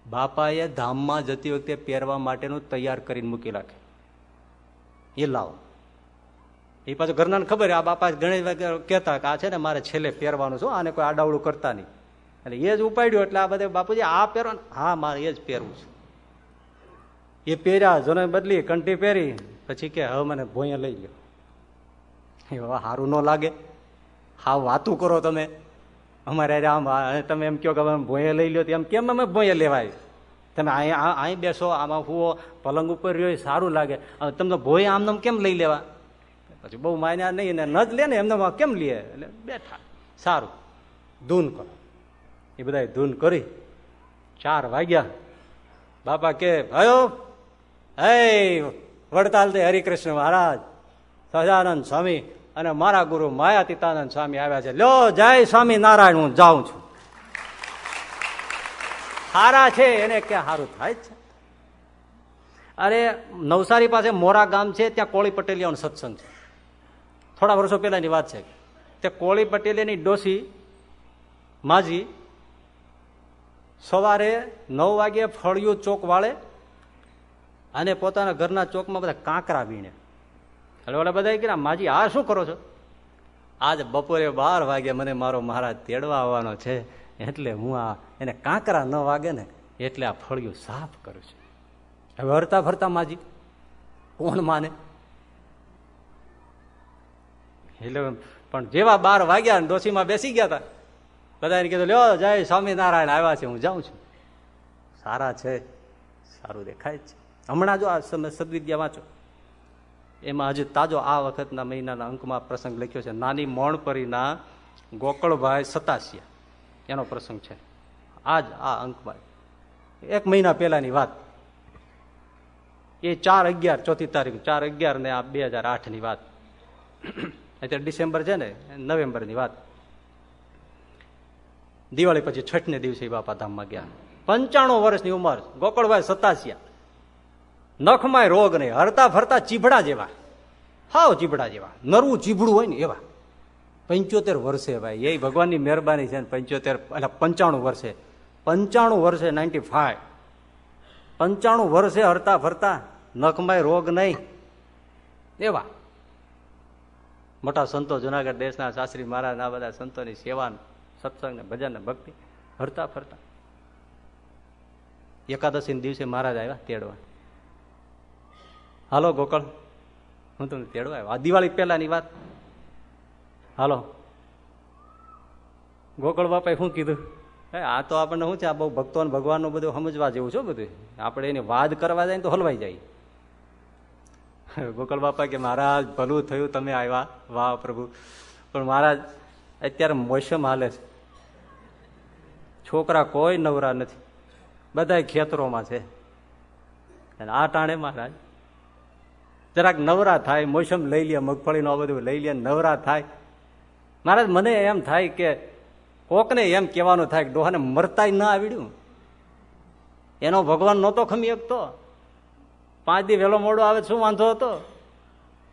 બાપાએ ધામમાં જતી વખતે પહેરવા માટેનું તૈયાર કરીને મૂકી રાખે. એ લાવો. એ પાછું ઘરના ખબર આ બાપા ઘણી કહેતા કે આ છે ને મારે છેલ્લે પહેરવાનું છું આને કોઈ આડાવડું કરતા નહીં. એટલે એ જ ઉપાડ્યું, એટલે આ બધા બાપુજી આ પહેરવાનું, હા, મારે એ જ પહેરવું છે. એ પહેર્યા જોને બદલી, કંઠી પહેરી, પછી કે, હવે મને ભોંય લઈ ગયો એ સારું ન લાગે. હા, વાતું કરો તમે. અમારે આમ તમે એમ કહો કે ભોંયે લઈ લો એમ કેમ અમે ભોંયે લેવાય? તમે અહીંયા અહીં બેસો, આમાં હુઓ પલંગ ઉપર રહ્યો સારું લાગે. તમને ભોય આમને કેમ લઈ લેવા? પછી બહુ માન્યા નહીં ને ન જ લે ને, એમને કેમ લે? એટલે બેઠા. સારું. ધૂન કરો. એ બધા ધૂન કરી. ચાર વાગ્યા. બાપા કે ભયો હે વડતાલ તે હરિકૃષ્ણ મહારાજ. સજાનંદ સ્વામી અને મારા ગુરુ માયાતીતાનંદ સ્વામી આવ્યા છે. લો, જય સ્વામી નારાયણ હું જાઉં છું. સારા છે, એને ક્યાં સારું થાય છે? અરે, નવસારી પાસે મોરા ગામ છે, ત્યાં કોળી પટેલિયાનો સત્સંગ છે. થોડા વર્ષો પહેલાની વાત છે. તે કોળી પટેલિયાની ડોસી, માજી, સવારે નવ વાગે ફળિયું ચોક વાળે અને પોતાના ઘરના ચોકમાં બધા કાંકરા વીણે. એટલે ઓલા બધા કે માજી, આ શું કરો છો? આજ બપોરે બાર વાગે મને મારો મહારાજ તેડવા આવવાનો છે, એટલે હું આ એને કાંકરા ન વાગે ને એટલે આ ફળિયું સાફ કરું છું. હવે હરતા ફરતા માજી, કોણ માને? એટલે પણ જેવા બાર વાગ્યા ને ડોસીમાં બેસી ગયા હતા બધાને કીધું, લ્યો, જય સ્વામિનારાયણ, આવ્યા છે, હું જાઉં છું. સારા છે, સારું દેખાય છે. હમણાં જો આ સદવિદ્યા વાંચો. એમાં હજી તાજો આ વખતના મહિનાના અંકમાં પ્રસંગ લખ્યો છે. નાની મોણપરીના ગોકળભાઈ સતાસિયા. એનો પ્રસંગ છે. આજ આ અંકમાં એક મહિના પહેલાની વાત. એ ચાર અગિયાર, ચોથી તારીખ, ચાર અગિયાર ને આ બે હજાર આઠની વાત. અત્યારે ડિસેમ્બર છે ને, નવેમ્બરની વાત. દિવાળી પછી છઠ ને દિવસે બાપા ધામમાં ગયા. પંચાણું વર્ષની ઉંમર ગોકળભાઈ સતાસિયા. નખમાં રોગ નહીં. હરતા ફરતા ચીભડા જેવા. હાવ ચીભડા જેવા. નરવું ચીભડું હોય ને એવા. પંચોતેર વર્ષે ભાઈ. એ ભગવાનની મહેરબાની છે ને પંચોતેર, એટલે પંચાણું વર્ષે. પંચાણું વર્ષે નાઇન્ટી ફાઈવ પંચાણું વર્ષે હરતા ફરતા નખમાં રોગ નહીં. એવા. મોટા સંતો જુનાગઢ દેશના શાસ્ત્રી મહારાજ આ બધા સંતોની સેવા સત્સંગ ને ભજન ને ભક્તિ. હરતા ફરતા. એકાદશી દિવસે મહારાજ આવ્યા તેડવા. હાલો ગોકળ હું તમને તેડવા આવ્યો. આ દિવાળી પહેલાની વાત. હાલો. ગોકળ બાપાએ શું કીધું? હે આ તો આપણને શું છે? આ બહુ ભક્તો ભગવાનનું બધું સમજવા જેવું છે બધું. આપણે એને વાદ કરવા જાય ને તો હલવાઈ જાય. ગોકળ બાપા કે મહારાજ ભલું થયું તમે આવ્યા. વાહ પ્રભુ. પણ મહારાજ અત્યારે મોસમ હાલે છે. છોકરા કોઈ નવરા નથી. બધા ખેતરોમાં છે. અને આ ટાણે મહારાજ જરાક નવરા થાય, મોસમ લઈ લે, મગફળીનું આ બધું લઈ લે, નવરા થાય. મહારાજ, મને એમ થાય કે કોકને એમ કહેવાનું થાય કે ડોહાને મરતાય ના આવડ્યું. એનો ભગવાન નહોતો ખમી શકતો. પાંચ દી વહેલો મોડો આવે શું વાંધો હતો?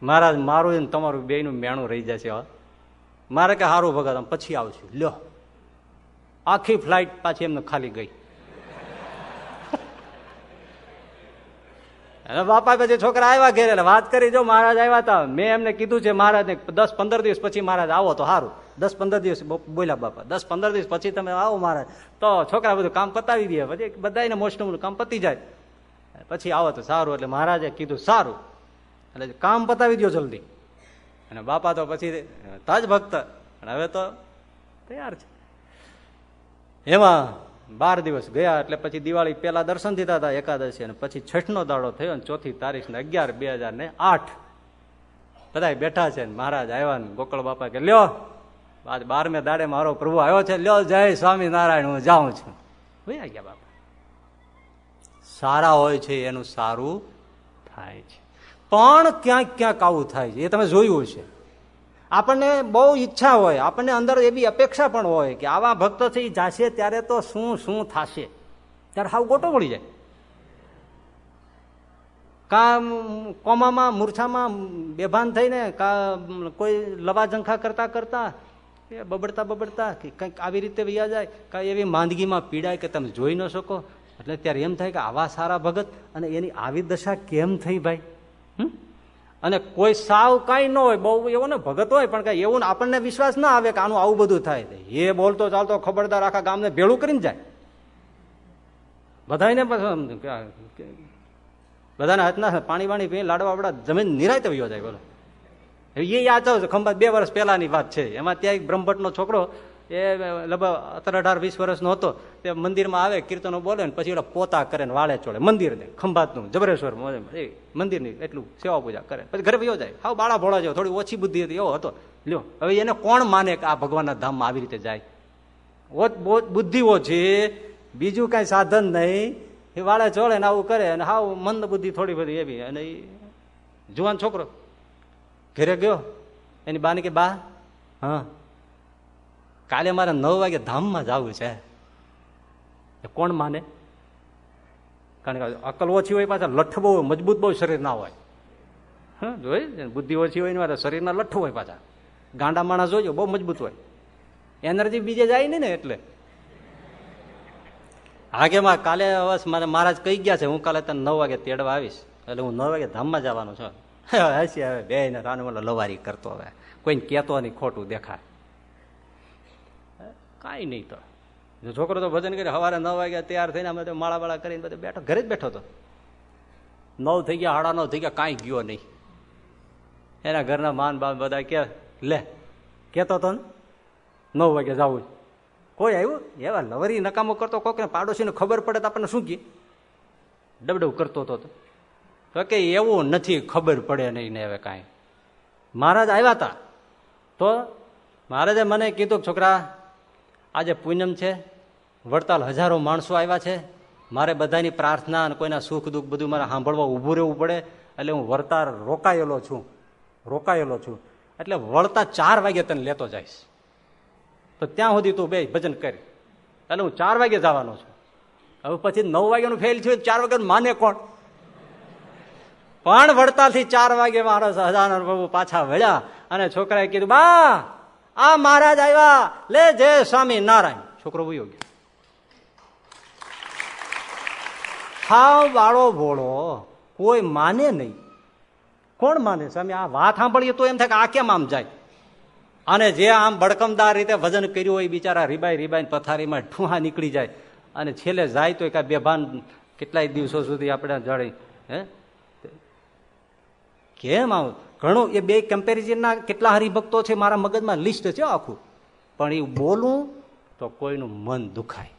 મહારાજ, મારું તમારું બેનું મેણું રહી જશે મારે કે સારું ભગત, પછી આવશું. લ્યો. આખી ફ્લાઇટ પાછી એમને ખાલી ગઈ. અને બાપા પછી છોકરા આવ્યા ઘેરે વાત કરી, જો મહારાજ આવ્યા હતા, મેં એમને કીધું છે મહારાજને, દસ પંદર દિવસ પછી મહારાજ આવો તો સારું દસ પંદર દિવસ બોલ્યા બાપા, દસ પંદર દિવસ પછી તમે આવો મહારાજ. તો છોકરા બધું કામ પતાવી દે, પછી બધાને મોસ્ટનું કામ પતી જાય. પછી આવો તો સારું, એટલે મહારાજે કીધું, સારું. એટલે કામ પતાવી દો જલ્દી. અને બાપા તો પછી તાજ ભક્ત. હવે તો તૈયાર છે. એમાં બાર દિવસ ગયા એટલે પછી દિવાળી પેલા દર્શન દીધા હતા એકાદશી અને પછી છઠનો દાડો થયો અને ચોથી તારીખ ને અગિયાર બે હજાર ને આઠ. બધા બેઠા છે મહારાજ આવ્યા ને ગોકળ બાપા કે, લ્યો, આજ બારમે દાડે મારો પ્રભુ આવ્યો છે. લ્યો, જય સ્વામિનારાયણ, હું જાઉં છું. ભૈયા ગયા બાપા. સારા હોય છે, એનું સારું થાય છે. પણ ક્યાંક ક્યાંક આવું થાય છે. એ તમે જોયું છે આપણને બહુ ઈચ્છા હોય, આપણને અંદર એવી અપેક્ષા પણ હોય કે આવા ભક્ત છે એ જાશે ત્યારે તો શું શું થશે. ત્યારે હાવ ગોટો મળી જાય. કા કોમામાં, મૂર્છામાં બેભાન થઈને કા કોઈ લવા ઝંખા કરતા કરતા બબડતા બબડતા કે કંઈક આવી રીતે વૈયા જાય, કાંઈ એવી માંદગીમાં પીડાય કે તમે જોઈ ન શકો. એટલે ત્યારે એમ થાય કે આવા સારા ભગત અને એની આવી દશા કેમ થઈ ભાઈ? અને કોઈ સાવ કાંઈ ન હોય, બહુ એવો ને ભગત હોય, પણ કઈ એવું આપણને વિશ્વાસ ના આવે કે આનું આવું બધું થાય એ બોલતો ચાલતો ખબરદાર આખા ગામને ભેળું કરીને જાય. બધાને બધાના હાથના પાણી વાણી પી લાડવા વાળા જમીન નિરાય વયો જાય, બોલો. એ યાદ ખંભાત બે વર્ષ પહેલાની વાત છે. એમાં ત્યાં એક બ્રહ્મભટ્ટનો છોકરો એ લગભગ અત્યારે અઢાર વીસ વર્ષનો હતો. તે મંદિરમાં આવે, કીર્તનો બોલે ને પછી ઓલા પોતા કરે ને વાળે ચોળે. મંદિરને, ખંભાતનું, જબરેશ્વર મંદિરની એટલું સેવા પૂજા કરે. પછી ઘરે વયો જાય. હા બાળા ભોળા જાય થોડી ઓછી બુદ્ધિ હતી, એવો હતો. લ્યો, હવે એને કોણ માને કે આ ભગવાનના ધામમાં આવી રીતે જાય? ઓત બુદ્ધિ ઓછી, બીજું કઈ સાધન નહીં. એ વાળે ચોળે ને આવું કરે અને હાવ મંદ બુદ્ધિ થોડી બધી એવી. અને એ જુવાન છોકરો ઘરે ગયો. એની બાને કે, બા, હા કાલે મારે નવ વાગે ધામમાં જવું છે. કોણ માને? કારણ કે અકલ ઓછી હોય પાછા લઠ્ઠ બહુ મજબૂત બહુ શરીર ના હોય. હા જોઈ બુદ્ધિ ઓછી હોય ને શરીરના લઠ્ઠું હોય પાછા. ગાંડા માણસ જોજો, બહુ મજબૂત હોય. એનર્જી બીજે જાય નહીં ને એટલે. આગેમાં કાલે બસ મારે મહારાજ કહી ગયા છે, હું કાલે તને નવ વાગે તેડવા આવીશ. એટલે હું નવ વાગે ધામમાં જવાનો છું. હસી હવે બે ને રાનો લવારી કરતો હવે કોઈને કહેતો નહીં, ખોટું દેખાય. કાંઈ નહીં તો. છોકરો તો ભજન કરી, સવારે નવ વાગ્યા તૈયાર થઈને અમે તો માળા વાળા કરીને બધા બેઠો, ઘરે જ બેઠો હતો. નવ થઈ ગયા હાડા નવ થઈ ગયા, કાંઈ ગયો નહીં. એના ઘરના માન બાન બધા કે, લે કેતો તો નવ વાગે જવું કોઈ આવ્યું? એવા લવરી નકામો કરતો કોકને પાડોશીને ખબર પડે તો આપણને શું કહે? ડબડબ કરતો હતો. તો કે, એવું નથી, ખબર પડે નહીં ને હવે કાંઈ. મહારાજ આવ્યા હતા તો? મહારાજે મને કીધું છોકરા આજે પૂનમ છે. વડતાલ હજારો માણસો આવ્યા છે. મારે બધાની પ્રાર્થના અને કોઈના સુખ દુઃખ બધું મારે સાંભળવા ઊભું રહેવું પડે. એટલે હું વળતાર રોકાયેલો છું. રોકાયેલો છું. એટલે વળતા ચાર વાગે તને લેતો જઈશ. તો ત્યાં સુધી તું બે ભજન કરી. એટલે હું ચાર વાગે જવાનો છું. હવે પછી નવ વાગ્યાનું ફેલ થયું ચાર વાગ્યાનું માને કોણ? પણ વડતાલથી ચાર વાગે મારો સહજાનંદ પ્રભુ પાછા વળ્યા અને છોકરાએ કીધું, બા આ મહારાજ આવ્યા. લે જય સ્વામી નારાયણ છોકરો વયો ગયો. હાવ વાળો ભોળો, કોઈ માને નહીં. કોણ માને? સ્વામી, આ વાત સાંભળીએ તો એમ થાય કે આ કેમ આમ જાય? અને જે આમ બડકમદાર રીતે વજન કર્યું હોય બિચારા રીબાઈ રીબાઈ પથારીમાં ઠુહા નીકળી જાય. અને છેલ્લે જાય તો કાંઈ બેભાન કેટલાય દિવસો સુધી આપણે જાણી હે? કેમ આવું? ઘણું, એ બે કમ્પેરિઝનના કેટલા હરિભક્તો છે મારા મગજમાં લિસ્ટ છે આખું. પણ એ બોલું તો કોઈનું મન દુખાય.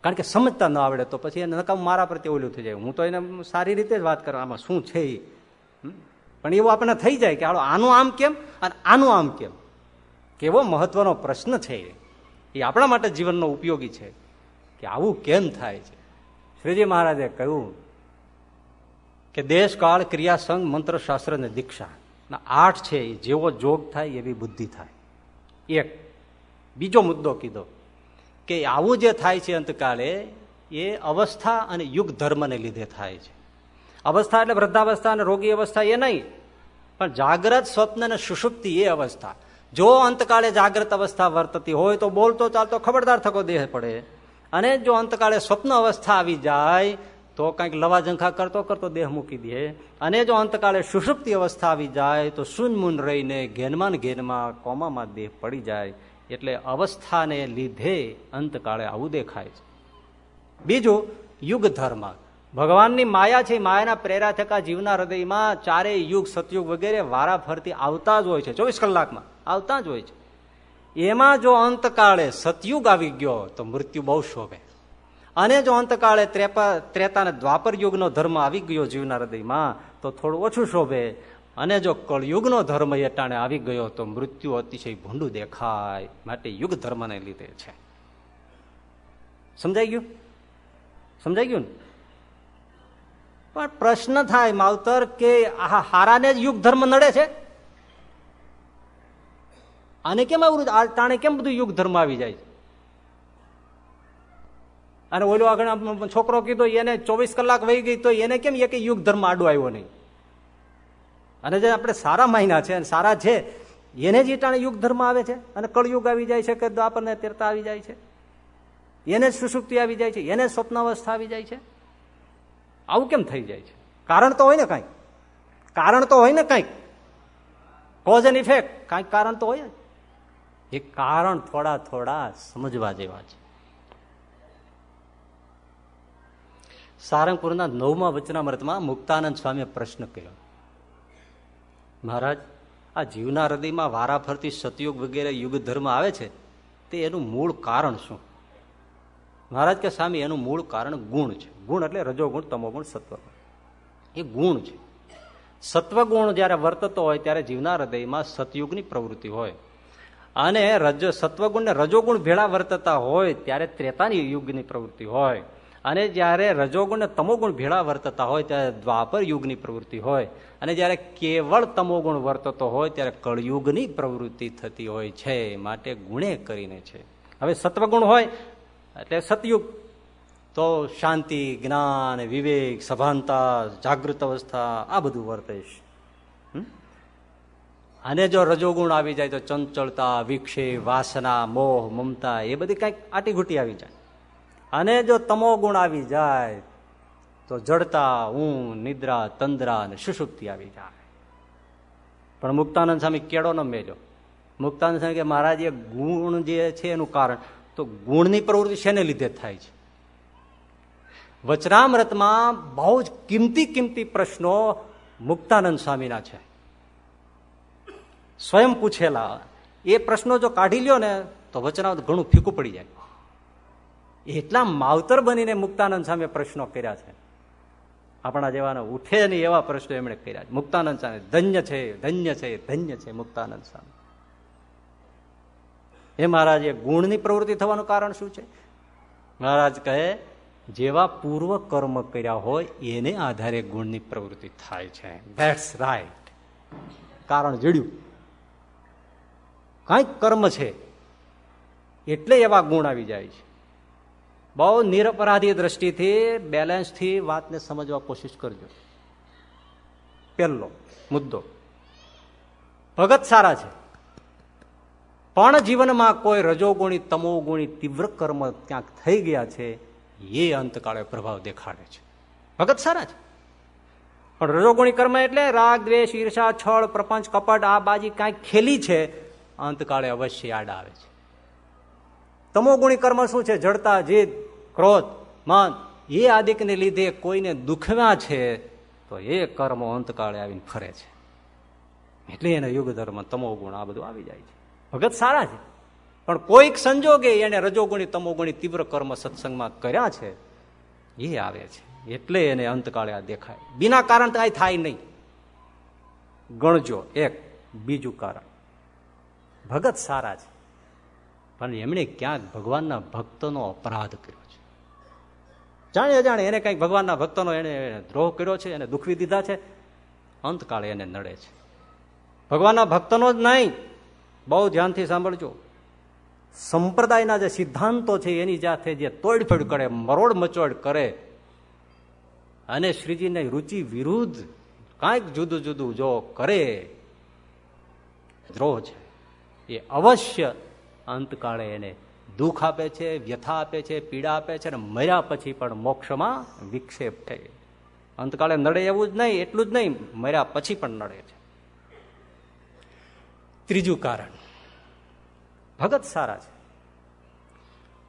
કારણ કે સમજતા ન આવડે તો પછી એને નકામ મારા પ્રત્યે ઓલું થઈ જાય. હું તો એને સારી રીતે જ વાત કરું, આમાં શું છે એ? પણ એવું આપણને થઈ જાય કે, હાલો, આનું આમ કેમ અને આનું આમ કેમ? કેવો મહત્વનો પ્રશ્ન છે એ આપણા માટે જીવનનો ઉપયોગી છે કે આવું કેમ થાય છે? શ્રીજી મહારાજે કહ્યું કે દેશ, કાળ, ક્રિયા, સંઘ, મંત્ર, શાસ્ત્ર અને દીક્ષા. આઠ છે એ. જેવો જોગ થાય એવી બુદ્ધિ થાય. એક. બીજો મુદ્દો કીધો કે આવું જે થાય છે અંતકાળે, એ અવસ્થા અને યુગ ધર્મને લીધે થાય છે. અવસ્થા એટલે વૃદ્ધાવસ્થા અને રોગી અવસ્થા એ નહીં. પણ જાગ્રત, સ્વપ્ન અને સુષુપ્તિ એ અવસ્થા. જો અંતકાળે જાગ્રત અવસ્થા વર્તતી હોય તો બોલતો, ચાલતો, ખબરદાર થકો દેહ પડે. અને જો અંતકાળે સ્વપ્ન અવસ્થા આવી જાય તો કંઈક લવા ઝંખા કરતો કરતો દેહ મૂકી દે. અને જો અંતકાળે સુષુપ્તિ અવસ્થા આવી જાય, તો સુનમુન રહીને ઘેનમાં ઘેનમાં કોમામાં દેહ પડી જાય. એટલે અવસ્થાને લીધે અંતકાળે આવું દેખાય છે. બીજું, યુગ ધર્મ. ભગવાનની માયા છે, માયાના પ્રેરા થકા જીવના હૃદયમાં ચારેય યુગ, સતયુગ વગેરે વારા ફરતી આવતા જ હોય છે. ચોવીસ કલાકમાં આવતા જ હોય છે. એમાં જો અંતકાળે સતયુગ આવી ગયો, તો મૃત્યુ બહુ શોભે. અને જો અંતકાળે ત્રેપા ત્રેતા દ્વાપર યુગનો ધર્મ આવી ગયો જીવના હૃદયમાં, તો થોડું ઓછું શોભે. અને જો કળયુગનો ધર્મ એટાણે આવી ગયો, તો મૃત્યુ અતિશય ભૂંડું દેખાય માટે યુગ ધર્મને લીધે છે. સમજાઈ ગયું? સમજાઈ ગયું ને? પણ પ્રશ્ન થાય માવતર કે આ હારાને જ યુગ ધર્મ નડે છે? આને કેમ આવું તાણે કેમ બધું યુગ ધર્મ આવી જાય છે? અને ઓલો આગળ છોકરો કીધો, એને ચોવીસ કલાક વહી ગઈ તો એને કેમ એક યુગ ધર્મ આડો આવ્યો નહીં? અને જે આપણે સારા મહિના છે અને સારા છે, એને જ ઈટાણે યુગ ધર્મ આવે છે. અને કળયુગ આવી જાય છે કે આપણને તેરતા આવી જાય છે. એને જ સુસુપ્તિ આવી જાય છે. એને સ્વપ્નાવસ્થા આવી જાય છે. આવું કેમ થઈ જાય છે? કારણ તો હોય ને કાંઈક. કારણ તો હોય ને કાંઈક. કોઝ એન્ડ ઇફેક્ટ કાંઈક કારણ તો હોય એ કારણ થોડા થોડા સમજવા જેવા છે. સારંગપુરના નવમા વચનામૃતમાં મુક્તાનંદ સ્વામીએ પ્રશ્ન કર્યો. મહારાજ, આ જીવના હૃદયમાં વારા ફરતી સતયુગ વગેરે યુગ ધર્મ આવે છે, તે એનું મૂળ કારણ શું? મહારાજ કે, સ્વામી, એનું મૂળ કારણ ગુણ છે. ગુણ એટલે રજોગુણ, તમોગુણ, સત્વગુણ. એ ગુણ છે. સત્વગુણ જ્યારે વર્તતો હોય ત્યારે જીવના હૃદયમાં સતયુગની પ્રવૃત્તિ હોય. અને રજ સત્વગુણ ને રજોગુણ ભેળા વર્તતા હોય ત્યારે ત્રેતાની યુગની પ્રવૃત્તિ હોય. અને જ્યારે રજોગુણ તમોગુણ ભેળા વર્તતા હોય ત્યારે દ્વાપર યુગની પ્રવૃત્તિ હોય. અને જ્યારે કેવળ તમોગુણ વર્તતો હોય ત્યારે કળયુગની પ્રવૃત્તિ થતી હોય છે માટે ગુણે કરીને છે. હવે સત્વગુણ હોય એટલે સતયુગ. તો શાંતિ, જ્ઞાન, વિવેક, સભાનતા, જાગૃત અવસ્થા, આ બધું વર્તે છે અને જો રજોગુણ આવી જાય તો ચંચળતા, વિક્ષેપ, વાસના, મોહ, મમતા, એ બધી કંઈક આટીઘૂટી આવી જાય. અને જો તમો ગુણ આવી જાય, તો જડતા, ઊંઘ, નિદ્રા, તંદ્રા અને સુષુપ્તિ આવી જાય. પણ મુક્તાનંદ સ્વામી કેળો ન મેલ્યો. મુક્તાનંદ સ્વામી કે મહારાજ, એ ગુણ જે છે એનું કારણ, તો ગુણની પ્રવૃત્તિ શેને લીધે થાય છે? વચરામૃતમાં બહુ જ કિંમતી કિંમતી પ્રશ્નો મુક્તાનંદ સ્વામીના છે. સ્વયં પૂછેલા, એ પ્રશ્નો જો કાઢી લ્યો ને, તો વચનામૃત ઘણું ફીકું પડી જાય. એટલા માવતર બનીને મુક્તાનંદ સામે પ્રશ્નો કર્યા છે. આપણા જેવાના ઉઠે નહીં એવા પ્રશ્નો એમણે કર્યા છે. મુક્તાનંદ સામે ધન્ય છે ધન્ય છે ધન્ય છે મુક્તાનંદ સામે. એ મહારાજ એ ગુણની પ્રવૃત્તિ થવાનું કારણ શું છે? મહારાજ કહે, જેવા પૂર્વ કર્મ કર્યા હોય એને આધારે ગુણની પ્રવૃત્તિ થાય છે. ધેટ્સ રાઈટ કારણ જડ્યું. કાંઈક કર્મ છે, એટલે એવા ગુણ આવી જાય છે. બહુ નિરપરાધી દ્રષ્ટિથી બેલેન્સથી વાતને સમજવા કોશિશ કરજો. પહેલો મુદ્દો. ભગત સારા છે. પણ જીવનમાં કોઈ રજોગુણી, તમોગુણી, તીવ્ર કર્મ ક્યાંક થઈ ગયા છે, એ અંતકાળે પ્રભાવ દેખાડે છે. ભગત સારા છે. પણ રજોગુણી કર્મ એટલે રાગ, દ્વેષ, ઈર્ષા, છળ, પ્રપંચ, કપટ, આ બાજી કાંઈક ખેલી છે, અંતકાળે અવશ્ય યાદ આવે છે. તમોગુણી કર્મ શું છે? જડતા, જીદ, ક્રોધ, મન. એ આદિકને લીધે કોઈને દુખવ્યા છે, તો એ કર્મો અંતકાળે આવીને ફરે છે. એટલે એને યુગ ધર્મ તમોગુણ આ બધું આવી જાય છે. ભગત સારા છે. પણ કોઈક સંજોગે એને રજોગુણી, તમોગુણી તીવ્ર કર્મ સત્સંગમાં કર્યા છે, એ આવે છે. એટલે એને અંતકાળે આ દેખાય. બિના કારણ કાંઈ થાય નહીં. ગણજો એક, બીજું કારણ. ભગત સારા છે. પણ એમણે ક્યાંક ભગવાનના ભક્તનો અપરાધ કર્યો છે. જાણે અજાણે એને કંઈક ભગવાનના ભક્તનો એને દ્રોહ કર્યો છે, એને દુખવી દીધા છે. અંતકાળે એને નડે છે. ભગવાનના ભક્તનો જ નહીં, બહુ ધ્યાનથી સાંભળજો. સંપ્રદાયના જે સિદ્ધાંતો છે, એની જાતે જે તોડફોડ કરે, મરોડ મચોડ કરે, અને શ્રીજીને રુચિ વિરુદ્ધ કાંઈક જુદું જુદું જો કરે, દ્રોહ છે. એ અવશ્ય અંતકાળે એને દુઃખ આપે છે, વ્યથા આપે છે, પીડા આપે છે અને મર્યા પછી પણ મોક્ષમાં વિક્ષેપ થઈ અંતકાળે નડે એવું જ નહીં, એટલું જ નહીં, મર્યા પછી પણ નડે છે. ત્રીજું કારણ. ભગત સારા છે.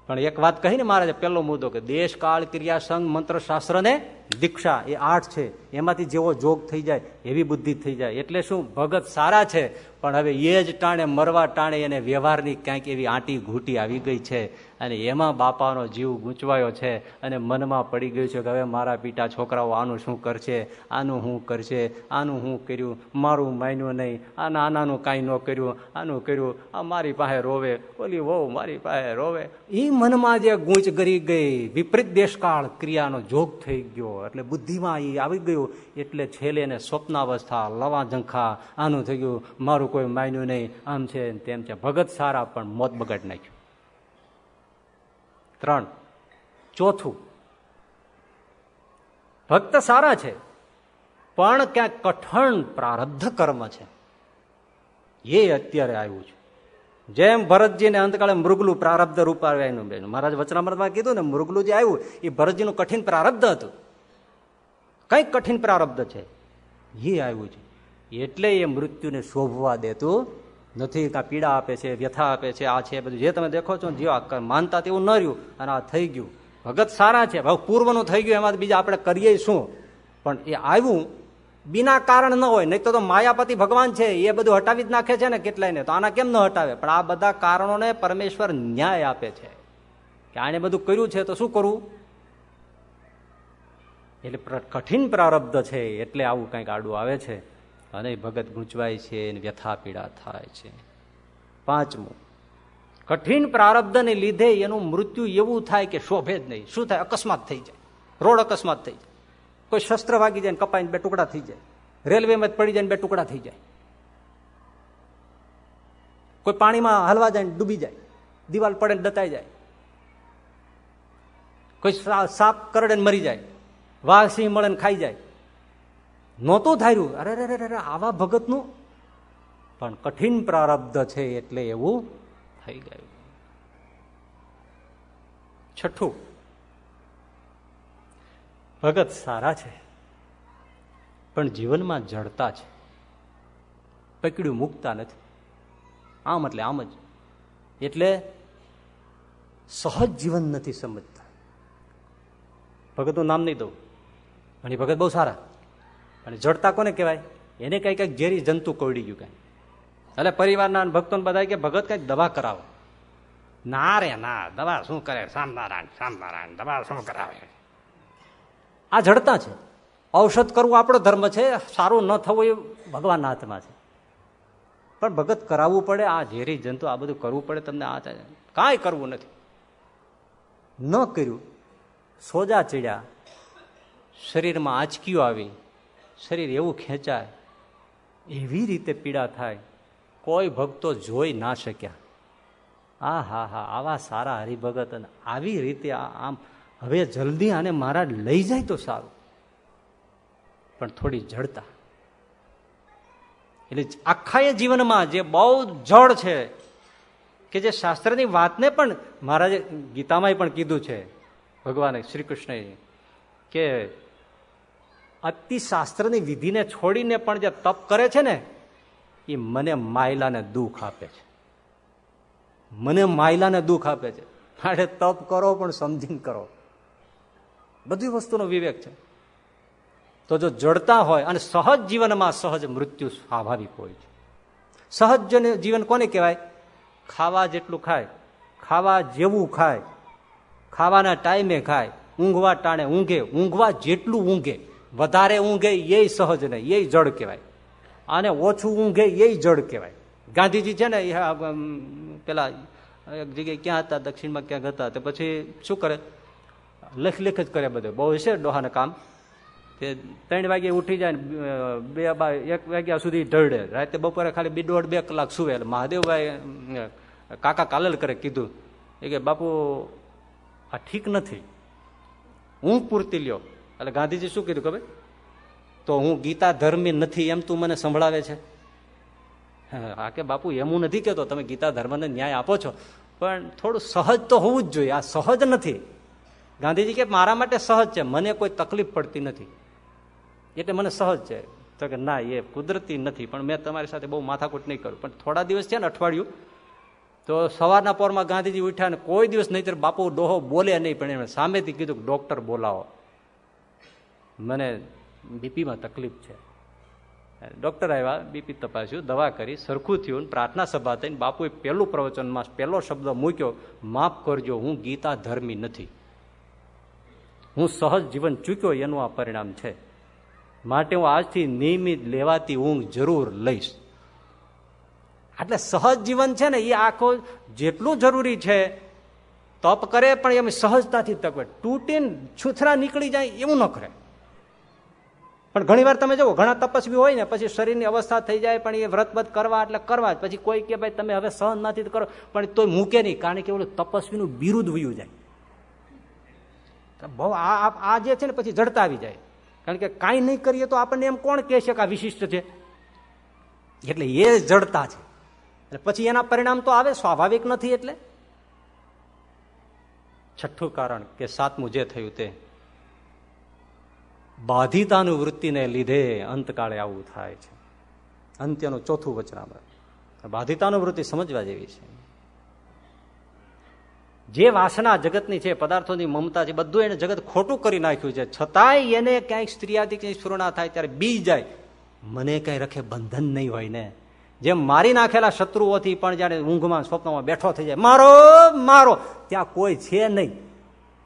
પણ એક વાત કહી ને મારે પેલો મુદ્દો કે દેશ, કાળ, ક્રિયા, સંઘ, મંત્ર, શાસ્ત્ર ને દીક્ષા એ આઠ છે. એમાંથી જેવો જોગ થઈ જાય, એવી બુદ્ધિ થઈ જાય. એટલે શું? ભગત સારા છે. પણ હવે એ જ ટાણે, મરવા ટાણે એને વ્યવહારની ક્યાંક એવી આંટી ઘૂંટી આવી ગઈ છે અને એમાં બાપાનો જીવ ગૂંચવાયો છે અને મનમાં પડી ગયું છે કે હવે મારા પીટા છોકરાઓ આનું શું કરશે, આનું શું કરશે, આનું શું કર્યું, મારું માન્યું નહીં આના આનાનું કાંઈ ન કર્યું, આનું કર્યું, આ મારી પાસે રોવે, ઓલી વહુ મારી પાસે રોવે. એ મનમાં જે ગૂંચ ગરી ગઈ, વિપરીત દેશકાળ ક્રિયાનો જોગ થઈ ગયો, એટલે બુદ્ધિમાં એ આવી ગયું, એટલે છેલ્લે એને સ્વપ્નાવસ્થા લવા ઝંખા આનું થઈ ગયું, મારું કોઈ માન્યું નહીં. આમ છે તેમ છે. ભગત સારા પણ મોત બગાડી નાખ્યું. ત્રણ. ચોથું. ભક્ત સારા છે, પણ ક્યાંક કઠણ પ્રારબ્ધ કર્મ છે. એ અત્યારે આવ્યું છે. જેમ ભરતજીને અંતકાળે મૃગલું પ્રારબ્ધ રૂપાવ્યાનું બેન. મહારાજ વચનામૃતમાં કીધું ને, મૃગલું જે આવ્યું, એ ભરતજીનું કઠિન પ્રારબ્ધ હતું. કંઈક કઠિન પ્રારબ્ધ છે. એ આવ્યું છે. એટલે એ મૃત્યુને શોભવા દેતું નથી. કાં પીડા આપે છે, વ્યથા આપે છે, આ છે બધું. જે તમે દેખો છો જે માનતા તેવું ન રહ્યું અને આ થઈ ગયું. ભગત સારા છે ભાવ પૂર્વનું થઈ ગયું એમાં બીજા આપણે કરીએ શું? પણ એ આવ્યું બિના કારણ ન હોય, નહીં તો માયાપતિ ભગવાન છે, એ બધું હટાવી જ નાખે છે ને કેટલાયને? તો આના કેમ ન હટાવે? પણ આ બધા કારણોને પરમેશ્વર ન્યાય આપે છે. કે આને બધું કર્યું છે, તો શું કરવું એટલે કઠિન પ્રારબ્ધ છે, એટલે આવું કંઈક આડું આવે છે. અને ભગત ગૂંચવાય છે વ્યથા પીડા થાય છે. પાંચમું, કઠિન પ્રારબ્ધને લીધે એનું મૃત્યુ એવું થાય કે શોભે જ નહીં. શું થાય? અકસ્માત થઈ જાય. રોડ અકસ્માત થઈ જાય. કોઈ શસ્ત્ર વાગી જાય કપાઈને બે ટુકડા થઈ જાય. રેલવેમાં પડી જાય બે ટુકડા થઈ જાય. કોઈ પાણીમાં હલવા જાય ડૂબી જાય. દિવાલ પડે દતાઈ જાય. કોઈ સાપ કરડે મરી જાય. વાઘ સિંહ મળે ખાઈ જાય. નહોતું ધાર્યું. અરે અરે રે આવા ભગતનું? પણ કઠિન પ્રારબ્ધ છે એટલે એવું થઈ ગયું. છઠ્ઠું. ભગત સારા છે, પણ જીવનમાં જડતા છે. પકડ્યું મૂકતા નથી. આમ એટલે આમ જ. એટલે સહજ જીવન નથી સમજતા. ભગતનું નામ નહીં દઉં અને ભગત બહુ સારા. અને જડતા કોને કહેવાય? એને કઈ કંઈક ઝેરી જંતુ કોવડી ગયું કઈ. એટલે પરિવારના ભક્તો બધા કે, ભગત, કંઈક દવા કરાવો. ના રે, ના, દવા શું કરે? સામનારાયણ સામનારાયણ દવા શું કરાવે? આ જડતા છે. ઔષધ કરવું આપણો ધર્મ છે, સારું ન થવું એ ભગવાનના હાથમાં છે. પણ ભગત કરાવવું પડે, આ ઝેરી જંતુ, આ બધું કરવું પડે, તમને આ કાંઈ કરવું નથી. ન કર્યું, સોજા ચીડ્યા, શરીરમાં આંચકીઓ આવી શરીર એવું ખેંચાય, એવી રીતે પીડા થાય, કોઈ ભક્તો જોઈ ના શક્યા. આ હા હા આવા સારા હરિભગત અને આવી રીતે આમ હવે જલ્દી આને મારા લઈ જાય તો સારું. પણ થોડી જડતા. એટલે આખા એ જીવનમાં જે બહુ જળ છે, કે જે શાસ્ત્રની વાતને પણ મહારાજે ગીતામાં પણ કીધું છે, ભગવાને શ્રી કૃષ્ણએ કે અતિ શાસ્ત્રની વિધિને છોડીને પણ જે તપ કરે છે ને, એ મને માયલાને દુઃખ આપે છે. મને માયલાને દુઃખ આપે છે. માટે તપ કરો, પણ સમજીને કરો. બધી વસ્તુનો વિવેક છે. તો જો જડતા હોય અને સહજ જીવનમાં સહજ મૃત્યુ સ્વાભાવિક હોય છે. સહજ જીવન કોને કહેવાય? ખાવા જેટલું ખાય, ખાવા જેવું ખાય, ખાવાના ટાઈમે ખાય, ઊંઘવા ટાણે ઊંઘે, ઊંઘવા જેટલું ઊંઘે. વધારે ઊંઘે એ સહજ નહીં એ જળ કહેવાય. અને ઓછું ઊંઘે એ જળ કહેવાય. ગાંધીજી છે ને પેલા, એક જગ્યાએ ક્યાં હતા, દક્ષિણમાં ક્યાંક હતા, તો પછી શું કરે? લખ લેખ જ કરે બધું. બહુ છે ડોહાને કામ? તે ત્રણ વાગે ઉઠી જાય બે એક વાગ્યા સુધી ઢળે. રાતે બપોરે ખાલી બે દોઢ બે કલાક સુવે. મહાદેવભાઈ કાકા કાલલ કરે કીધું. એ કે, બાપુ, આ ઠીક નથી. ઊંઘ પૂરતી લ્યો. એટલે ગાંધીજી શું કીધું ખબર? તો હું ગીતા ધર્મી નથી એમ તું મને સંભળાવે છે. હા કે બાપુ, એમ હું નથી કેતો તમે ગીતા ધર્મને ન્યાય આપો છો. પણ થોડું સહજ તો હોવું જ જોઈએ, આ સહજ નથી. ગાંધીજી કે મારા માટે સહજ છે, મને કોઈ તકલીફ પડતી નથી. એટલે મને સહજ છે. તો કે ના, એ કુદરતી નથી, પણ મેં તમારી સાથે બહુ માથાકૂટ નહીં કરું. પણ થોડા દિવસ છે ને અઠવાડિયું, તો સવારના પોરમાં ગાંધીજી ઉઠ્યા ને કોઈ દિવસ નહીં બાપુ ડોહો બોલે નહીં, પણ એમણે સામેથી કીધું કે, ડોક્ટર બોલાવો. મને બીપીમાં તકલીફ છે. ડૉક્ટર આવ્યા બીપી તપાસ્યું, દવા કરી, સરખું થયું, પ્રાર્થના સભા થઈને બાપુએ પહેલું પ્રવચનમાં પહેલો શબ્દ મૂક્યો, માફ કરજો, હું ગીતા ધર્મી નથી. હું સહજ જીવન ચૂક્યો એનું આ પરિણામ છે. માટે હું આજથી નિયમિત લેવાતી ઊંઘ જરૂર લઈશ. એટલે સહજ જીવન છે ને, એ આખો જેટલું જરૂરી છે, તપ કરે, પણ એમ સહજતાથી તકવે તૂટીને છૂથરા નીકળી જાય એવું ન કરે. પણ ઘણી વાર તમે જુઓ ઘણા તપસ્વી હોય ને, પછી શરીરની અવસ્થા થઈ જાય, પણ એ વ્રત વ્રત કરવા એટલે કરવા પછી કોઈ કે ભાઈ, તમે હવે સહન નથી કરો. પણ તોય મૂકે નહીં, કારણ કે ઓલું તપસ્વીનું બિરુદ વયું જાય. બહુ આ આ જે છે ને, પછી જડતા આવી જાય. કારણ કે કાંઈ નહીં કરીએ તો આપણને એમ કોણ કહે છે કે આ વિશિષ્ટ છે? એટલે એ જડતા છે. એટલે પછી એના પરિણામ તો આવે, સ્વાભાવિક નથી એટલે. છઠ્ઠું કારણ કે સાતમું જે થયું તે બાધિતાનું વૃત્તિને લીધે અંતકાળે આવું થાય છે. અંત્યનું ચોથું વચનામૃત બાધિતાનું વૃત્તિ સમજવા જેવી છે. જે વાસના જગતની છે, પદાર્થોની મમતા છે, બધું એને જગત ખોટું કરી નાખ્યું છે. છતાંય એને ક્યાંક સ્ત્રીયાથી ક્યાંય સુરણા થાય, ત્યારે બી જાય. મને કઈ રખે બંધન નહીં હોય ને. જેમ મારી નાખેલા શત્રુઓથી પણ જયારે ઊંઘમાં, સ્વપ્નમાં બેઠો થઈ જાય, મારો મારો. ત્યાં કોઈ છે નહીં.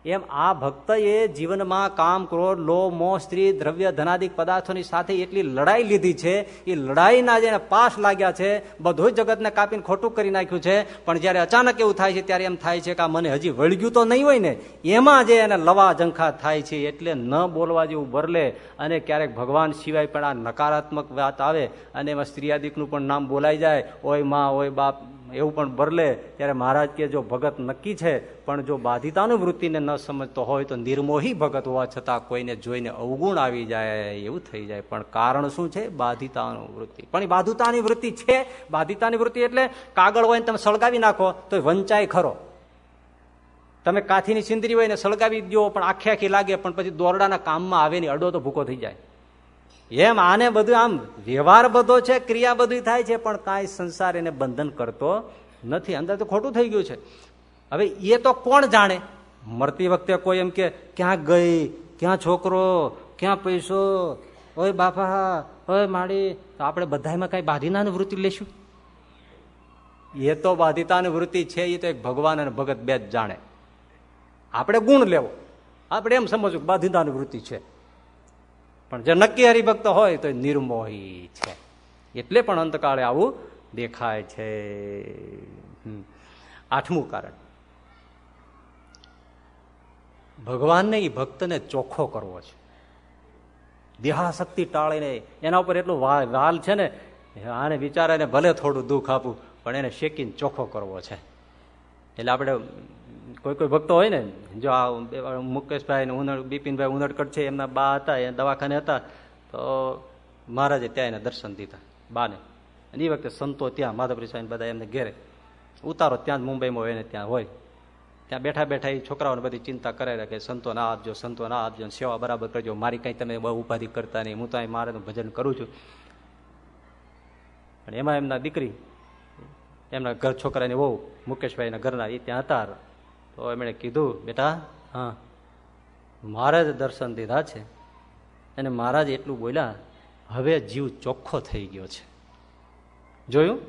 એમ આ ભક્તએ જીવનમાં કામ, ક્રોધ લોહ મોહ, સ્ત્રી, દ્રવ્ય, ધનાદિક પદાર્થોની સાથે એટલી લડાઈ લીધી છે. એ લડાઈના જેને પાસ લાગ્યા છે, બધું જગતને કાપીને ખોટું કરી નાખ્યું છે. પણ જયારે અચાનક એવું થાય છે, ત્યારે એમ થાય છે કે આ મને હજી વળગ્યું તો નહીં હોય ને, એમાં જે એને લવા ઝંખા થાય છે, એટલે ન બોલવા જેવું બરલે અને ક્યારેક ભગવાન સિવાય પણ આ નકારાત્મક વાત આવે અને એમાં સ્ત્રીયાદિકનું પણ નામ બોલાઈ જાય, ઓયમાં, ઓય બાપ એવું પણ બરલે ત્યારે મહારાજ કે જો ભગત નક્કી છે, પણ જો બાધિતાનું વૃત્તિને ન સમજતો હોય તો નિર્મોહી ભગત હોવા છતાં કોઈને જોઈને અવગુણ આવી જાય એવું થઈ જાય. પણ કારણ શું છે? બાધિતાનું વૃત્તિ પણ એ બાધુતાની વૃત્તિ છે. બાધિતાની વૃત્તિ એટલે કાગળ હોય ને તમે સળગાવી નાખો તો વંચાય ખરો. તમે કાથીની સિંદરી હોય ને સળગાવી દો પણ આખી આખી લાગે, પણ પછી દોરડાના કામમાં આવે ને અડો તો ભૂકો થઈ જાય. એમ આને બધું આમ વ્યવહાર બધો છે, ક્રિયા બધી થાય છે, પણ કાંઈ સંસાર એને બંધન કરતો નથી. અંદર તો ખોટું થઈ ગયું છે. હવે એ તો કોણ જાણે? મરતી વખતે કોઈ એમ કે, ક્યાં ગઈ? ક્યાં છોકરો? ક્યાં પૈસો? ઓય બાપા, ઓય માડી. તો આપણે બધામાં કાંઈ બાધીનાની વૃત્તિ લેશું? એ તો બાધિતાની વૃત્તિ છે, એ તો એક ભગવાન અને ભગત બે જ જાણે. આપણે ગુણ લેવો. આપણે એમ સમજવું બાધિતાની વૃત્તિ છે. પણ જે નક્કી હરિભક્ત હોય તો નિર્મોહી છે. એટલે પણ અંતકાળે આવું દેખાય છે. આઠમું કારણ. ભગવાનને એ ભક્તને ચોખ્ખો કરવો છે. દેહાશક્તિ ટાળીને એના ઉપર એટલું વાલ છે ને, આને વિચારે ભલે થોડું દુઃખ આપવું પણ એને શેકીને ચોખ્ખો કરવો છે. એટલે આપણે કોઈ કોઈ ભક્તો હોય ને, જો આ મુકેશભાઈ ને ઉનડ, બિપિનભાઈ ઉનડકટ છે, એમના બા હતા, એ દવાખાને હતા, તો મહારાજે ત્યાં એને દર્શન દીધા, બાને. અને એ વખતે સંતો ત્યાં માધવરી સાહેબ બધા એમને ઘેરે. ઉતારો ત્યાં જ મુંબઈમાં હોય ને ત્યાં હોય. ત્યાં બેઠા બેઠા એ છોકરાઓને બધી ચિંતા કરે કે સંતો ના આપજો સંતો ના આપજો સેવા બરાબર કરજો, મારી કંઈ તમે બહુ ઉપાધિ કરતા નહીં, હું તો અહીં મારાનું ભજન કરું છું. પણ એમાં એમના દીકરી, એમના ઘર છોકરાની બહુ મુકેશભાઈના ઘરના, એ ત્યાં હતા. તો એમણે કીધું, બેટા, હા મહારાજ દર્શન દીધા છે. અને મહારાજ એટલું બોલ્યા, હવે જીવ ચોખ્ખો થઈ ગયો છે. જોયું?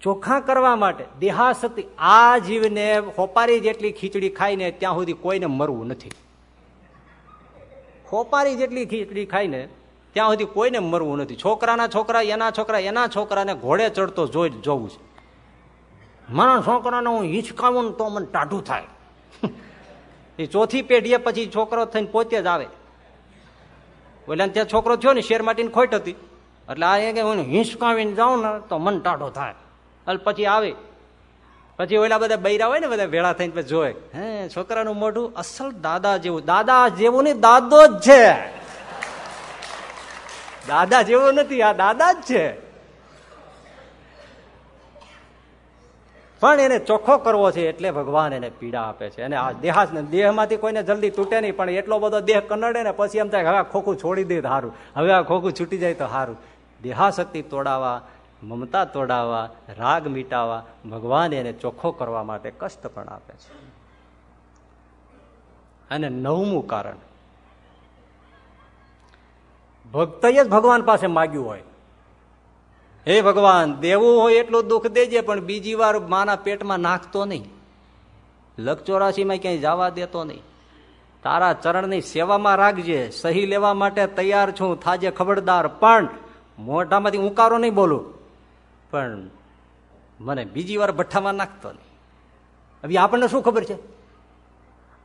ચોખ્ખા કરવા માટે દેહાસતી આ જીવને હોપારી જેટલી ખીચડી ખાઈને ત્યાં સુધી કોઈને મરવું નથી. હોપારી જેટલી ખીચડી ખાઈને ત્યાં સુધી કોઈને મરવું નથી. છોકરાના છોકરા, એના છોકરા, એના છોકરાને ઘોડે ચડતો જોઈ, જવું છે. મારા છોકરાને હું હિંચકાવું ને તો મને ટાઢું થાય. એ ચોથી પેઢીએ પછી છોકરો થઈને પોતે જ આવે. ઓલા ત્યાં છોકરો થયો ને શેર માટીની ખોટ હતી. એટલે આ કે હું હિંચકાવીને જાઉં ને તો મન ટાઢો થાય. એટલે પછી આવે. પછી ઓલા બધા બૈરા હોય ને બધા ભેળા થઈને પછી જોય હે, છોકરાનું મોઢું અસલ દાદા જેવું. દાદા જેવું ને દાદો જ છે. દાદા જેવું નથી, આ દાદા જ છે. પણ એને ચોખ્ખો કરવો છે એટલે ભગવાન એને પીડા આપે છે. અને આ દેહાસ દેહમાંથી કોઈને જલ્દી તૂટે નહીં, પણ એટલો બધો દેહ કનડે ને પછી એમ થાય હવે ખોખું છોડી દે સારું હવે આ ખોખું છૂટી જાય તો સારું દેહાશક્તિ તોડાવવા મમતા તોડાવવા રાગ મીટાવવા ભગવાન એને ચોખ્ખો કરવા માટે કષ્ટ પણ આપે છે. અને નવમું કારણ. ભક્તએ જ ભગવાન પાસે માગ્યું હોય. હે ભગવાન, દેવું હોય એટલું દુઃખ દેજે, પણ બીજી વાર માના પેટમાં નાખતો નહીં. લગચોરાશીમાં ક્યાંય જવા દેતો નહીં. તારા ચરણની સેવામાં રાખજે, સહી લેવા માટે તૈયાર છું, થાજે ખબરદાર. પણ મોઢામાંથી ઉકારો નહીં બોલું. પણ મને બીજી વાર ભઠ્ઠામાં નાખતો નહીં. હવે આપણને શું ખબર છે?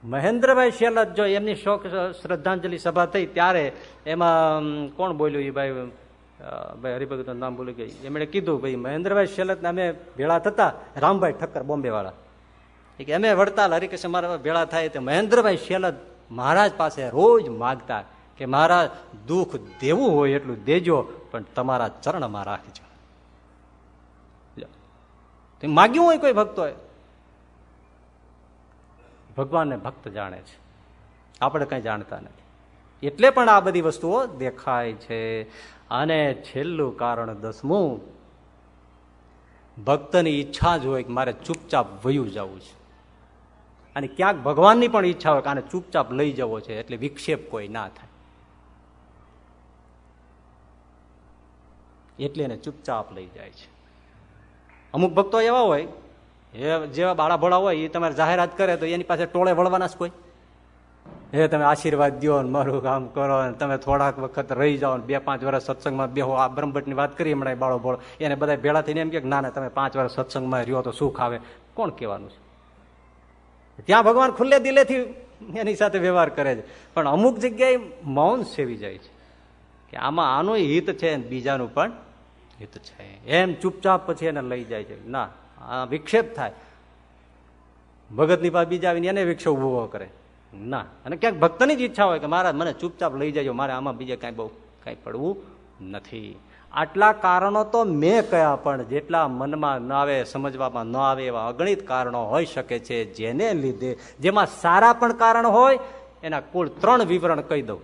મહેન્દ્રભાઈ શેલત જો એમની શોક, શ્રદ્ધાંજલિ સભા થઈ, ત્યારે એમાં કોણ બોલ્યું એ ભાઈ? ભાઈ હરિભગતનું નામ ભૂલી ગઈ. એમણે કીધું, ભાઈ, મહેન્દ્રભાઈ શેલત અમે ભેળા થતા રામભાઈ ઠક્કર બોમ્બે વાળા કે, અમે વડતાલ હરિકૃષ્ણ મારા ભેળા થાય તો મહેન્દ્રભાઈ શેલત મહારાજ પાસે રોજ માગતા કે મારા દુઃખ દેવું હોય એટલું દેજો, પણ તમારા ચરણમાં રાખજો. માગ્યું હોય કોઈ ભક્તોએ? ભગવાનને ભક્ત જાણે છે. આપણે કઈ જાણતા નથી. એટલે પણ આ બધી વસ્તુઓ દેખાય છે. અને છેલ્લું કારણ દસમું, ભક્તની ઈચ્છા જ હોય કે મારે ચૂપચાપ વયું જવું છે. અને ક્યાંક ભગવાનની પણ ઈચ્છા હોય કે આને ચૂપચાપ લઈ જવો છે, એટલે વિક્ષેપ કોઈ ના થાય. એટલે એને ચૂપચાપ લઈ જાય છે. અમુક ભક્તો એવા હોય, એ જેવા બાળા ભોળા હોય, એ તમારે જાહેરાત કરે તો એની પાસે ટોળે વળવાના કોઈ. હે, તમે આશીર્વાદ દો ને મારું કામ કરો ને તમે થોડાક વખત રહી જાઓ બે પાંચ વર્ષ સત્સંગમાં બેહો. આ બ્રહ્મભટ્ટની વાત કરી હમણાં બાળો બોળો એને બધા ભેળા થઈને એમ કે ના ના, તમે પાંચ વર્ષ સત્સંગમાં રહ્યો તો સુખ આવે. કોણ કહેવાનું છે? ત્યાં ભગવાન ખુલ્લે દિલેથી એની સાથે વ્યવહાર કરે છે. પણ અમુક જગ્યાએ મૌન સેવી જાય છે. કે આમાં આનું હિત છે બીજાનું પણ હિત છે. એમ ચૂપચાપ પછી એને લઈ જાય છે. ના વિક્ષેપ થાય. ભગતની પાસે બીજા આવીને એને વિક્ષેપ ઊભો કરે. ના. અને ક્યાંક ભક્તની જ ઈચ્છા હોય કે મારા મને ચૂપચાપ લઈ જાય મારે આમાં બીજે કાંઈ બહુ કાંઈ પડવું નથી. આટલા કારણો તો મેં કયા, પણ જેટલા મનમાં ન આવે, સમજવામાં ન આવે એવા અગણિત કારણો હોઈ શકે છે જેને લીધે, જેમાં સારા પણ કારણ હોય, એના કુલ ત્રણ વિવરણ કહી દઉં.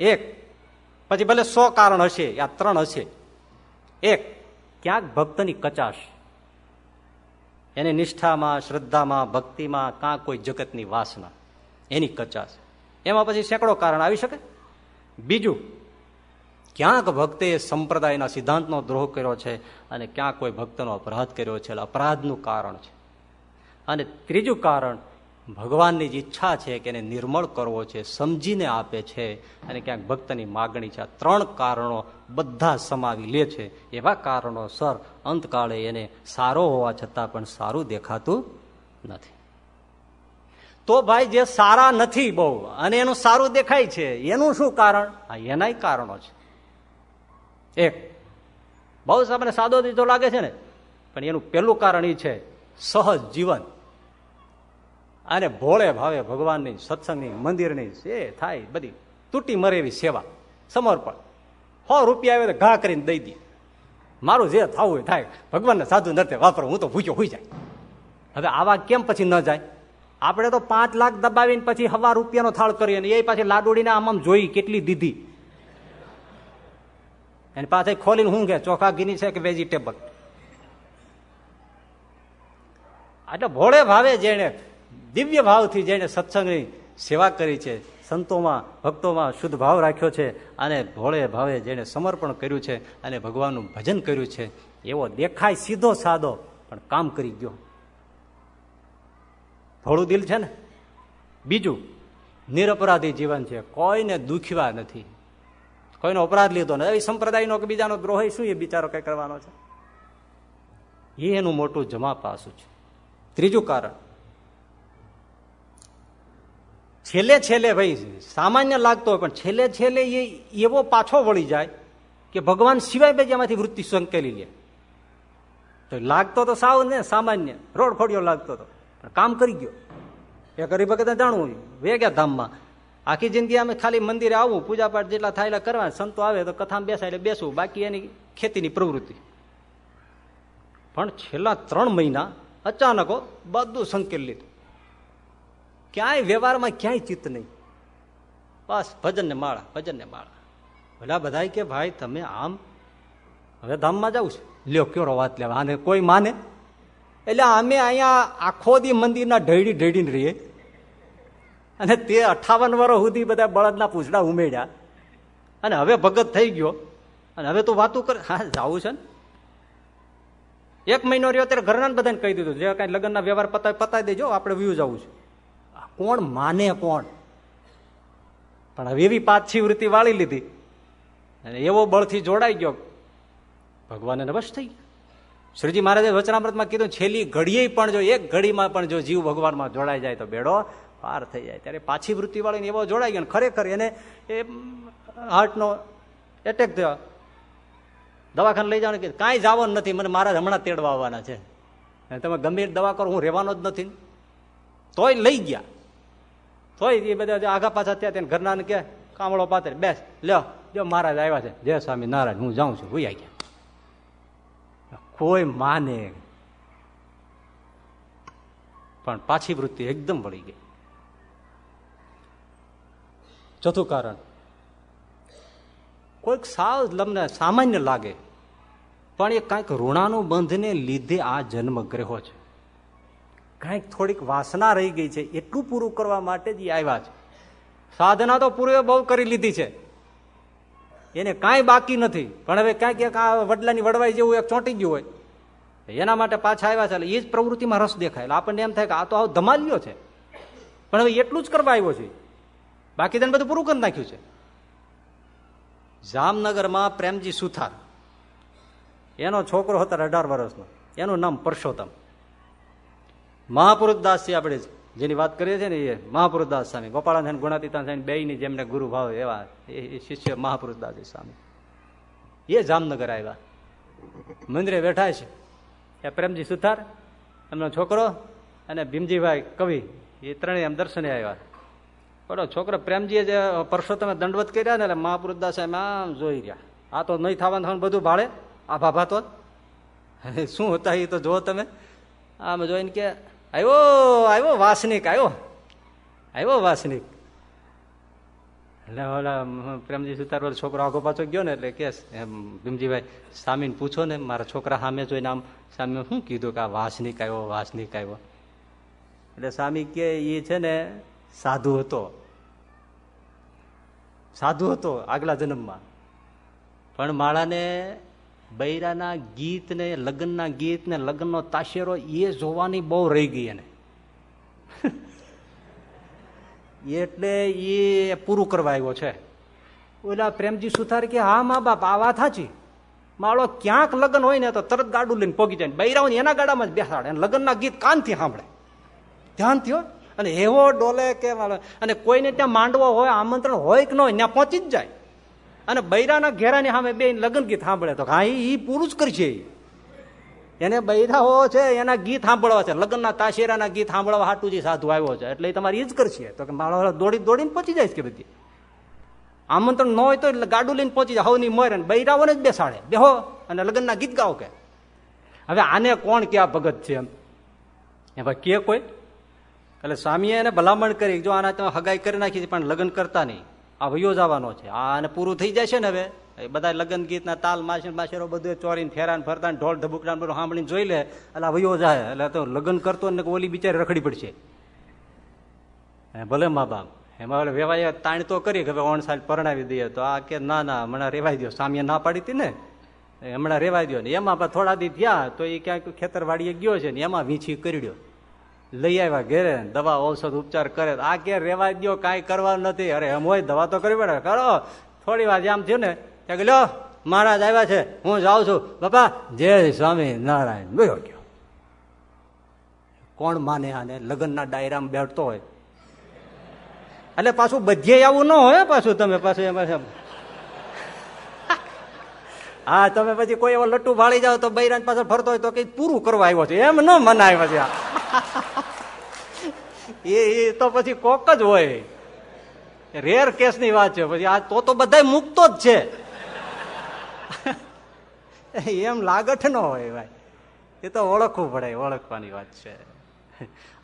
એક, પછી ભલે સો કારણ હશે, આ ત્રણ હશે. એક, ક્યાંક ભક્તની કચાશ. એની નિષ્ઠામાં, શ્રદ્ધામાં, ભક્તિમાં કાં કોઈ જગતની વાસના. એની કચાશ. એમાં પછી સેંકડો કારણ આવી શકે. બીજું, ક્યાંક ભક્તે સંપ્રદાયના સિદ્ધાંતનો દ્રોહ કર્યો છે અને ક્યાંક કોઈ ભક્તનો અપરાધ કર્યો છે. અપરાધનું કારણ છે. અને ત્રીજું કારણ, ભગવાનની જ ઈચ્છા છે કે એને નિર્મળ કરવો છે, સમજીને આપે છે અને ક્યાંક ભક્તની માગણી છે. આ ત્રણ કારણો બધા સમાવી લે છે. એવા કારણો સર અંતકાળે એને સારો હોવા છતાં પણ સારું દેખાતું નથી. તો ભાઈ જે સારા નથી બહુ, અને એનું સારું દેખાય છે, એનું શું કારણ? આ એના કારણો છે. એક, બહુ આપણને સાદો દીધો લાગે છે ને, પણ એનું પેલું કારણ એ છે, સહજ જીવન. અને ભોળે ભાવે ભગવાનની, સત્સંગની, મંદિરની એ થાય, બધી તૂટી મરે એવી સેવા, સમર્પણ. સો રૂપિયા આવે તો ઘા કરીને દઈ દે. મારું જે થવું થાય. ભગવાનને સાધુ નથી વાપરો, હું તો ભૂખ્યો હોઈ જાય. હવે આવા કેમ પછી ન જાય? આપણે તો પાંચ લાખ દબાવીને પછી હવા રૂપિયાનો થાળ કરીએ એ પાછી લાડુડીને આમ જોઈ કેટલી દીધી. એની પાસે ખોલીને હું કે, ચોખા ગીની છે કે વેજીટેબલ એટલે ભોળે ભાવે જેને દિવ્ય ભાવથી જેને સત્સંગની સેવા કરી છે, સંતોમાં, ભક્તોમાં શુદ્ધ ભાવ રાખ્યો છે અને ભોળે ભાવે જેને સમર્પણ કર્યું છે અને ભગવાનનું ભજન કર્યું છે, એવો દેખાય સીધો સાદો, પણ કામ કરી ગયો. ભોળું દિલ છે ને? બીજું, નિરપરાધી જીવન છે. કોઈને દુખ્યા નથી. કોઈનો અપરાધ લીધો નથી. સંપ્રદાયનો કે બીજાનો દ્રોહ શું એ બિચારો કઈ કરવાનો છે? એ એનું મોટું જમા પાસું છે. ત્રીજું કારણ. છેલ્લે છેલ્લે ભાઈ, સામાન્ય લાગતો હોય પણ છેલ્લે છેલ્લે એ એવો પાછો વળી જાય કે ભગવાન સિવાય બે એમાંથી વૃત્તિ સંકેલી લે. તો લાગતો તો સાવ ને સામાન્ય. રોડ ખોડિયો લાગતો હતો કામ કરી ગયો. એ કરી વખતે જાણવું વેગ્યા ધામમાં. આખી જિંદગી અમે ખાલી મંદિરે આવવું પૂજાપાઠ જેટલા થાય એટલા કરવા સંતો આવે તો કથામાં બેસાય એટલે બેસવું. બાકી એની ખેતીની પ્રવૃત્તિ. પણ છેલ્લા ત્રણ મહિના અચાનકો બધું સંકેલ લીધું. ક્યાંય વ્યવહારમાં ક્યાંય ચિત્ત નહીં. બસ, ભજનને માળા ભજનને માળા. ભલા બધા કે, ભાઈ, તમે આમ, હવે ધામમાં જવું છે. લ્યો કયો વાત લેવા. આને કોઈ માને? એટલે અમે અહીંયા આખો દી મંદિરના ઢળી ઢળીને રહીએ. અને તે અઠાવન વર્ષ સુધી બધા બળદના પૂછડા ઉમેર્યા. અને હવે ભગત થઈ ગયો. અને હવે તું વાતું કર. હા, જવું છે ને? એક મહિનો રહ્યો ત્યારે ઘરના બધાને કહી દીધું, જે કાંઈ લગ્નના વ્યવહાર પતા પતાવી દેજો, આપણે વ્યૂ જવું છે. કોણ માને કોણ? પણ હવે એવી પાછી વૃત્તિ વાળી લીધી. અને એવો બળથી જોડાઈ ગયો. ભગવાનને વશ થઈ ગયો. શ્રીજી મહારાજે વચનામૃતમાં કીધું, છેલ્લી ઘડીએ પણ જો, એક ઘડીમાં પણ જો જીવ ભગવાનમાં જોડાઈ જાય તો બેડો પાર થઈ જાય. ત્યારે પાછી વૃત્તિવાળીને એવો જોડાઈ ગયો ખરેખર એને એ હાર્ટનો એટેક થયો. દવાખાને લઈ જવાનું કે, કાંઈ જવાનું નથી, મને મારા હમણાં તેડવા આવવાના છે. તમે ગમે દવા કરો, હું રહેવાનો જ નથી. તોય લઈ ગયા. તોય એ બધા આગા પાછા ત્યાં તેને ઘરના કે, કામળો પાત્ર બેસ, લ્યો જો મહારાજ આવ્યા છે. જય સ્વામી, નારાયણ, હું જાઉં છું ભૂયા ગયા. કોઈ માને. પણ પાછી વૃત્તિ એકદમ વળી ગઈ. ચોથું કારણ. કોઈક સાવ લમને સામાન્ય લાગે, પણ એ કાંઈક ઋણાનું બંધને લીધે આ જન્મ ગ્રહો છે. કાંઈક થોડીક વાસના રહી ગઈ છે, એટલું પૂરું કરવા માટે જ આવ્યા છે. સાધના તો પૂર્વે બહુ કરી લીધી છે. એને કાંઈ બાકી નથી. પણ હવે ક્યાંક ક્યાંક આ વડલાની વડવાઈ જેવું એક ચોંટી ગયું હોય. એના માટે પાછા આવ્યા છે. એટલે એ જ પ્રવૃત્તિમાં રસ દેખાય. એટલે આપણને એમ થાય કે આ તો આવો ધમાલ્યો છે. પણ હવે એટલું જ કરવા આવ્યો છે. બાકી તેને બધું પૂરું કરી નાખ્યું છે. જામનગરમાં પ્રેમજી સુથાર. એનો છોકરો હતો અઢાર વર્ષનો. એનું નામ પરસોત્તમ. મહાપુરુષ દાસ છે આપણે જેની વાત કરીએ છીએ ને એ મહાપુરુષદાસ સ્વામી ગોપાળાન ગુણાતીતા સ્વામી બે ની જેમને ગુરુ ભાવ એવા એ શિષ્ય મહાપુરુષદાસ સ્વામી. એ જામનગર આવ્યા. મંદિરે બેઠા છે. એ પ્રેમજી સુથાર, એમનો છોકરો અને ભીમજીભાઈ કવિ, એ ત્રણેય એમ દર્શને આવ્યા. બોલો, છોકરો પ્રેમજીએ જે પરસોત્તમે દંડવત કર્યા ને એટલે મહાપુરુષદાસ એમ આમ જોઈ રહ્યા. આ તો નહીં થવાનું થવાનું બધું ભાડે આ ભાભા તો. શું હતા એ તો જુઓ તમે. આમ જોઈને કે આવ્યો આવ્યો વાસનિક આવ્યો આવ્યો વાસનિક. એટલે ઓલા પ્રેમજી સુતાર છોકરો આગો પાછો ગયો ને એટલે કે એમ, ભીમજીભાઈ સ્વામીને પૂછો ને, મારા છોકરા સામે જોઈને આમ, સામે શું કીધું કે આ વાસનિક આવ્યો વાસનિક આવ્યો એટલે સ્વામી કે એ છે ને, સાધુ હતો. સાધુ હતો આગલા જન્મમાં. પણ માળાને બૈરાના ગીતને, લગ્નના ગીતને, લગ્નનો તાશેરો એ જોવાની બહુ રહી ગઈ એને. <laughs> એટલે એ પૂરું કરવા આવ્યો છે. ઓલા પ્રેમજી સુથાર કે, હા, મા બાપ, આ વાત સાચી. માળો ક્યાંક લગ્ન હોય ને તો તરત ગાડું લઈને પોગી જાય બૈરાઓ એના ગાડામાં જ બેસાડે લગ્નના ગીત કાનથી સાંભળે. ધ્યાન થયો અને એવો ડોલે કે અને કોઈને ત્યાં માંડવો હોય, આમંત્રણ હોય કે ન હોય, ત્યાં પહોંચી જ જાય. અને બૈરાના ઘેરાની સામે બે લગ્ન ગીત સાંભળે તો હા એ પૂરું જ કરશે એને બૈરાઓ છે, એના ગીત સાંભળવા છે. લગ્નના તાશેરાના ગીત સાંભળવા હાટુજી સાધુ આવ્યો છે. એટલે તમારે એ જ કરશે. તો કે માળો દોડી, દોડીને પહોંચી જાય કે બધી. આમંત્રણ ન હોય તો ગાડું લઈને પહોંચી જાય. હવની મોર અને બૈરાઓને જ બેસાડે. બેહો અને લગ્નના ગીત ગાઓ કે. હવે આને કોણ ક્યાં ભગત છે એમ? એ ભાઈ કે કોઈ? એટલે સ્વામીએ એને ભલામણ કરી જો આના તમે હગાઈ કરી નાખી છે, પણ લગ્ન કરતા નહીં. આ વયો જવાનો છે. આ અને પૂરું થઈ છે ને હવે? બધા લગ્ન ગીતના તાલ માસી માસેરો બધું ચોરીને ફેરાન ફરતા ઢોલ ઢબુકડા બધું સાંભળીને જોઈ લે, એટલે આ વયો જાય. એટલે તો લગ્ન કરતો ને ઓલી બિચારી રખડી પડશે. ભલે મા બાપ. એમાં એટલે વેવાય તાણ તો કરી કે હવે ઓણ સાલ પરણાવી દઈએ. તો આ કે ના ના, હમણાં રેવાઈ દો સામે ના પાડી હતી ને? હમણાં રેવાઈ દો ને એમાં થોડા દી થયા, તો એ ક્યાંક ખેતરવાડીએ ગયો છે ને એમાં વીંછી કર્યો લઈ આવ્યા ઘેરે, દવા ઔષધ ઉપચાર કરે. આ કે રેવા દો કાંઈ કરવાનું નથી. અરે, એમ હોય દવા તો કરવી પડે. કરો. થોડી વાર આમ થયું ને, ત્યાં લો મહારાજ આવ્યા છે, હું જાઉં છું. બાપા, જય સ્વામી નારાયણ ગયો ગયો કોણ માને આને? લગ્નના ડાયરામાં બેઠતો હોય. એટલે પાછું બધે આવું ન હોય પાછું તમે પાછું એમાં હા, તમે પછી કોઈ એવો લટ્ટુ ભાળી જાઓ તો બૈરાજ પાછળ ફરતો હોય તો કઈ પૂરું કરવા આવ્યો છે. એમ ન મનાય પછી એ તો પછી કોક જ હોય. રેર કેસની વાત છે. પછી આ તો તો બધા મુકતો જ છે. <laughs> એમ લાગઠ ન હોય ભાઈ. એ તો ઓળખવું પડે, ઓળખવાની વાત છે.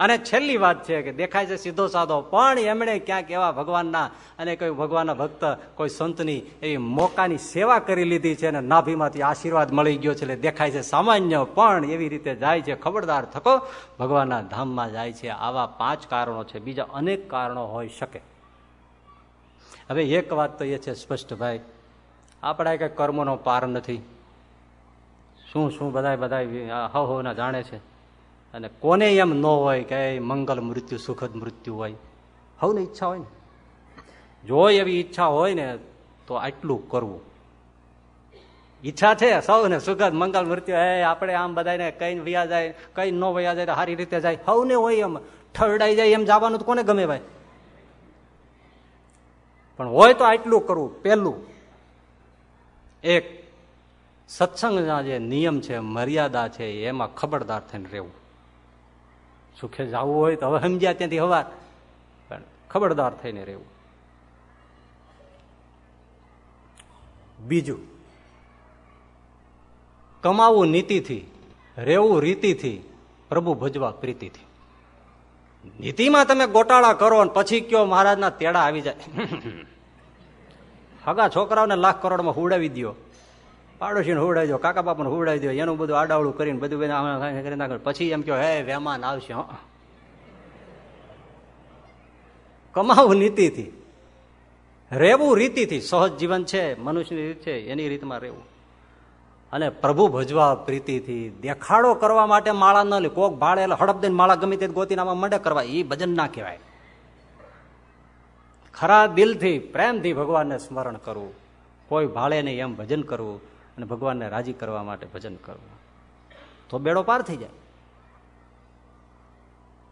અને છેલ્લી વાત છે કે દેખાય છે સીધો સાધો. પણ એમણે ક્યાંક એવા ભગવાનના અને કોઈ ભગવાનના ભક્ત, કોઈ સંતની એવી મોકાની સેવા કરી લીધી છે અને નાભીમાંથી આશીર્વાદ મળી ગયો છે એટલે દેખાય છે સામાન્ય, પણ એવી રીતે જાય છે. ખબરદાર થકો, ભગવાનના ધામમાં જાય છે. આવા પાંચ કારણો છે. બીજા અનેક કારણો હોઈ શકે. હવે એક વાત તો એ છે સ્પષ્ટ, ભાઈ. આપણા કઈ કર્મોનો પાર નથી. શું શું બધા બધા હવ ના જાણે છે. અને કોને એમ ન હોય કે મંગલ મૃત્યુ, સુખદ મૃત્યુ હોય? હવને ઈચ્છા હોય ને. જો એવી ઈચ્છા હોય ને, તો આટલું કરવું. ઈચ્છા છે સૌને સુખદ, મંગલ મૃત્યુ હે આપણે આમ બધાને કઈ વયા જાય, કઈ ન વયા જાય સારી રીતે જાય. સૌને હોય એમ, ઠરડાઈ જાય, એમ જવાનું તો કોને ગમે ભાઈ? પણ હોય તો આટલું કરવું. પેલું એક સત્સંગના જે નિયમ છે, મર્યાદા છે, એમાં ખબરદાર થઈને રહેવું. સુખે જવું હોય તો હવે સમજ્યા ત્યાંથી હવા પણ ખબરદાર થઈને રહેવું. બીજું, કમાવું નીતિથી, રહેવું રીતિથી, પ્રભુ ભજવા પ્રીતિથી. નીતિમાં તમે ગોટાળા કરો પછી કયો મહારાજના તેડા આવી જાય. હગા છોકરાઓને લાખ કરોડમાં હુડાવી દો પાડોશીને હુડાવી દો, કાકા બાપાને હુડાવી દો, એનું બધું આડાવડું કરીને બધું કરી નાખે. પછી એમ કહો, હે, વેમાન આવશે કમાવું નીતિથી. રહેવું રીતિથી. સહજ જીવન છે, મનુષ્યની રીત છે, એની રીતમાં રહેવું. અને પ્રભુ ભજવા પ્રીતિથી. દેખાડો કરવા માટે માળા ન લે. કોક ભાડે એટલે હડપ દઈને માળા ગમે તે ગોતીનામાં મંડે કરવા. એ ભજન ના કહેવાય. ખરા દિલથી, પ્રેમથી ભગવાનને સ્મરણ કરવું. કોઈ ભાળે નહીં એમ ભજન કરવું. અને ભગવાનને રાજી કરવા માટે ભજન કરવું. તો બેડો પાર થઈ જાય.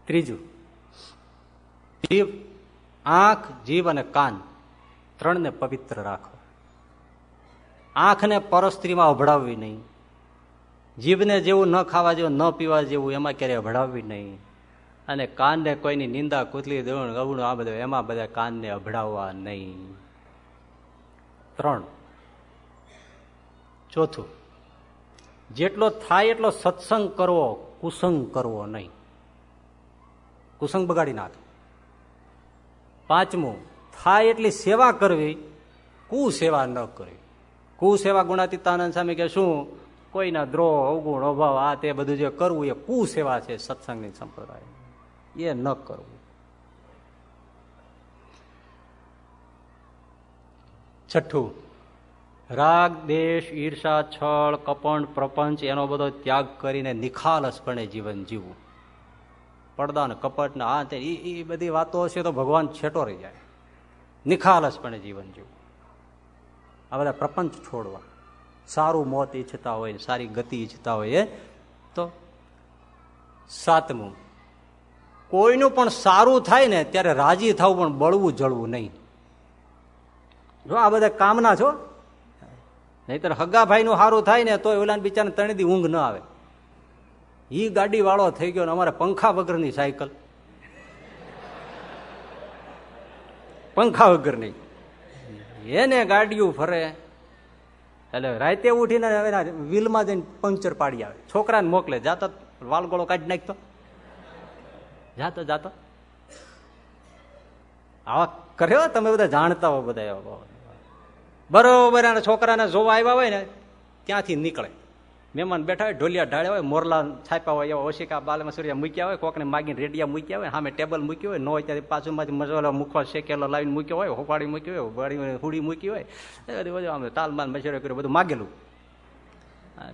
ત્રીજું જીવ આંખ જીવ અને કાન ત્રણને પવિત્ર રાખો. આંખને પરસ્ત્રીમાં અભડાવવી નહીં. જીભને જેવું ન ખાવા જેવું, ન પીવા જેવું એમાં ક્યારેય અભડાવવી નહીં. અને કાનને કોઈની નિંદા, કૂતલી દેવું અવણું આ બધું એમાં બધા કાનને અભડાવવા નહીં. ત્રણ ચોથું. જેટલો થાય એટલો સત્સંગ કરવો, કુસંગ કરવો નહીં. કુસંગ બગાડી નાખે. પાંચમું, થાય એટલી સેવા કરવી, કુસેવા ન કરવી. કુસેવા ગુણાતીતાનંદ સામે કે શું? કોઈના દ્રોહ, અવગુણ, અભાવ, આ તે બધું જે કરવું એ કુસેવા છે સત્સંગની સંપ્રદાય. એ ન કરવું. છઠ્ઠું રાગ, દેશ, ઈર્ષા, છળ કપણ પ્રપંચ એનો બધો ત્યાગ કરીને નિખાલસપણે જીવન જીવવું. પડદા ને કપટ ને આ તે એ બધી વાતો હશે તો ભગવાન છેટો રહી જાય. નિખાલસપણે જીવન જીવવું. આ બધા પ્રપંચ છોડવા. સારું મોત ઈચ્છતા હોય, સારી ગતિ ઈચ્છતા હોય તો સાતમું. કોઈનું પણ સારું થાય ને, ત્યારે રાજી થવું પણ બળવું જળવું નહીં. જો આ બધા કામના છો નહીતર હગાભાઈ નું સારું થાય ને તો ઓલા બિચારા ત્રણ દી ઊંઘ ન આવે. ઈ ગાડી વાળો થઈ ગયો ને અમારે પંખા વગરની સાયકલ. પંખા વગરની. એને ગાડીઓ ફરે. એટલે રાતે ઉઠીને વ્હીલમાં જઈને પંક્ચર પાડી આવે. છોકરાને મોકલે, જાતો વાલગોળો કાઢી નાખતો. જાતો જાતો. આવા કર્યો? તમે બધા જાણતા હો બધા બરોબર અને છોકરાને જોવા આવ્યા હોય ને, ત્યાંથી નીકળે. મહેમાન બેઠા હોય, ઢોલિયા ઢાળ્યા હોય, મોરલા છાપ્યા હોય, એવા ઓશિકા બાલમાં સૂર્યા મૂક્યા હોય, કોકને માગીને રેડિયા મૂક્યા હોય, સામે ટેબલ મૂક્યું હોય, ન હોય ત્યારે પાછુંમાંથી મજવાલો મૂકવા શેકેલો, લાવીને મૂક્યો હોય હોપાડી મૂક્યો હોય વાડી હુડી મૂકી હોય, એ બધું આમ તાલમાલ મસેડો કર્યું, બધું માગેલું.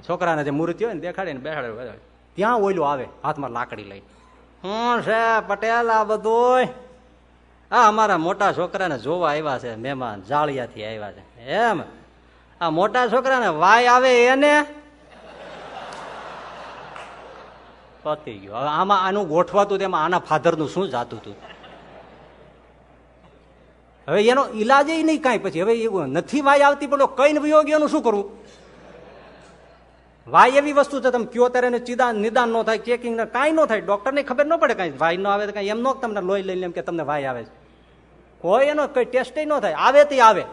છોકરાને જે મૂર્તિ હોય ને દેખાડીને બેસાડે ત્યાં ઓયલું આવે, હાથમાં લાકડી લઈ હું છે, પટેલ, આ બધું આ અમારા મોટા છોકરાને જોવા આવ્યા છે, મહેમાન જાળિયાથી આવ્યા છે. એમ? આ મોટા છોકરાને વાય આવે એને? પતી ગયો. હવે આમાં આનું ગોઠવાતું તેમાં આના ફાધરનું શું જાતું હતું? હવે એનો ઈલાજ નહીં કાંઈ પછી. હવે નથી વાય આવતી, પણ કઈ વિયોગીઓનું શું કરવું? વાય એવી વસ્તુ છે, તમે કયો ત્યારે ચિદાન, નિદાન ન થાય ચેકિંગ કાંઈ ન થાય. ડોક્ટરને ખબર ન પડે કાંઈ. વાય ન આવે તો કાંઈ એમ ન તમને લોહી લઈ એમ કે તમને વાય આવે છે. કોઈ એનો કઈ ટેસ્ટ ન થાય. આવે તે આવે.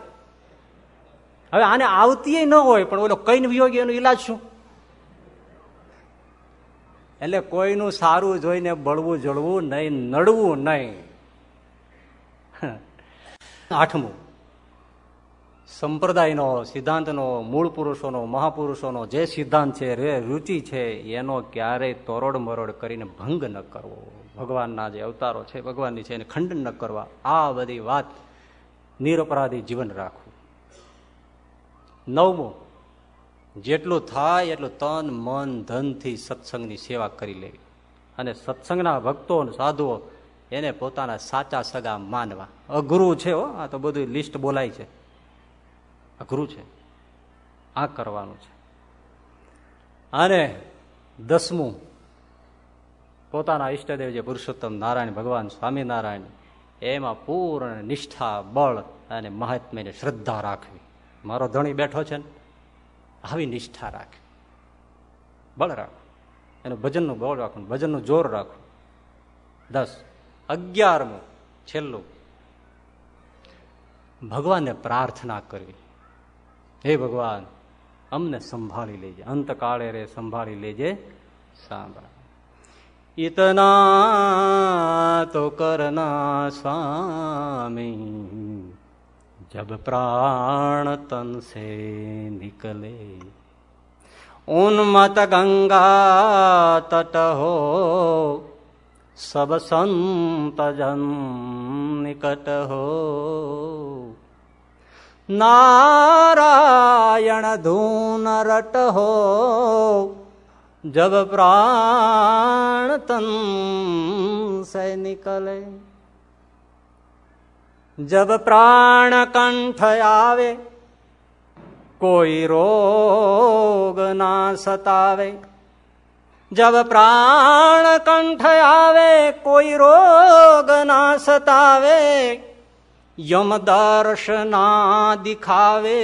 હવે આને આવતી ન હોય, પણ ઓલો કઈ વિયોગી એનો ઈલાજ શું? એટલે કોઈનું સારું જોઈને બળવું જળવું નહીં, નડવું નહીં. <laughs> આઠમું. સંપ્રદાયનો, સિદ્ધાંતનો, મૂળ પુરુષોનો, મહાપુરુષોનો જે સિદ્ધાંત છે, રે રુચિ છે, એનો ક્યારેય તોરડ મરોડ કરીને ભંગ ન કરવો. ભગવાનના જે અવતારો છે, ભગવાનની છે એને ખંડન ન કરવા. આ બધી વાત નિરપરાધી જીવન રાખવું. નવમું, જેટલું થાય એટલું તન, મન, ધનથી સત્સંગની સેવા કરી લેવી. અને સત્સંગના ભક્તો સાધુઓ એને પોતાના સાચા સગા માનવા. અઘરું છે હો, આ તો બધું લિસ્ટ બોલાય છે. અઘરું છે. આ કરવાનું છે. અને દસમું પોતાના ઈષ્ટદેવ જે પુરુષોત્તમ નારાયણ, ભગવાન સ્વામિનારાયણ, એમાં પૂર્ણ નિષ્ઠા, બળ અને મહાત્મ્યને શ્રદ્ધા રાખવી. મારો ધણી બેઠો છે ને, આવી નિષ્ઠા રાખવી. બળ રાખવું. એનું ભજનનું બળ રાખવું, ભજનનું જોર રાખવું. દસ, અગિયારમું, છેલ્લું. ભગવાનને પ્રાર્થના કરવી. હે ભગવાન, અમને સંભાળી લેજે. અંતકાળે રે સંભાળી લેજે. સાંભળા. इतना तो करना स्वामी जब प्राण तन से निकले उन्मत गंगा तट हो सब संत जन निकट हो नारायण धून रट हो जब प्राण तन से निकले जब प्राण कंठ आवे कोई रोग ना सतावे जब प्राण कंठ आवे कोई रोग ना सतावे यम दर्शना दिखावे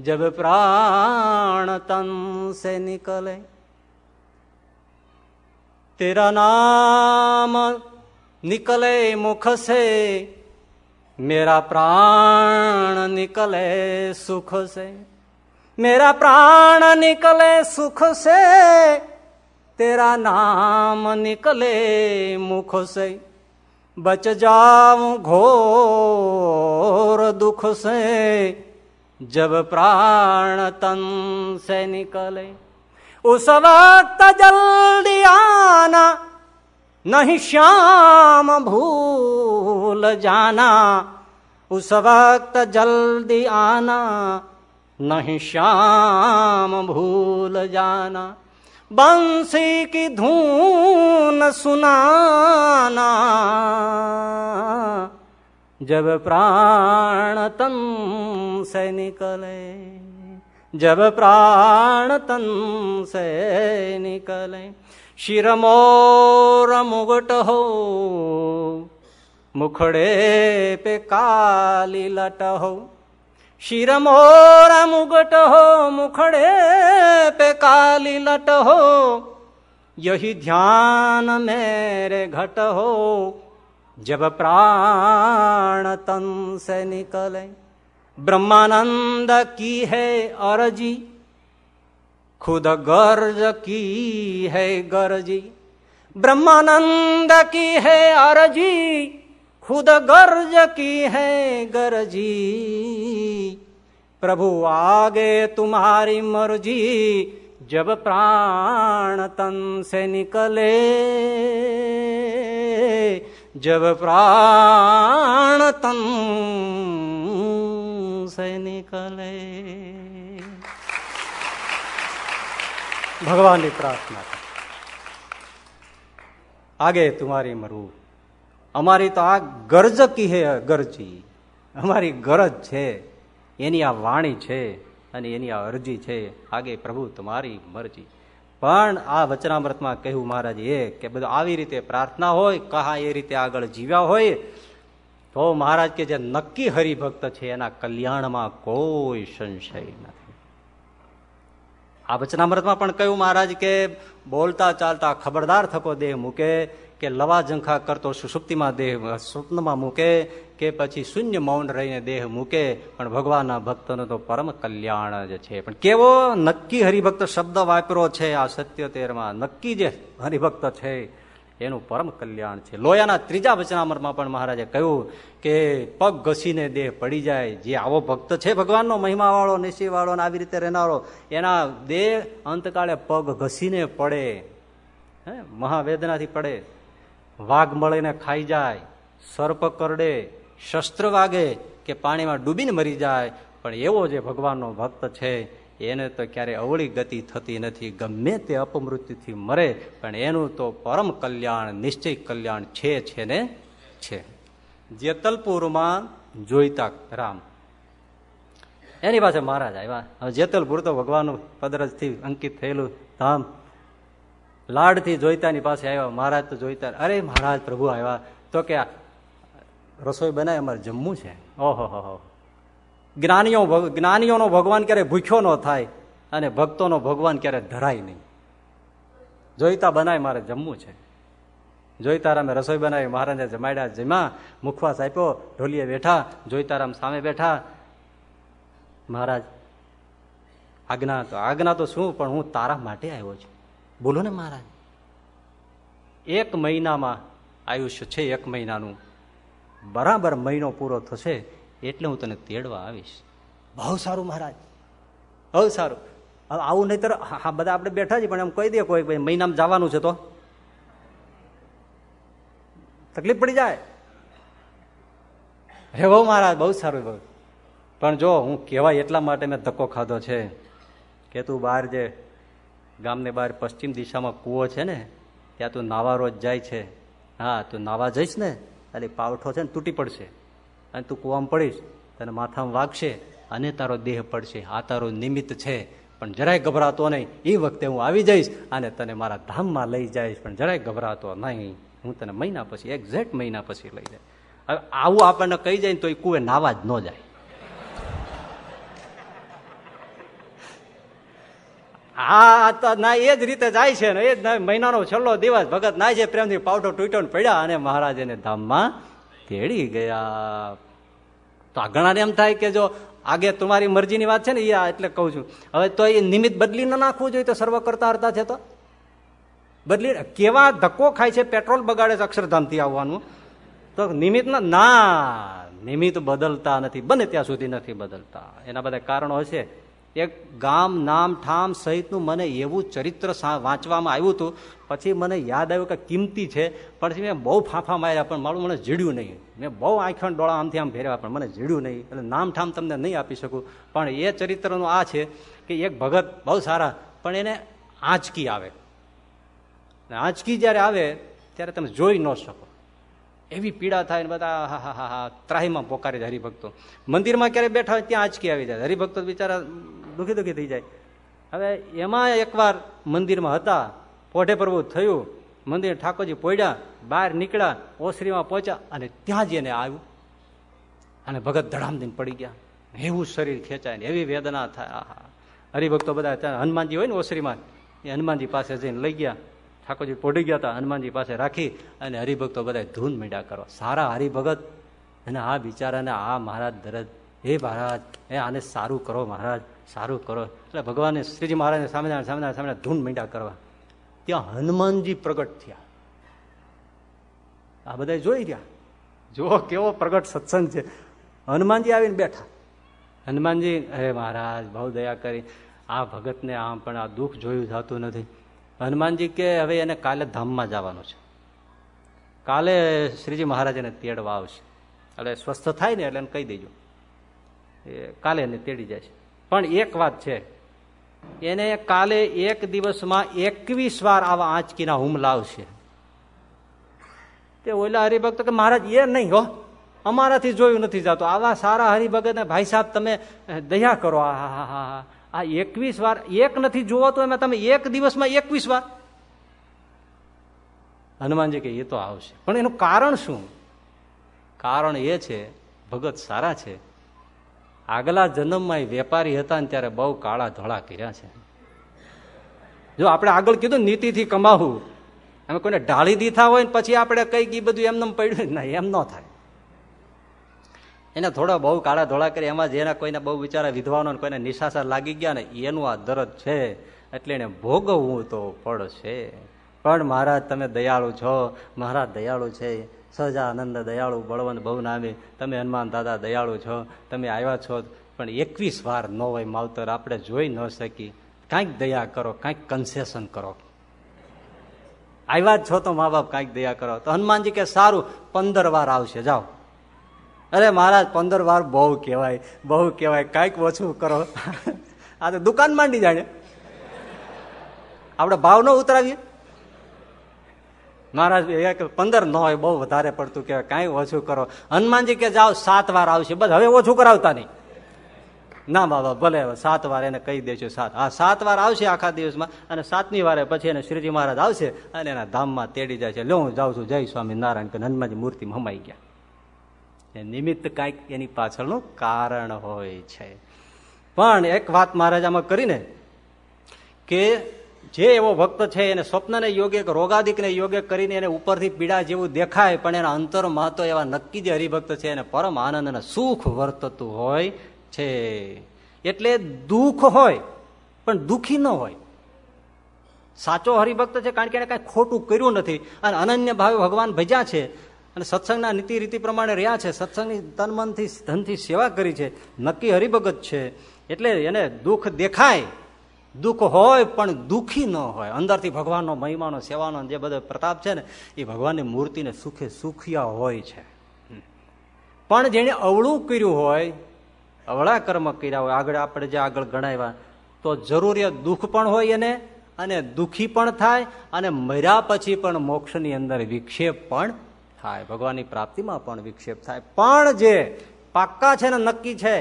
जब प्राण तन से निकले। तेरा नाम निकले मुख से, मेरा प्राण निकले सुख से। मेरा प्राण निकले सुख से, तेरा नाम निकले मुख से। बच जाऊँ घोर दुख से जब प्राण तन से निकले उस वक्त जल्दी आना नहीं श्याम भूल जाना उस वक्त जल्दी आना नहीं श्याम भूल जाना बंसी की धून सुनाना जब प्राण तन से निकले जब प्राण तन से निकले शिर मोर मुगट हो मुखड़े पे काली लट हो शिर मोर मुगट हो मुखड़े पे काली लट हो यही ध्यान मेरे घट हो जब प्राण तन से निकले, ब्रह्मानंद की है अर्जी, खुद गर्ज की है गर्जी, ब्रह्मानंद की है अर्जी, खुद गर्ज की है गरजी। प्रभु, आगे तुम्हारी मर्ज़ी, जब प्राण तन से निकले। જબ પ્રાણ તન સે ભગવાનની પ્રાર્થના આગે તુમારી મરવું અમારી તો આ ગરજ કી હે ગરજી અમારી ગરજ છે એની આ વાણી છે અને એની આ અરજી છે આગે પ્રભુ તમારી મરજી પણ આ વચનામૃતમાં કહ્યું મહારાજ એ કે બધું આવી રીતે પ્રાર્થના હોય, કહા એ રીતે આગળ જીવ્યા હોય, તો મહારાજ કે જે નક્કી હરિભક્ત છે એના કલ્યાણમાં કોઈ સંશય નથી. આ વચનામૃતમાં પણ કહ્યું મહારાજ કે બોલતા ચાલતા ખબરદાર થકો દેહ મૂકે કે લવા ઝંખા કરતો સુસુપ્તિમાં દેહ સ્વપ્નમાં મૂકે કે પછી શૂન્ય મૌન રહીને દેહ મૂકે, પણ ભગવાનના ભક્તનો તો પરમ કલ્યાણ જ છે. પણ કેવો નક્કી હરિભક્ત શબ્દ વાપરો છે આ સત્યોતેરમાં? નક્કી જે હરિભક્ત છે, એનું પરમ કલ્યાણ છે. લોયાના ત્રીજા વચનામરમાં પણ મહારાજે કહ્યું કે પગ ઘસીને દેહ પડી જાય. જે આવો ભક્ત છે ભગવાનનો, મહિમાવાળો નિશીવાળો નિશી ને આવી રીતે રહેનારો, એના દેહ અંતકાળે પગ ઘસીને પડે. હે, મહાવેદનાથી પડે. વાઘ મળીને ખાઈ જાય, સર્પ કરડે, શસ્ત્ર વાગે કે પાણીમાં ડૂબીને મરી જાય, પણ એવો જે ભગવાનનો ભક્ત છે, એને તો ક્યારેય અવળી ગતિ થતી નથી, ગમે તે અપમૃત્યુથી મરે, પણ એનું તો પરમ કલ્યાણ, નિશ્ચય કલ્યાણ છે છે ને, છે. જેતલપુરમાં જોઈતા રામ. એની પાસે મહારાજ આવ્યા. જેતલપુર તો ભગવાનનું પદરજથી અંકિત થયેલું ધામ. લાડથી જોઈતાની પાસે આવ્યા, મહારાજ તો જોઈતા, અરે મહારાજ, પ્રભુ આવ્યા. તો કે, રસોઈ બનાવી અમારે જમવું છે. ઓહો, હો હો. જ્ઞાનીઓ જ્ઞાનીઓનો ભગવાન ક્યારે ભૂખ્યો ન થાય અને ભક્તોનો ભગવાન ક્યારે ધરાય નહીં. જોઈતા બનાવી મારે જમવું છે. જોઈતારામે રસોઈ બનાવી મહારાજને જમાડ્યા, જમા. મુખવાસ આપ્યો, ઢોલીએ બેઠા, જોઈતારામ સામે બેઠા. મહારાજ, આજ્ઞા તો આજ્ઞા તો શું, પણ હું તારા માટે આવ્યો છું. બોલો ને મહારાજ. એક મહિનામાં આયુષ્ય છે એક મહિનાનું. બરાબર મહિનો પૂરો થશે એટલે હું તને તેડવા આવીશ. બહુ સારું મહારાજ. બહુ સારું. હવે આવું નહીં હા બધા આપણે બેઠા છીએ પણ એમ કહી દે કોઈ ભાઈ મહિનામાં જવાનું છે તો. તકલીફ પડી જાય. હે બહુ મહારાજ બહુ સારું બહુ પણ જો હું કહેવાય એટલા માટે મેં ધક્કો ખાધો છે કે તું બહાર જે ગામને બહાર પશ્ચિમ દિશામાં કૂવો છે ને, ત્યાં તું નાવા રોજ જાય છે. હા, તું નાવા જઈશ ને એટલે પાવઠો છે ને તૂટી પડશે. અને તું કૂવામાં પડીશ, તને માથામાં વાગશે, અને તારો દેહ પડશે. આ તારો નિમિત્ત છે. પણ જરાય ગભરાતો નહીં. એ વખતે હું આવી જઈશ અને તને મારા ધામમાં લઈ જઈશ. પણ જરાય ગભરાતો નહીં. હું તને મહિના પછી એક્ઝેક્ટ મહિના પછી લઈ જાય. હવે આવું આપણને કહી જાય ને તો એ કુએ નાવા જ ન જાય. હા તો ના, એ જ રીતે જાય છે ને, એ જ મહિનાનો છેલ્લો દિવસ ભગત નાય છે, પ્રેમથી પાવઠો તૂટ્યો ને પડ્યા અને મહારાજ એને ધામમાં તેડી ગયા. તો આ ઘણાને એમ થાય કે જો આગે તમારી મરજીની વાત છે ને, એ એટલે કહું છું. હવે તો એ નિમિત્ત બદલી ન નાખવું જોઈએ તો સર્વ કરતા હરતા છે તો? બદલી કેવા ધક્કો ખાય છે પેટ્રોલ બગાડે છે અક્ષરધામથી આવવાનું? તો નિમિત્ત ના, નિમિત્ત બદલતા નથી, બને ત્યાં સુધી નથી બદલતા. એના બધા કારણો હશે. એક ગામ, નામ, ઠામ સહિતનું મને એવું ચરિત્ર વાંચવામાં આવ્યું હતું. પછી મને યાદ આવ્યું કે કિંમતી છે. પછી મેં બહુ ફાંફા માર્યા, પણ મારું મને જીડ્યું નહીં. મેં બહુ આંખણ ડોળા આમથી આમ ફેરવ્યા પણ મને જીડ્યું નહીં. એટલે નામ, ઠામ તમને નહીં આપી શકું. પણ એ ચરિત્રનું આ છે કે એક ભગત બહુ સારા, પણ એને આંચકી આવે. આંચકી જ્યારે આવે, ત્યારે તમે જોઈ ન શકો. એવી પીડા થાય ને બધા, હા હા હા હા, ત્રાહીમાં પોકારે છે હરિભક્તો. મંદિરમાં ક્યારે બેઠા હોય ત્યાં આંચકી આવી જાય. હરિભક્તો બિચારા દુઃખી દુઃખી થઈ જાય. હવે એમાં એકવાર મંદિરમાં હતા, પોઢે પ્રભુ થયું, મંદિર ઠાકોરજી પોડ્યા બહાર નીકળ્યા, ઓસરીમાં પહોંચ્યા અને ત્યાં જ એને આવ્યું. અને ભગત ધડામદીન પડી ગયા. એવું શરીર ખેંચાય ને એવી વેદના થાય. આહા. હરિભક્તો બધા હનુમાનજી હોય ને ઓસરીમાં, એ હનુમાનજી પાસે જઈને લઈ ગયા. ઠાકોરજી પોઢી ગયા હતા, હનુમાનજી પાસે રાખી અને હરિભક્તો બધા ધૂન મીંડા કરો સારા હરિભગત. અને આ બિચારાને આ મહારાજ દરદ હે મહારાજ એ આને સારું કરો મહારાજ, સારું કરો. એટલે ભગવાને શ્રીજી મહારાજને સામે સામે સામે ધૂન મીંડા કરવા. ત્યાં હનુમાનજી પ્રગટ થયા. આ બધા જોઈ રહ્યા? જો કેવો પ્રગટ સત્સંગ છે. હનુમાનજી આવીને બેઠા. હનુમાનજી, હે મહારાજ, બહુ દયા કરી. આ ભગતને આમ પણ આ દુઃખ જોયું જતું નથી. હનુમાનજી કે, હવે એને કાલે ધામમાં જવાનું છે. કાલે શ્રીજી મહારાજ એને તેડવા આવશે. એટલે સ્વસ્થ થાય ને એટલે એને કહી દેજો. એ કાલે ને તેડી જાય છે. પણ એક વાત છે, એને કાલે એક દિવસમાં એકવીસ વાર આવા આંચકીના હુમલા આવશે. તે ઓલા હરિભક્ત કે, મહારાજ, એ નહીં હો. અમારાથી જોયું નથી જતું. આવા સારા હરિભગત ભાઈ સાહેબ તમે દયા કરો. આ હા હા હા આ એકવીસ વાર, એક નથી જોવો તો એમાં તમે એક દિવસમાં એકવીસ વાર. હનુમાનજી કે, એ તો આવશે. પણ એનું કારણ શું? કારણ એ છે, ભગત સારા છે આગલા જન્મમાં એ વેપારી હતા ને ત્યારે બહુ કાળા ધોળા કર્યા છે. જો આપણે આગળ કીધું નીતિથી કમાવું અમે કોઈને ઢાળી દીધા હોય ને પછી આપણે કઈ ગઈ બધું એમને પડ્યું ના એમ ન થાય. એને થોડા બહુ કાળા ધોળા કરી એમાં જેના કોઈને બહુ બિચારા વિધવાનો કોઈને નિશાસા લાગી ગયા ને એનું આ દરદ છે, એટલે એને ભોગવવું તો પડશે. પણ મહારાજ, તમે દયાળુ છો, મહારાજ દયાળુ છે. સહજાનંદ દયાળુ બળવંત બહુ નામે તમે હનુમાન દાદા દયાળુ છો, તમે આવ્યા છો, પણ એકવીસ વાર ન હોય માવતર, આપણે જોઈ ન શકી કાંઈક દયા કરો, કાંઈક કન્સેશન કરો. આવ્યા જ છો તો મા બાપ કાંઈક દયા કરો. તો હનુમાનજી કે સારું, પંદર વાર આવશે, જાઓ. અરે મહારાજ, પંદર વાર બહુ કહેવાય બહુ કહેવાય, કાંઈક ઓછું કરો. <laughs> આ તો દુકાન માંડી જાણે. આપણે ભાવ ન ઉતરાવીએ? મહારાજ એક પંદર ન હોય, બહુ વધારે પડતું કે કાંઈ ઓછું કરો. હનુમાનજી કે જાઓ, સાત વાર આવશે. બસ હવે ઓછું કરાવતા નહીં. ના બાબા, ભલે સાત વાર એને કહી દેજો સાત. હા, સાત વાર આવશે આખા દિવસમાં અને સાતમી વારે પછી એને શ્રીજી મહારાજ આવશે અને એના ધામમાં તેડી જાય છે. લો હું જાઉં છું. જય સ્વામી નારાયણ કે હનુમાનજી મૂર્તિ હમાઈ ગયા. એ નિમિત્ત કાંઈક એની પાછળનું કારણ હોય છે. પણ એક વાત મહારાજ આમાં કરીને કે જે એવો ભક્ત છે એને સ્વપ્નને યોગ્ય રોગાદિકને યોગ્ય કરીને એને ઉપરથી પીડા જેવું દેખાય, પણ એના અંતરમાં તો એવા નક્કી જે હરિભક્ત છે એને પરમ આનંદ અને સુખ વર્તતું હોય છે. એટલે દુઃખ હોય, પણ દુઃખી ન હોય. સાચો હરિભક્ત છે કારણ કે એને કાંઈ ખોટું કર્યું નથી. અને અનન્ય ભાવે ભગવાન ભજ્યા છે અને સત્સંગના નીતિ રીતિ પ્રમાણે રહ્યા છે, સત્સંગની તન મનથી, ધનથી સેવા કરી છે. નક્કી હરિભગત છે. એટલે એને દુઃખ દેખાય. દુઃખ હોય પણ દુઃખી ન હોય. અંદરથી ભગવાનનો મહિમાનો, સેવાનો જે બધો પ્રતાપ છે ને, એ ભગવાનની મૂર્તિને સુખે સુખિયા હોય છે. પણ જેણે અવળું કર્યું હોય, અવળા કર્મ કર્યા હોય, આગળ આપણે જે આગળ ગણાવ્યા, તો જરૂરિયાત દુઃખ પણ હોય એને અને દુઃખી પણ થાય અને મર્યા પછી પણ મોક્ષની અંદર વિક્ષેપ પણ થાય. ભગવાનની પ્રાપ્તિમાં પણ વિક્ષેપ થાય. પણ જે પાક્કા છે ને નક્કી છે,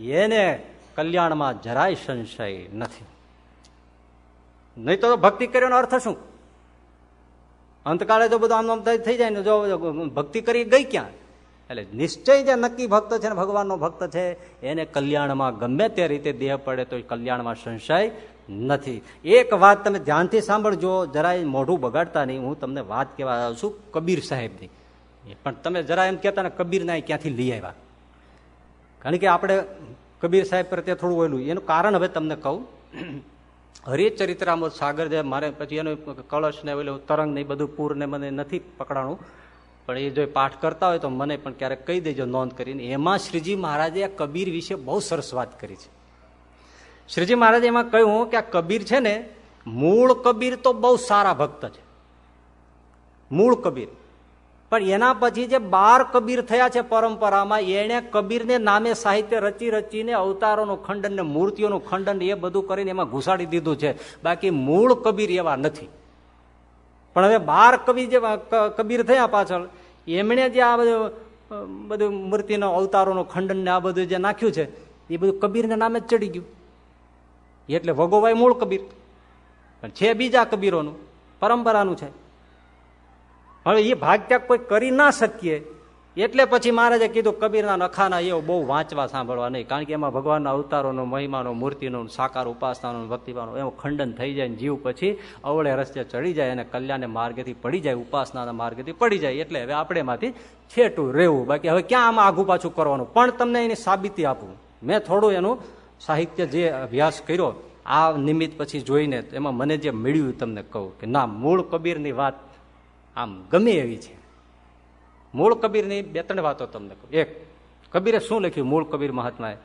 એને કલ્યાણમાં જરાય સંશય નથી. નહીં તો ભક્તિ કર્યોનો અર્થ શું? અંતકાળે જો બધું આમ થઈ જાય ને જો ભક્તિ કરી ગઈ ક્યાં? એટલે નિશ્ચય જે નક્કી ભક્ત છે ને ભગવાનનો ભક્ત છે, એને કલ્યાણમાં ગમે તે રીતે દેહ પડે તો કલ્યાણમાં સંશય નથી. એક વાત તમે ધ્યાનથી સાંભળજો, જરાય મોઢું બગાડતા નહીં. હું તમને વાત કહેવા આવું છું કબીર સાહેબની. પણ તમે જરા એમ કહેતા ને કબીરના ક્યાંથી લઈ આવ્યા? કારણ કે આપણે કબીર સાહેબ પ્રત્યે થોડું ઓયલું એનું કારણ હવે તમને કહું. હરિચરિત્રામૃત સાગર જે મારે પછી એનું કળશ ને ઓલું તરંગ ને બધું પૂર ને મને નથી પકડાણું. પણ એ જો પાઠ કરતા હોય તો મને પણ ક્યારેક કહી દેજો નોંધ કરીને. એમાં શ્રીજી મહારાજે આ કબીર વિશે બહુ સરસ વાત કરી છે. શ્રીજી મહારાજે એમાં કહ્યું કે આ કબીર છે ને, મૂળ કબીર તો બહુ સારા ભક્ત છે. મૂળ કબીર. પણ એના પછી જે બાર કબીર થયા છે પરંપરામાં એને કબીરને નામે સાહિત્ય રચી રચીને અવતારોનું ખંડન ને મૂર્તિઓનું ખંડન એ બધું કરીને એમાં ઘુસાડી દીધું છે. બાકી મૂળ કબીર એવા નથી. પણ હવે બાર કવિ જે કબીર થયા પાછળ, એમણે જે આ બધું બધું મૂર્તિનો, અવતારોનું ખંડન ને આ બધું જે નાખ્યું છે, એ બધું કબીરને નામે જ ચડી ગયું. એટલે વગોવાય મૂળ કબીર. પણ છે બીજા કબીરોનું, પરંપરાનું છે. હવે એ ભાગ ત્યાગ કોઈ કરી ના શકીએ. એટલે પછી મહારાજે કીધું, કબીરના નખાના એવો બહુ વાંચવા સાંભળવા નહીં. કારણ કે એમાં ભગવાનના અવતારોનો, મહિમાનો, મૂર્તિનો, સાકાર, ઉપાસનાનો ભક્તિવાનો એવું ખંડન થઈ જાય જીવ પછી અવળે રસ્તે ચડી જાય અને કલ્યાણને માર્ગેથી પડી જાય, ઉપાસનાના માર્ગેથી પડી જાય. એટલે હવે આપણે એમાંથી છેટું રહેવું. બાકી હવે ક્યાં આમાં આઘું પાછું કરવાનું? પણ તમને એની સાબિતી આપું. મેં થોડું એનું સાહિત્ય જે અભ્યાસ કર્યો, આ નિમિત્ત પછી જોઈને એમાં મને જે મળ્યું તમને કહું કે ના, મૂળ કબીરની વાત આમ ગમે એવી છે. મૂળ કબીરની બે ત્રણ વાતો તમને કહું. એક, કબીરે શું લખ્યું મૂળ કબીર મહાત્માએ?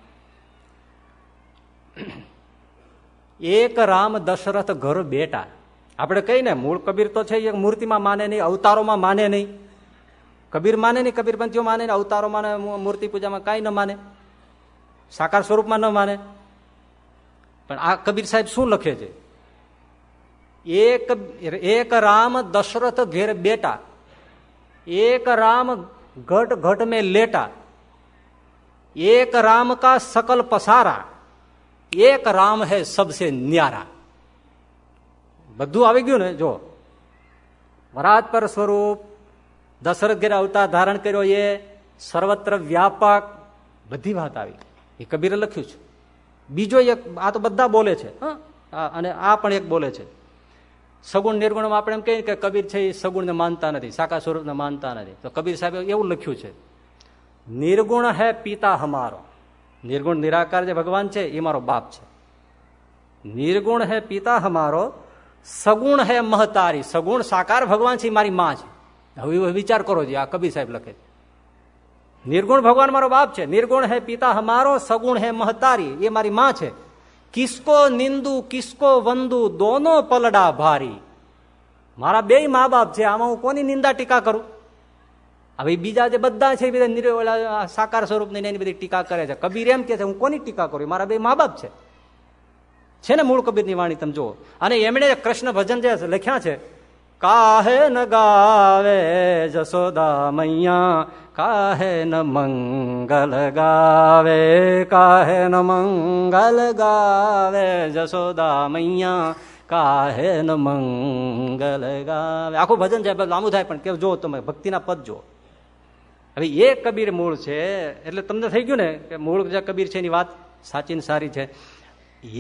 એક રામ દશરથ ઘર બેટા. આપણે કહીને મૂળ કબીર તો છે એ મૂર્તિમાં માને નહીં, અવતારોમાં માને નહીં. કબીર માને નહીં, કબીરપંથીઓ માને નહીં, અવતારોમાં મૂર્તિ પૂજામાં કાંઈ ન માને. સાકાર સ્વરૂપમાં ન માને. પણ આ કબીર સાહેબ શું લખે છે? એક એક રામ દશરથ ઘેર બેટા एक राम घट घट में लेटा एक राम का सकल पसारा एक राम है सबसे न्यारा બધું આવી ગયું ને જો વરાજ પર સ્વરૂપ દશરથ ઘેર અવતાર ધારણ કર્યો એ સર્વત્ર વ્યાપક બધી વાત આવી એ કબીરે લખ્યું છે બીજો એક આ તો બધા બોલે છે અને આ પણ એક બોલે છે સગુણ નિર્ગુણમાં આપણે એમ કહીએ કે કબીર છે એ સગુણને માનતા નથી, સાકા સ્વરૂપને માનતા નથી. તો કબીર સાહેબ એવું લખ્યું છે, નિર્ગુણ હે પિતા હમારો. નિર્ગુણ નિરાકાર જે ભગવાન છે એ મારો બાપ છે. નિર્ગુણ હે પિતા હમારો, સગુણ હે મહતારી. સગુણ સાકાર ભગવાન છે મારી માં છે. હવે વિચાર કરો જે આ કબીર સાહેબ લખે નિર્ગુણ ભગવાન મારો બાપ છે. નિર્ગુણ હે પિતા હમારો, સગુણ હે મહતારી. એ મારી માં છે. કિસકો નિંદુ, કિસકો વંદુ, દોનો પલડા ભારી. મારા બે મા બાપ છે, આમાં હું કોની નિંદા ટીકા કરું? હવે બીજા જે બધા છે બધા સાકાર સ્વરૂપની એની બધી ટીકા કરે છે. કબીર એમ કે છે, હું કોની ટીકા કરું? મારા બે મા બાપ છે. છે ને મૂળ કબીરની વાણી, તમે જુઓ. અને એમણે કૃષ્ણ ભજન જે લખ્યા છે કાહે ન ગાવે જસોદા મૈયા કાહે ન મંગલ ગાવે કાહે ન મંગલ ગાવે જસોદા મૈયા કાહે ન મંગલ ગાવે આખું ભજન છે લાંબુ થાય પણ કેવું જો તમે ભક્તિના પદ જો હવે એ કબીર મૂળ છે, એટલે તમને થઈ ગયું ને કે મૂળ જે કબીર છે એની વાત સાચી ને સારી છે.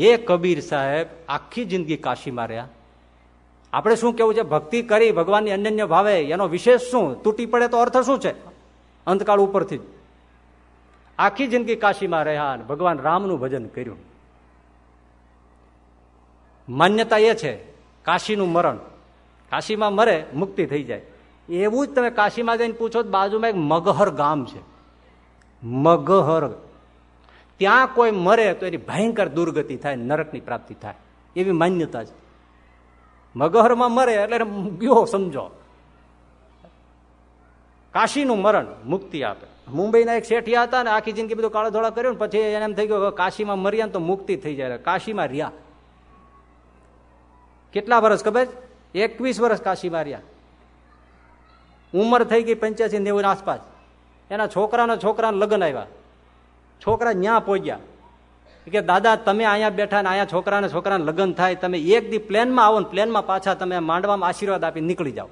એ કબીર સાહેબ આખી જિંદગી કાશીમાં રહ્યા. આપણે શું કેવું છે? ભક્તિ કરી ભગવાનની અનન્ય ભાવે, એનો વિશેષ શું? તૂટી પડે તો અર્થ શું છે? અંતકાળ ઉપરથી આખી જિંદગી કાશીમાં રહ્યા અને ભગવાન રામનું ભજન કર્યું. માન્યતા એ છે, કાશીનું મરણ. કાશીમાં મરે, મુક્તિ થઈ જાય. એવું જ તમે કાશીમાં જઈને પૂછો બાજુમાં એક મગહર ગામ છે. મગહર. ત્યાં કોઈ મરે તો એની ભયંકર દુર્ગતિ થાય, નરકની પ્રાપ્તિ થાય. એવી માન્યતા છે. મગહરમાં મરે એટલે ગયો, સમજો. કાશીનું મરણ મુક્તિ આપે. મુંબઈના એક શેઠિયા હતા ને આખી જિંદગી બધું કાળો ધોળા કર્યું ને પછી એને એમ થઈ ગયો કાશીમાં મર્યા તો મુક્તિ થઈ જાય. કાશીમાં રહ્યા. કેટલા વર્ષ ખબર? એકવીસ વર્ષ કાશીમાં રહ્યા. ઉંમર થઈ ગઈ પંચ્યાસી નેવું આસપાસ. એના છોકરાના છોકરાને લગ્ન આવ્યા છોકરા ન્યા પહોંચ્યા. કે દાદા, તમે અહીંયા બેઠા ને અહીંયા છોકરાને છોકરાને લગ્ન થાય, તમે એક દી પ્લેનમાં આવો ને પ્લેનમાં પાછા તમે માંડવામાં આશીર્વાદ આપી નીકળી જાઓ.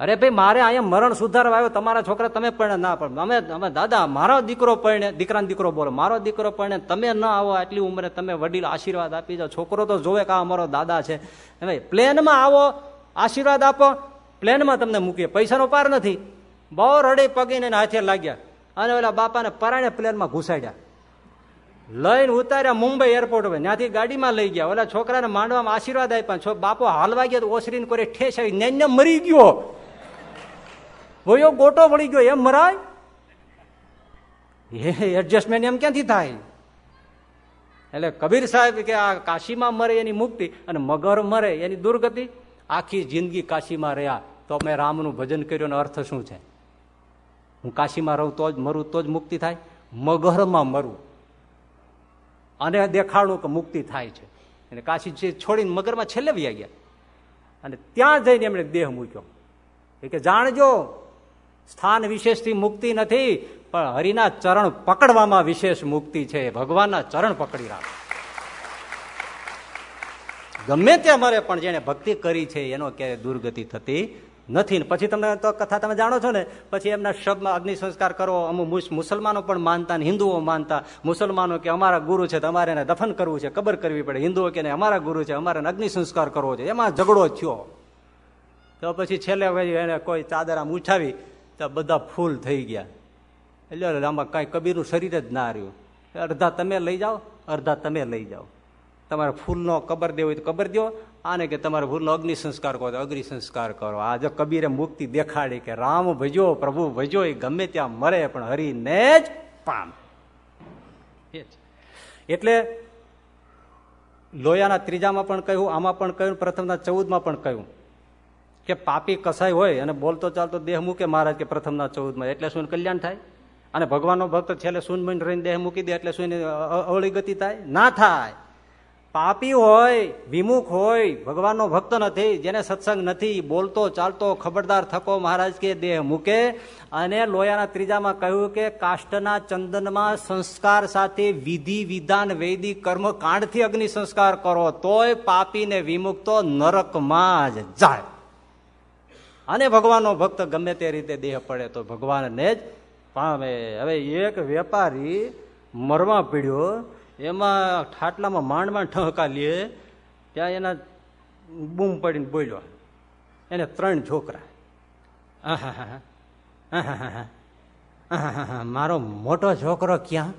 અરે ભાઈ, મારે અહીંયા મરણ સુધારવા આવ્યો, તમારા છોકરા તમે પણ ના પણ. અમે અમે દાદા, મારો દીકરો પરણે દીકરાનો દીકરો બોલો, મારો દીકરો પરણે તમે ન આવો આટલી ઉંમરે, તમે વડીલ આશીર્વાદ આપી જાઓ. છોકરો તો જોવે કે આ અમારો દાદા છે. પ્લેનમાં આવો, આશીર્વાદ આપો, પ્લેનમાં તમને મૂકીએ. પૈસાનો પાર નથી. બહુ રડે પગીને હાથે લાગ્યા. અને ઓલા બાપાને પરાણે પ્લેનમાં ઘુસાડ્યા. લઈને ઉતાર્યા મુંબઈ એરપોર્ટ ઉપર. ત્યાંથી ગાડીમાં લઈ ગયા. ઓલા છોકરાને માંડવામાં આશીર્વાદ આપ્યા. બાપો હાલવા ગયા તો ઓસરીને કોઈ ઠેસ આવી નેન્ય મરી ગયો. વયો ગોટો વળી ગયો. એમ મરાય? એ એડજસ્ટમેન્ટ એમ ક્યાંથી થાય? એટલે કબીર સાહેબ કે આ કાશીમાં મરે એની મુક્તિ અને મગર મરે એની દુર્ગતિ. આખી જિંદગી કાશીમાં રહ્યા. તો મેં રામનું ભજન કર્યું અર્થ શું છે? હું કાશીમાં રહું તો જ મરું, તો જ મુક્તિ થાય. મગરમાં મરું. અને દેખાડું કે મુક્તિ થાય છે. અને કાશી છોડીને મગરમાં છેલ્લે વ્યા ગયા. અને ત્યાં જઈને એમણે દેહ મૂક્યો. કે જાણજો, સ્થાન વિશેષથી મુક્તિ નથી, પણ હરિના ચરણ પકડવામાં વિશેષ મુક્તિ છે. ભગવાનના ચરણ પકડી રાખ. ગમે તે અમારે પણ જેને ભક્તિ કરી છે, એનો ક્યારેય દુર્ગતિ થતી નથી. ને પછી તમે તો કથા તમે જાણો છો ને, પછી એમના શબ્દમાં અગ્નિ સંસ્કાર કરો અમુક મુસલમાનો પણ માનતા ને હિન્દુઓ માનતા. મુસલમાનો કે અમારા ગુરુ છે તમારે એને દફન કરવું છે, કબર કરવી પડે. હિન્દુઓ કે અમારા ગુરુ છે, અમારે અગ્નિ સંસ્કાર કરવો છે. એમાં ઝઘડો થયો. તો પછી છેલ્લે એને કોઈ ચાદર આમ ઉઠાવી, તો બધા ફૂલ થઈ ગયા. એટલે આમાં કાંઈ કબીરનું શરીર જ ના રહ્યું. અડધા તમે લઈ જાઓ, અડધા તમે લઈ જાઓ. તમારે ફૂલનો કબર દેવો હોય તો કબર દો આને કે તમારે ભૂલ, અગ્નિ સંસ્કાર કરો અગ્નિ સંસ્કાર કરો. આ જો કબીરે મુક્તિ દેખાડી કે રામ ભજો, પ્રભુ ભજો, એ ગમે ત્યાં મરે, પણ હરિને જ પામ. એટલે લોયાના ત્રીજામાં પણ કહ્યું, આમાં પણ કહ્યું, પ્રથમના ચૌદમાં પણ કહ્યું કે પાપી કસાય હોય અને બોલતો ચાલતો દેહ મૂકે મહારાજ કે પ્રથમના ચૌદમાં, એટલે શું કલ્યાણ થાય? અને ભગવાનનો ભક્ત છેલ્લે શૂન્ય રહીને દેહ મૂકી દે એટલે શું અવળી ગતિ થાય? ના થાય. પાપી હોય, વિમુખ હોય, ભગવાનનો ભક્ત નથી, જેને સત્સંગ નથી, બોલતો, ચાલતો, ખબરદાર થકો મહારાજ કે દેહ મૂકે. અને લોયાના ત્રીજામાં કહ્યું કે કાષ્ટના ચંદનમાં સંસ્કાર સાથે વિધિ, વિધાન વૈદિક કર્મ, કાંડથી અગ્નિ સંસ્કાર કરો, તોય પાપીને વિમુખ તો નરકમાં જ જાય. અને ભગવાનનો ભક્ત ગમે તે રીતે દેહ પડે તો ભગવાનને જ પામે. હવે એક વેપારી મરવા પીડ્યો એમાં ઠાટલામાં માંડમાં ઠહકા લે ત્યાં એના બૂમ પડીને બોલ્યો, એને ત્રણ છોકરા. મારો મોટો છોકરો ક્યાં?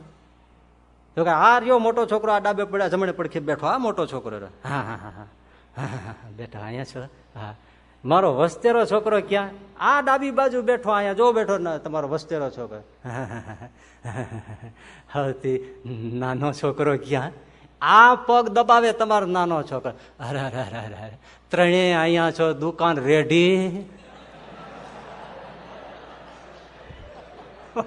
જો કે આ રહ્યો મોટો છોકરો, આ ડાબે પડ્યા, જમણે પડખે બેઠો, આ મોટો છોકરો હા હા હા હા બેઠા અહીંયા છો? હા. મારો વસ્તેરો છોકરો ક્યાં? આ ડાબી બાજુ બેઠો, અહીંયા જો બેઠો, ને, તમારો વસ્તેરો છોકરો. સૌથી નાનો છોકરો ક્યાં? આ પગ દબાવે તમારો નાનો છોકરો. અરે અરે અરે અરે ત્રણેય અહીંયા છો, દુકાન રેડી <laughs>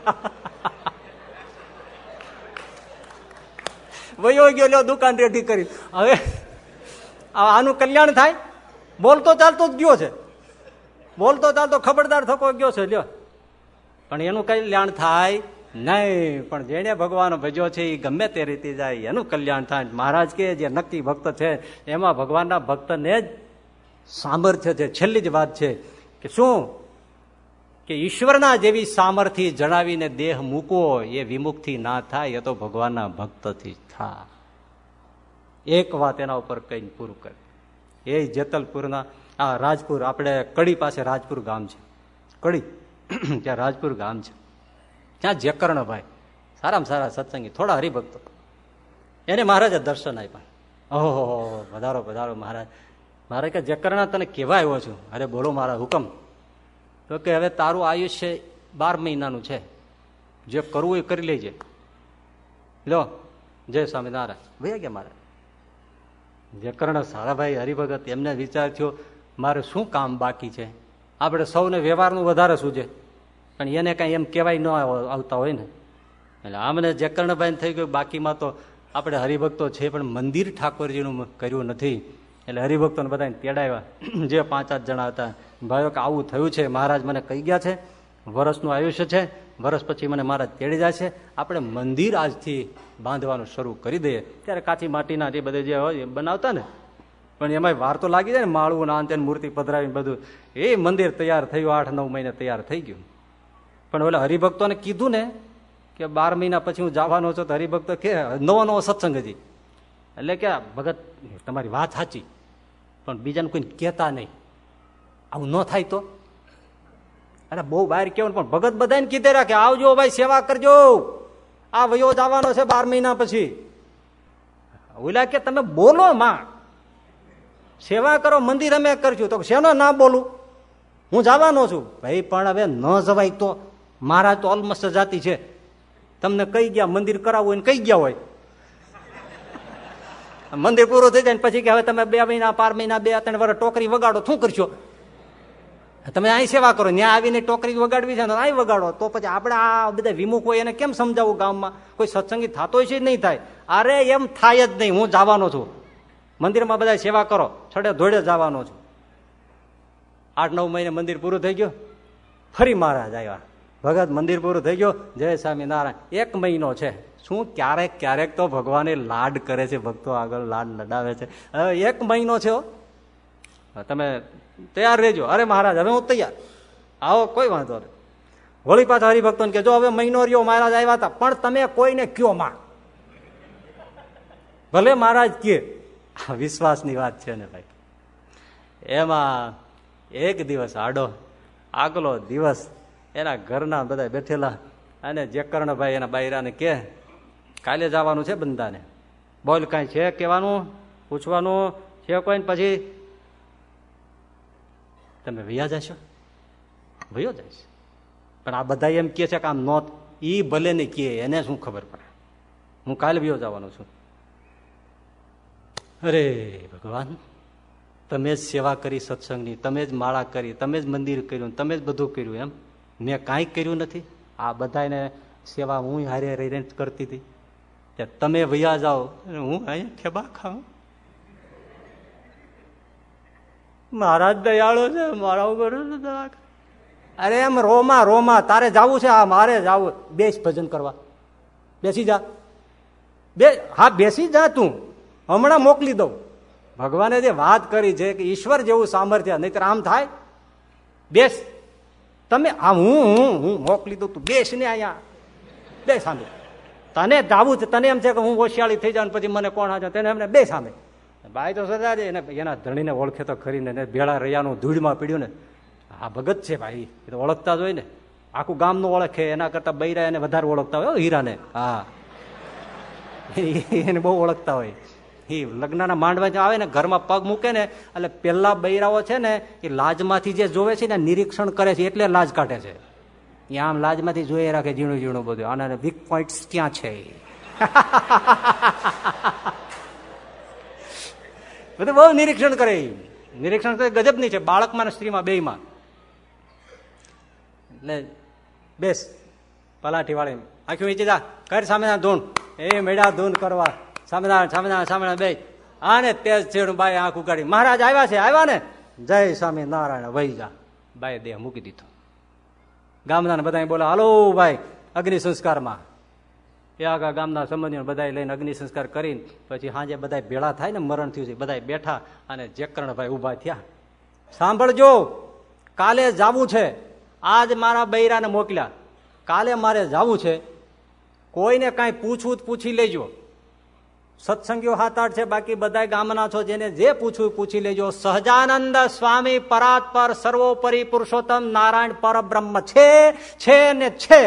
વયો ગયો, લ્યો, દુકાન રેડી કરી. હવે આનું કલ્યાણ થાય? બોલતો ચાલતો જ ગયો છે. બોલતો ચાલતો, ખબરદાર થકો ગયો છે, લ્યો. પણ એનું કલ્યાણ થાય નહીં, પણ જેને ભગવાન ભજ્યો છે એ ગમે તે રીતે જાય, એનું કલ્યાણ થાય. મહારાજ કે જે નક્કી ભક્ત છે, એમાં ભગવાનના ભક્તને જ સામર્થ્ય છે. છેલ્લી જ વાત છે કે શું? કે ઈશ્વરના જેવી સામર્થ્ય જણાવીને દેહ મૂકવો એ વિમુખથી ના થાય, એ તો ભગવાનના ભક્તથી થાય. એક વાત એના ઉપર કઈ પૂરું કરે. એ જેતલપુરના, આ રાજપુર, આપણે કડી પાસે રાજપુર ગામ છે. કડી, <clears throat> ત્યાં રાજપુર ગામ છે. ત્યાં જયકર્ણભાઈ સારામાં સારા સત્સંગી, થોડા હરિભક્તો. એને મહારાજે દર્શન આપ્યા. ઓહો વધારો વધારો મહારાજ. મારે કે જયકર્ણા તને કેવા આવ્યો છું? અરે બોલો મારા હુકમ. તો કે હવે તારું આયુષ્ય બાર મહિનાનું છે. જે કરવું એ કરી લેજે. લો, જય સ્વામિનારાયણ. ભાઈ ગયા મારા. જકર્ણ સારાભાઈ હરિભગત, એમને વિચાર થયો, મારે શું કામ બાકી છે? આપણે સૌને વ્યવહારનું વધારે છે પણ એને કાંઈ એમ કહેવાય ન આવતા હોય ને. એટલે આમને જયકર્ણભાઈ થઈ ગયું, બાકીમાં તો આપણે હરિભક્તો છે, પણ મંદિર ઠાકોરજીનું કર્યું નથી. એટલે હરિભક્તોને બધાને તેડાવ્યા. <clears throat> જે પાંચ આઠ જણા હતા. ભાઈઓ કે આવું થયું છે. મહારાજ મને કહી ગયા છે. વરસનું આયુષ્ય છે. વરસ પછી મને મહારાજ તેડી જાય છે. આપણે મંદિર આજથી બાંધવાનું શરૂ કરી દઈએ. ત્યારે કાચી માટીના જે બધે જે હોય બનાવતા ને. પણ એમાં વાર તો લાગી જાય ને, માળવું ના અંતે મૂર્તિ પધરાવી બધું. એ મંદિર તૈયાર થયું, આઠ નવ મહિને તૈયાર થઈ ગયું. પણ ઓલા હરિભક્તોને કીધું ને કે બાર મહિના પછી હું જવાનો છું તો હરિભક્તો કે નવો નવો સત્સંગ હજી એટલે કે ભગત, તમારી વાત સાચી, પણ બીજાને કોઈને કહેતા નહીં. આવું ન થાય તો? અરે બહુ બહાર કેવું પણ ભગત બધાને કીધે રાખે, આવજો ભાઈ, સેવા કરજો. આ વયો જવાનો છે બાર મહિના પછી. ઓલા કે, તમે બોલો માં. સેવા કરો, મંદિર અમે કરશું. તો શેનો ના બોલું? હું જવાનો છું. ભાઈ, પણ હવે ન જવાય તો મારા તો ઓલમસ્ટ જાતિ છે. તમને કઈ ગયા? મંદિર કરાવવું હોય કઈ ગયા હોય? મંદિર પૂરું થઈ જાય પછી કે હવે તમે બે મહિના, બાર મહિના, બે, ત્રણ વર્ષ ટોકરી વગાડો, શું કરશો? તમે અહીં સેવા કરો. ત્યાં આવીને ટોકરી વગાડવી છે ને અહીં વગાડો. તો પછી આપણે આ બધા વિમુખ હોય એને કેમ સમજાવવું ગામમાં? કોઈ સત્સંગી થતો છે નહીં થાય. અરે એમ થાય જ નહીં. હું જવાનો છું. મંદિરમાં બધા સેવા કરો. છડે ધોડે જવાનો છું. આઠ નવ મહિને મંદિર પૂરું થઈ ગયું. ફરી મહારાજ આવ્યા. ભગત મંદિર પૂરું થઈ ગયો. જય સ્વામિનારાયણ. એક મહિનો છે. શું ક્યારેક ક્યારેક તો ભગવાને લાડ કરે છે, ભક્તો આગળ લાડ લડાવે છે. હવે એક મહિનો છે તમે તૈયાર રહેજો. અરે મહારાજ, હવે હું તૈયાર. આવો, કોઈ વાંધો નહીં. વળી પાછા હરિભક્તો કે જો હવે મહિનો રહ્યો, મહારાજ આવ્યા હતા. પણ તમે કોઈને કયો માં ભલે મહારાજ કે વિશ્વાસની વાત છે ને ભાઈ. એમાં એક દિવસ આડો, આગલો દિવસ એના ઘરના બધા બેઠેલા અને જે કર્ણભાઈ એના બાયરાને કે, કાલે જવાનું છે બંદાને બોલ, કાંઈ છે કહેવાનું? પૂછવાનું છે કોઈ? પછી તમે વૈયા જશો? વયો જઈશ. પણ આ બધા એમ કે છે કે આમ નોત ઈ ભલે ને કે એને શું ખબર પડે? હું કાલે વયો જવાનો છું. અરે ભગવાન, તમે જ સેવા કરી સત્સંગની, તમે જ માળા કરી, તમે જ મંદિર કર્યું, તમે જ બધું કર્યું એમ. મેં કાંઈ કર્યું નથી. આ બધાને સેવા હું હારે રહીને કરતી હતી. તમે વૈયા જાઓ. હું અહીંયા ઠેબા ખાઉં. મહારાજ દયાળો છે, મારા ઉપર અરે એમ રોમા રોમા, તારે જવું છે? હા, મારે જવું. બેસ ભજન કરવા. બેસી જા. બે, હા, બેસી જા તું. હમણાં મોકલી દઉં. ભગવાને જે વાત કરી છે કે ઈશ્વર જેવું સામર્થ્ય, નહીતર આમ થાય? બેસ. તમે આ હું હું હું મોકલી દઉં તું. બેસ ને અહીંયા. બે સામે. તને જાવું છે, તને એમ છે કે હું હોશિયાળી થઈ જાઉં પછી મને કોણ હાજર? તેને એમને બે સામે. બાઈ તો સદા એને એના ધણીને ઓળખે તો ખરીને એને ભેળા રૈયાનું ધૂળમાં પીડ્યું ને. આ ભગત છે ભાઈ, એ તો ઓળખતા જ હોય ને. આખું ગામનું ઓળખે, એના કરતા બૈરા એને વધારે ઓળખતા હોય હીરાને. હા. એને બહુ ઓળખતા હોય. એ લગ્નના માંડવા આવે ને, ઘરમાં પગ મૂકે ને, એટલે પેલા બૈરાઓ છે ને, એ લાજમાંથી જે જોવે છે ને, નિરીક્ષણ કરે છે, એટલે લાજ કાઢે છે. એ આમ લાજમાંથી જોઈ રાખે ઝીણું ઝીણું બધું. આના વીક પોઈન્ટ્સ ક્યાં છે? <laughs> બધું બહુ નિરીક્ષણ કરે નિરીક્ષણ કરે ગજબ નહીં છે, બાળકમાં સ્ત્રીમાં, બેયમાં. એટલે બેસ, પલાઠી વાળી આખી વેચી જા, કર સામેના ધૂન એ મેળા ધૂન કરવા. સામેના સામેના સામેના બે. આને તેજ છેડું બાઈ આંખ ઉગાડી. મહારાજ આવ્યા છે, આવ્યા ને? જય સ્વામી નારાયણ વહી જા. બાઈ દેહ મૂકી દીધો. ગામના બધા બોલા, હાલો ભાઈ, અગ્નિ સંસ્કારમાં. એ આગા ગામના સંબંધીઓ બધા લઈને અગ્નિ સંસ્કાર કરીને પછી સાંજે બધા ભેળા થાય ને, મરણ થયું છે બધા બેઠા અને જેકરણભાઈ ઊભા થયા. સાંભળજો, કાલે જાવું છે. આજ મારા બૈરાને મોકલ્યા. કાલે મારે જાવું છે. કોઈને કાંઈ પૂછવું પૂછી લેજો. સત્સંગીઓ હાથ છે બાકી બધા ગામના છો, જેને જે પૂછવું પૂછી લેજો. સહજાનંદ સ્વામી પરાત્પર સર્વોપરી પુરુષોત્તમ નારાયણ પરબ્રહ્મ છે છે ને છે.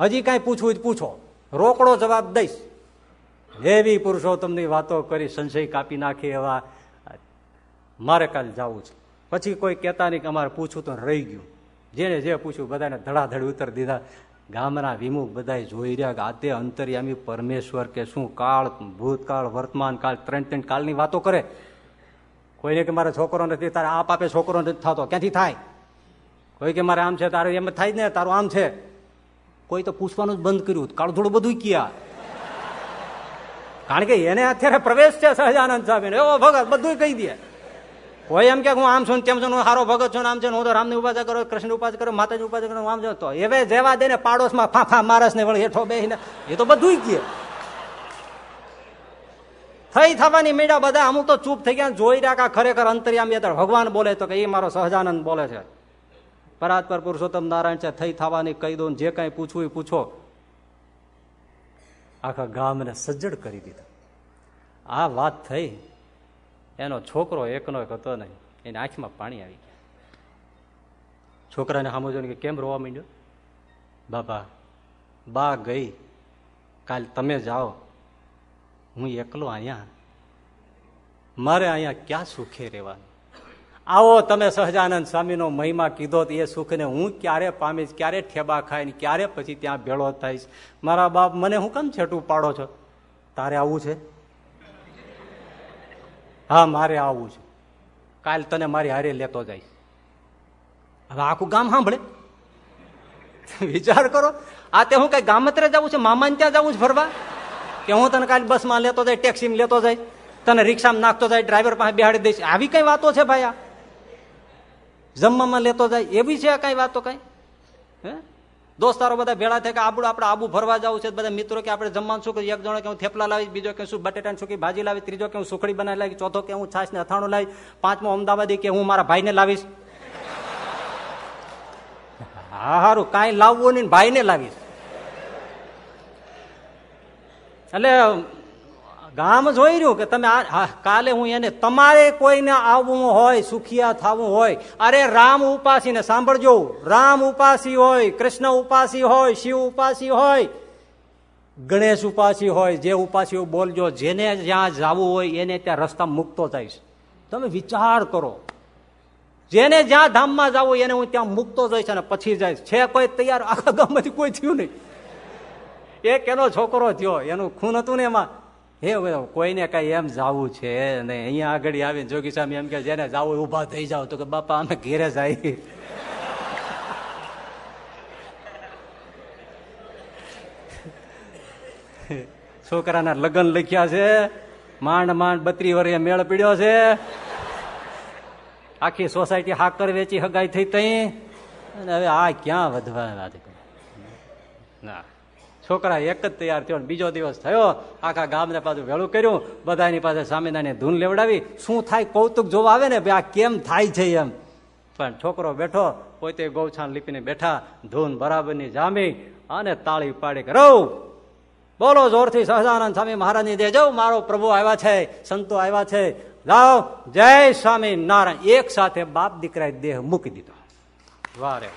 હજી કાંઈ પૂછવું જ પૂછો. રોકડો જવાબ દઈશ. એવી પુરુષોત્તમની વાતો કરી સંશય કાપી નાખી એવા, મારે કાલે જવું છે. પછી કોઈ કહેતા નહીં કે અમારે પૂછવું તો રહી ગયું. જેને જે પૂછ્યું બધાને ધડાધડ ઉતર દીધા. ગામના વિમુખ બધા જોઈ રહ્યા કે આ તે અંતર્યામી પરમેશ્વર કે શું કાળ, ભૂતકાળ, વર્તમાન કાળ, ત્રણ ત્રણ કાળની વાતો કરે. કોઈને કે મારે છોકરો નથી, તારે આપ આપે છોકરો નથી થતો. ક્યાંથી થાય? કોઈ કે મારે આમ છે, તારે એમ થાય જ ને, તારું આમ છે. કોઈ તો પૂછવાનું જ બંધ કર્યું. કાળું થોડું બધું ક્યાં. કારણ કે એને અત્યારે પ્રવેશ છે સહજાનંદ સાહેબ એવો ભગત બધું કહી દે. કોઈ એમ કે હું આમ છું તેમ છું સારો ભગત છું આમ છે હું તો રામની ઉપાસના કરો કૃષ્ણ ઉપાસ કરો માતાજી ઉપાસના કરો આમ તો હવે જેવા દે ને પાડોશમાં ફાંફા મારસ ને વળી હેઠો બેસીને એ તો બધું કે થઈ થવાની મીડા બધા, અમુક તો ચૂપ થઈ ગયા જોઈ રહ્યા ખરેખર અંતરિયામી અત્યારે ભગવાન બોલે તો કે એ મારો સહજાનંદ બોલે છે. પરાત્પર પુરુષોત્તમ નારાયણ છે, થઈ થવાની કહી દો જે કાંઈ પૂછવું એ પૂછો. આખા ગામને સજ્જડ કરી દીધા. આ વાત થઈ એનો છોકરો એકનો એક હતો નહીં. એની આંખમાં પાણી આવી ગયા. છોકરાને સામું જોઈને કે કેમ રોવા માંડ્યો? બાબા બા ગઈ. કાલ તમે જાઓ. હું એકલો અહીંયા મારે અહીંયા ક્યાં સુખે રહેવાનું? આવો તમે સહજાનંદ સ્વામીનો મહિમા કીધો તો એ સુખને હું ક્યારે પામીશ, ક્યારે ઠેબા ખાઈને, ક્યારે પછી ત્યાં ભેળો થઈશ? મારા બાપ, મને હું કેમ છેટું પાડો છો? તારે આવું છે? હા, મારે આવવું છે. કાલ તને મારી હારે લેતો જઈશ. હવે આખું ગામ સાંભળે. વિચાર કરો, આ તે હું કઈ ગામત્રે જવું છે, મામાને ત્યાં જવું છે ફરવા? કે હું તને કાલે બસમાં લેતો જાય, ટેક્સીમાં લેતો જાય, તને રિક્ષામાં નાખતો જાય, ડ્રાઈવર પાસે બેહાડી દઈશ. આવી કઈ વાતો છે ભાઈ આ? જમવામાં લેતો જાય, એવી છે કઈ વાતો કઈ? હે? દોસ્તારો બધા ભેળા થાય કે આપણું આપણે આબુ ભરવા જવું છે. બધા મિત્રો કે આપણે જમવાનું શું એક જણો કે હું થેપલા લાવી બીજો કે શું બટેટાની સુકી ભાજી લાવી ત્રીજો કે હું સુખડી બનાવી લાવી ચોથો કે હું છાસ ને અથાણું લાવી પાંચમો અમદાવાદી કે હું મારા ભાઈને લાવીશ. હા સારું કાંઈ લાવવું નહીં ભાઈને લાવીશ. એટલે ગામ જોઈ રહ્યું કે તમે કાલે હું એને તમારે કોઈને આવવું હોય, સુખિયા થવું હોય, અરે રામ ઉપાસી ને સાંભળજો. રામ ઉપાસી હોય, કૃષ્ણ ઉપાસી હોય, શિવ ઉપાસી હોય, ગણેશ ઉપાસી હોય, જે ઉપાસીઓ બોલજો, જેને જ્યાં જવું હોય, એને ત્યાં રસ્તા મૂકતો જઈશ. તમે વિચાર કરો. જેને જ્યાં ધામમાં જવું એને હું ત્યાં મૂકતો જઈશ અને પછી જઈશ. છે કોઈ તૈયાર? આખા ગામમાંથી કોઈ થયું નહીં. એક એનો છોકરો થયો. એનું ખૂન હતું ને એમાં. હે કોઈને કઈ એમ જવું છે ને, અહીંયા આગળ આવીને જોગી સામે એમ કે જેને જવું ઊભા થઈ જાવ તો કે, બાપા, અમે ઘેરે જાય છોકરાના લગ્ન લખ્યા છે, માંડ માંડ બત્રી વર્ષે મેળ પીડ્યો છે. આખી સોસાયટી હાકર વેચી હગાઈ થઈ તઈ. અને હવે આ ક્યાં વધવા ના. છોકરા એક જ તૈયાર થયો બીજો દિવસ થયો. આખા ગામને પાછું વેળું કર્યું. બધાની પાસે સ્વામિનારાયણ ધૂન લેવડાવી. શું થાય કૌતુક જોવા આવે ને આ કેમ થાય છે એમ? પણ છોકરો બેઠો, પોતે ગૌછાન લીપીને બેઠા, ધૂન બરાબરની જામી અને તાળી પાડી રહો બોલો જોરથી સહજાનંદ સ્વામી મહારાજની દેજો મારો પ્રભુ આવ્યા છે, સંતો આવ્યા છે જાઓ જય સ્વામી નારાયણ એક સાથે બાપ દીકરાએ દેહ મૂકી દીધો. વારે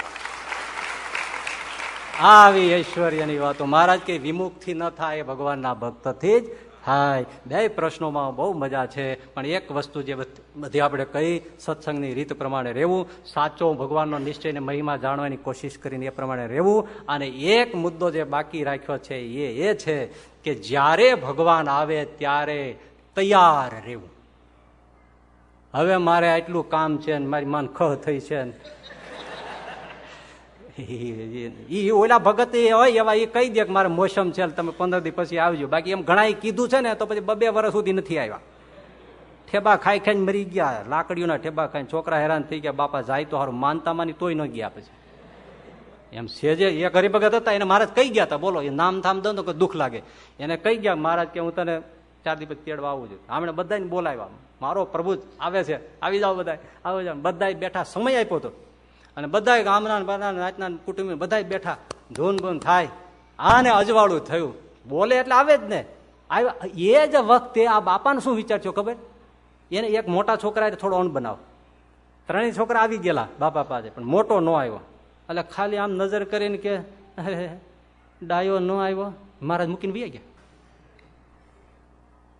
આવી ઐશ્વર્યની વાતો. મહારાજ કે વિમુખથી ન થાય ભગવાનના ભક્તથી જ થાય. બે પ્રશ્નોમાં બહુ મજા છે, પણ એક વસ્તુ જે બધી આપણે કહી સત્સંગની રીત પ્રમાણે રહેવું, સાચો ભગવાનનો નિશ્ચયને મહિમા જાણવાની કોશિશ કરીને એ પ્રમાણે રહેવું, અને એક મુદ્દો જે બાકી રાખ્યો છે એ એ છે કે જ્યારે ભગવાન આવે ત્યારે તૈયાર રહેવું. હવે મારે આટલું કામ છે ને મારી માન ખહ થઈ છે ઈ ઓલા ભગત હોય એવા એ કહી દે કે મારે મોસમ છે તમે પંદર દિવસ પછી આવજો. બાકી એમ ઘણા કીધું છે ને, તો પછી બબે વર્ષ સુધી નથી આવ્યા. ઠેબા ખાઈ ખાઈને મરી ગયા, લાકડીઓના ઠેબા ખાઈને છોકરા હેરાન થઈ ગયા, બાપા જાય તો સારું માનતા માની તોય ન ગયા પછી. એમ સેજે એક હરિભગત હતા, એને મહારાજ કહી ગયા હતા, બોલો, એ નામ થામ દો તો દુઃખ લાગે. એને કહી ગયા, મહારાજ કે હું તને ચાર દિવસ તેડવા આવું છું. આમણે બધાને બોલાવ્યા. મારો પ્રભુ આવે છે. આવી જાઓ બધા આવે જાઓ. બધા બેઠા સમય આપ્યો હતો અને બધા ગામના બધા નાચના કુટુંબી બધા બેઠા. ધૂન બૂન થાય. આને અજવાળું થયું. બોલે એટલે આવે જ ને. એ જ વખતે આ બાપાને શું વિચાર ખબર? એને એક મોટા છોકરાએ થોડો અણ બનાવ. ત્રણેય છોકરા આવી ગયેલા બાપા પાસે, પણ મોટો ન આવ્યો. એટલે ખાલી આમ નજર કરીને કે ડાયો ન આવ્યો. મહારાજ મૂકીને બી ગયા.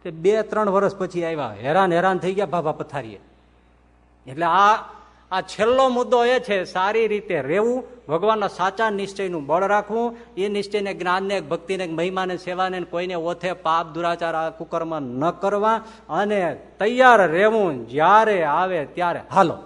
તે બે ત્રણ વર્ષ પછી આવ્યા. હેરાન હેરાન થઈ ગયા બાબા પથારીએ. એટલે આ આ છેલ્લો મુદ્દો એ છે, સારી રીતે રહેવું, ભગવાનના સાચા નિશ્ચયનું બળ રાખવું. એ નિશ્ચયને જ્ઞાનને, ભક્તિને, મહિમાને, સેવાને કોઈને ઓથે પાપ, દુરાચાર કુકર્મ ન કરવા. અને તૈયાર રહેવું, જ્યારે આવે ત્યારે હાલો.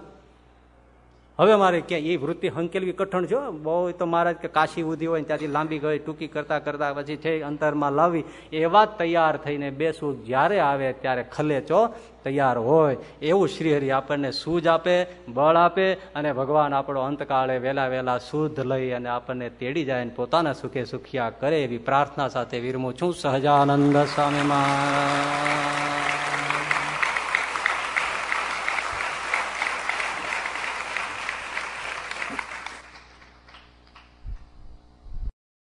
હવે મારે ક્યાં, એ વૃત્તિ હંકેલવી કઠણ છે બહુ તો મહારાજ કે કાશી ઉધી હોય ત્યાંથી લાંબી ગઈ, ટૂંકી કરતા કરતા પછી છે અંતરમાં લાવી. એવા તૈયાર થઈને બેસવું જ્યારે આવે ત્યારે ખલેચો તૈયાર હોય. એવું શ્રીહરિ આપણને સૂજ આપે, બળ આપે અને ભગવાન આપણો અંતકાળે વહેલા વહેલા શુદ્ધ લઈ અને આપણને તેડી જાય અને પોતાના સુખે સુખિયા કરે એવી પ્રાર્થના સાથે વિરમું છું. સહજાનંદ સ્વામીમાં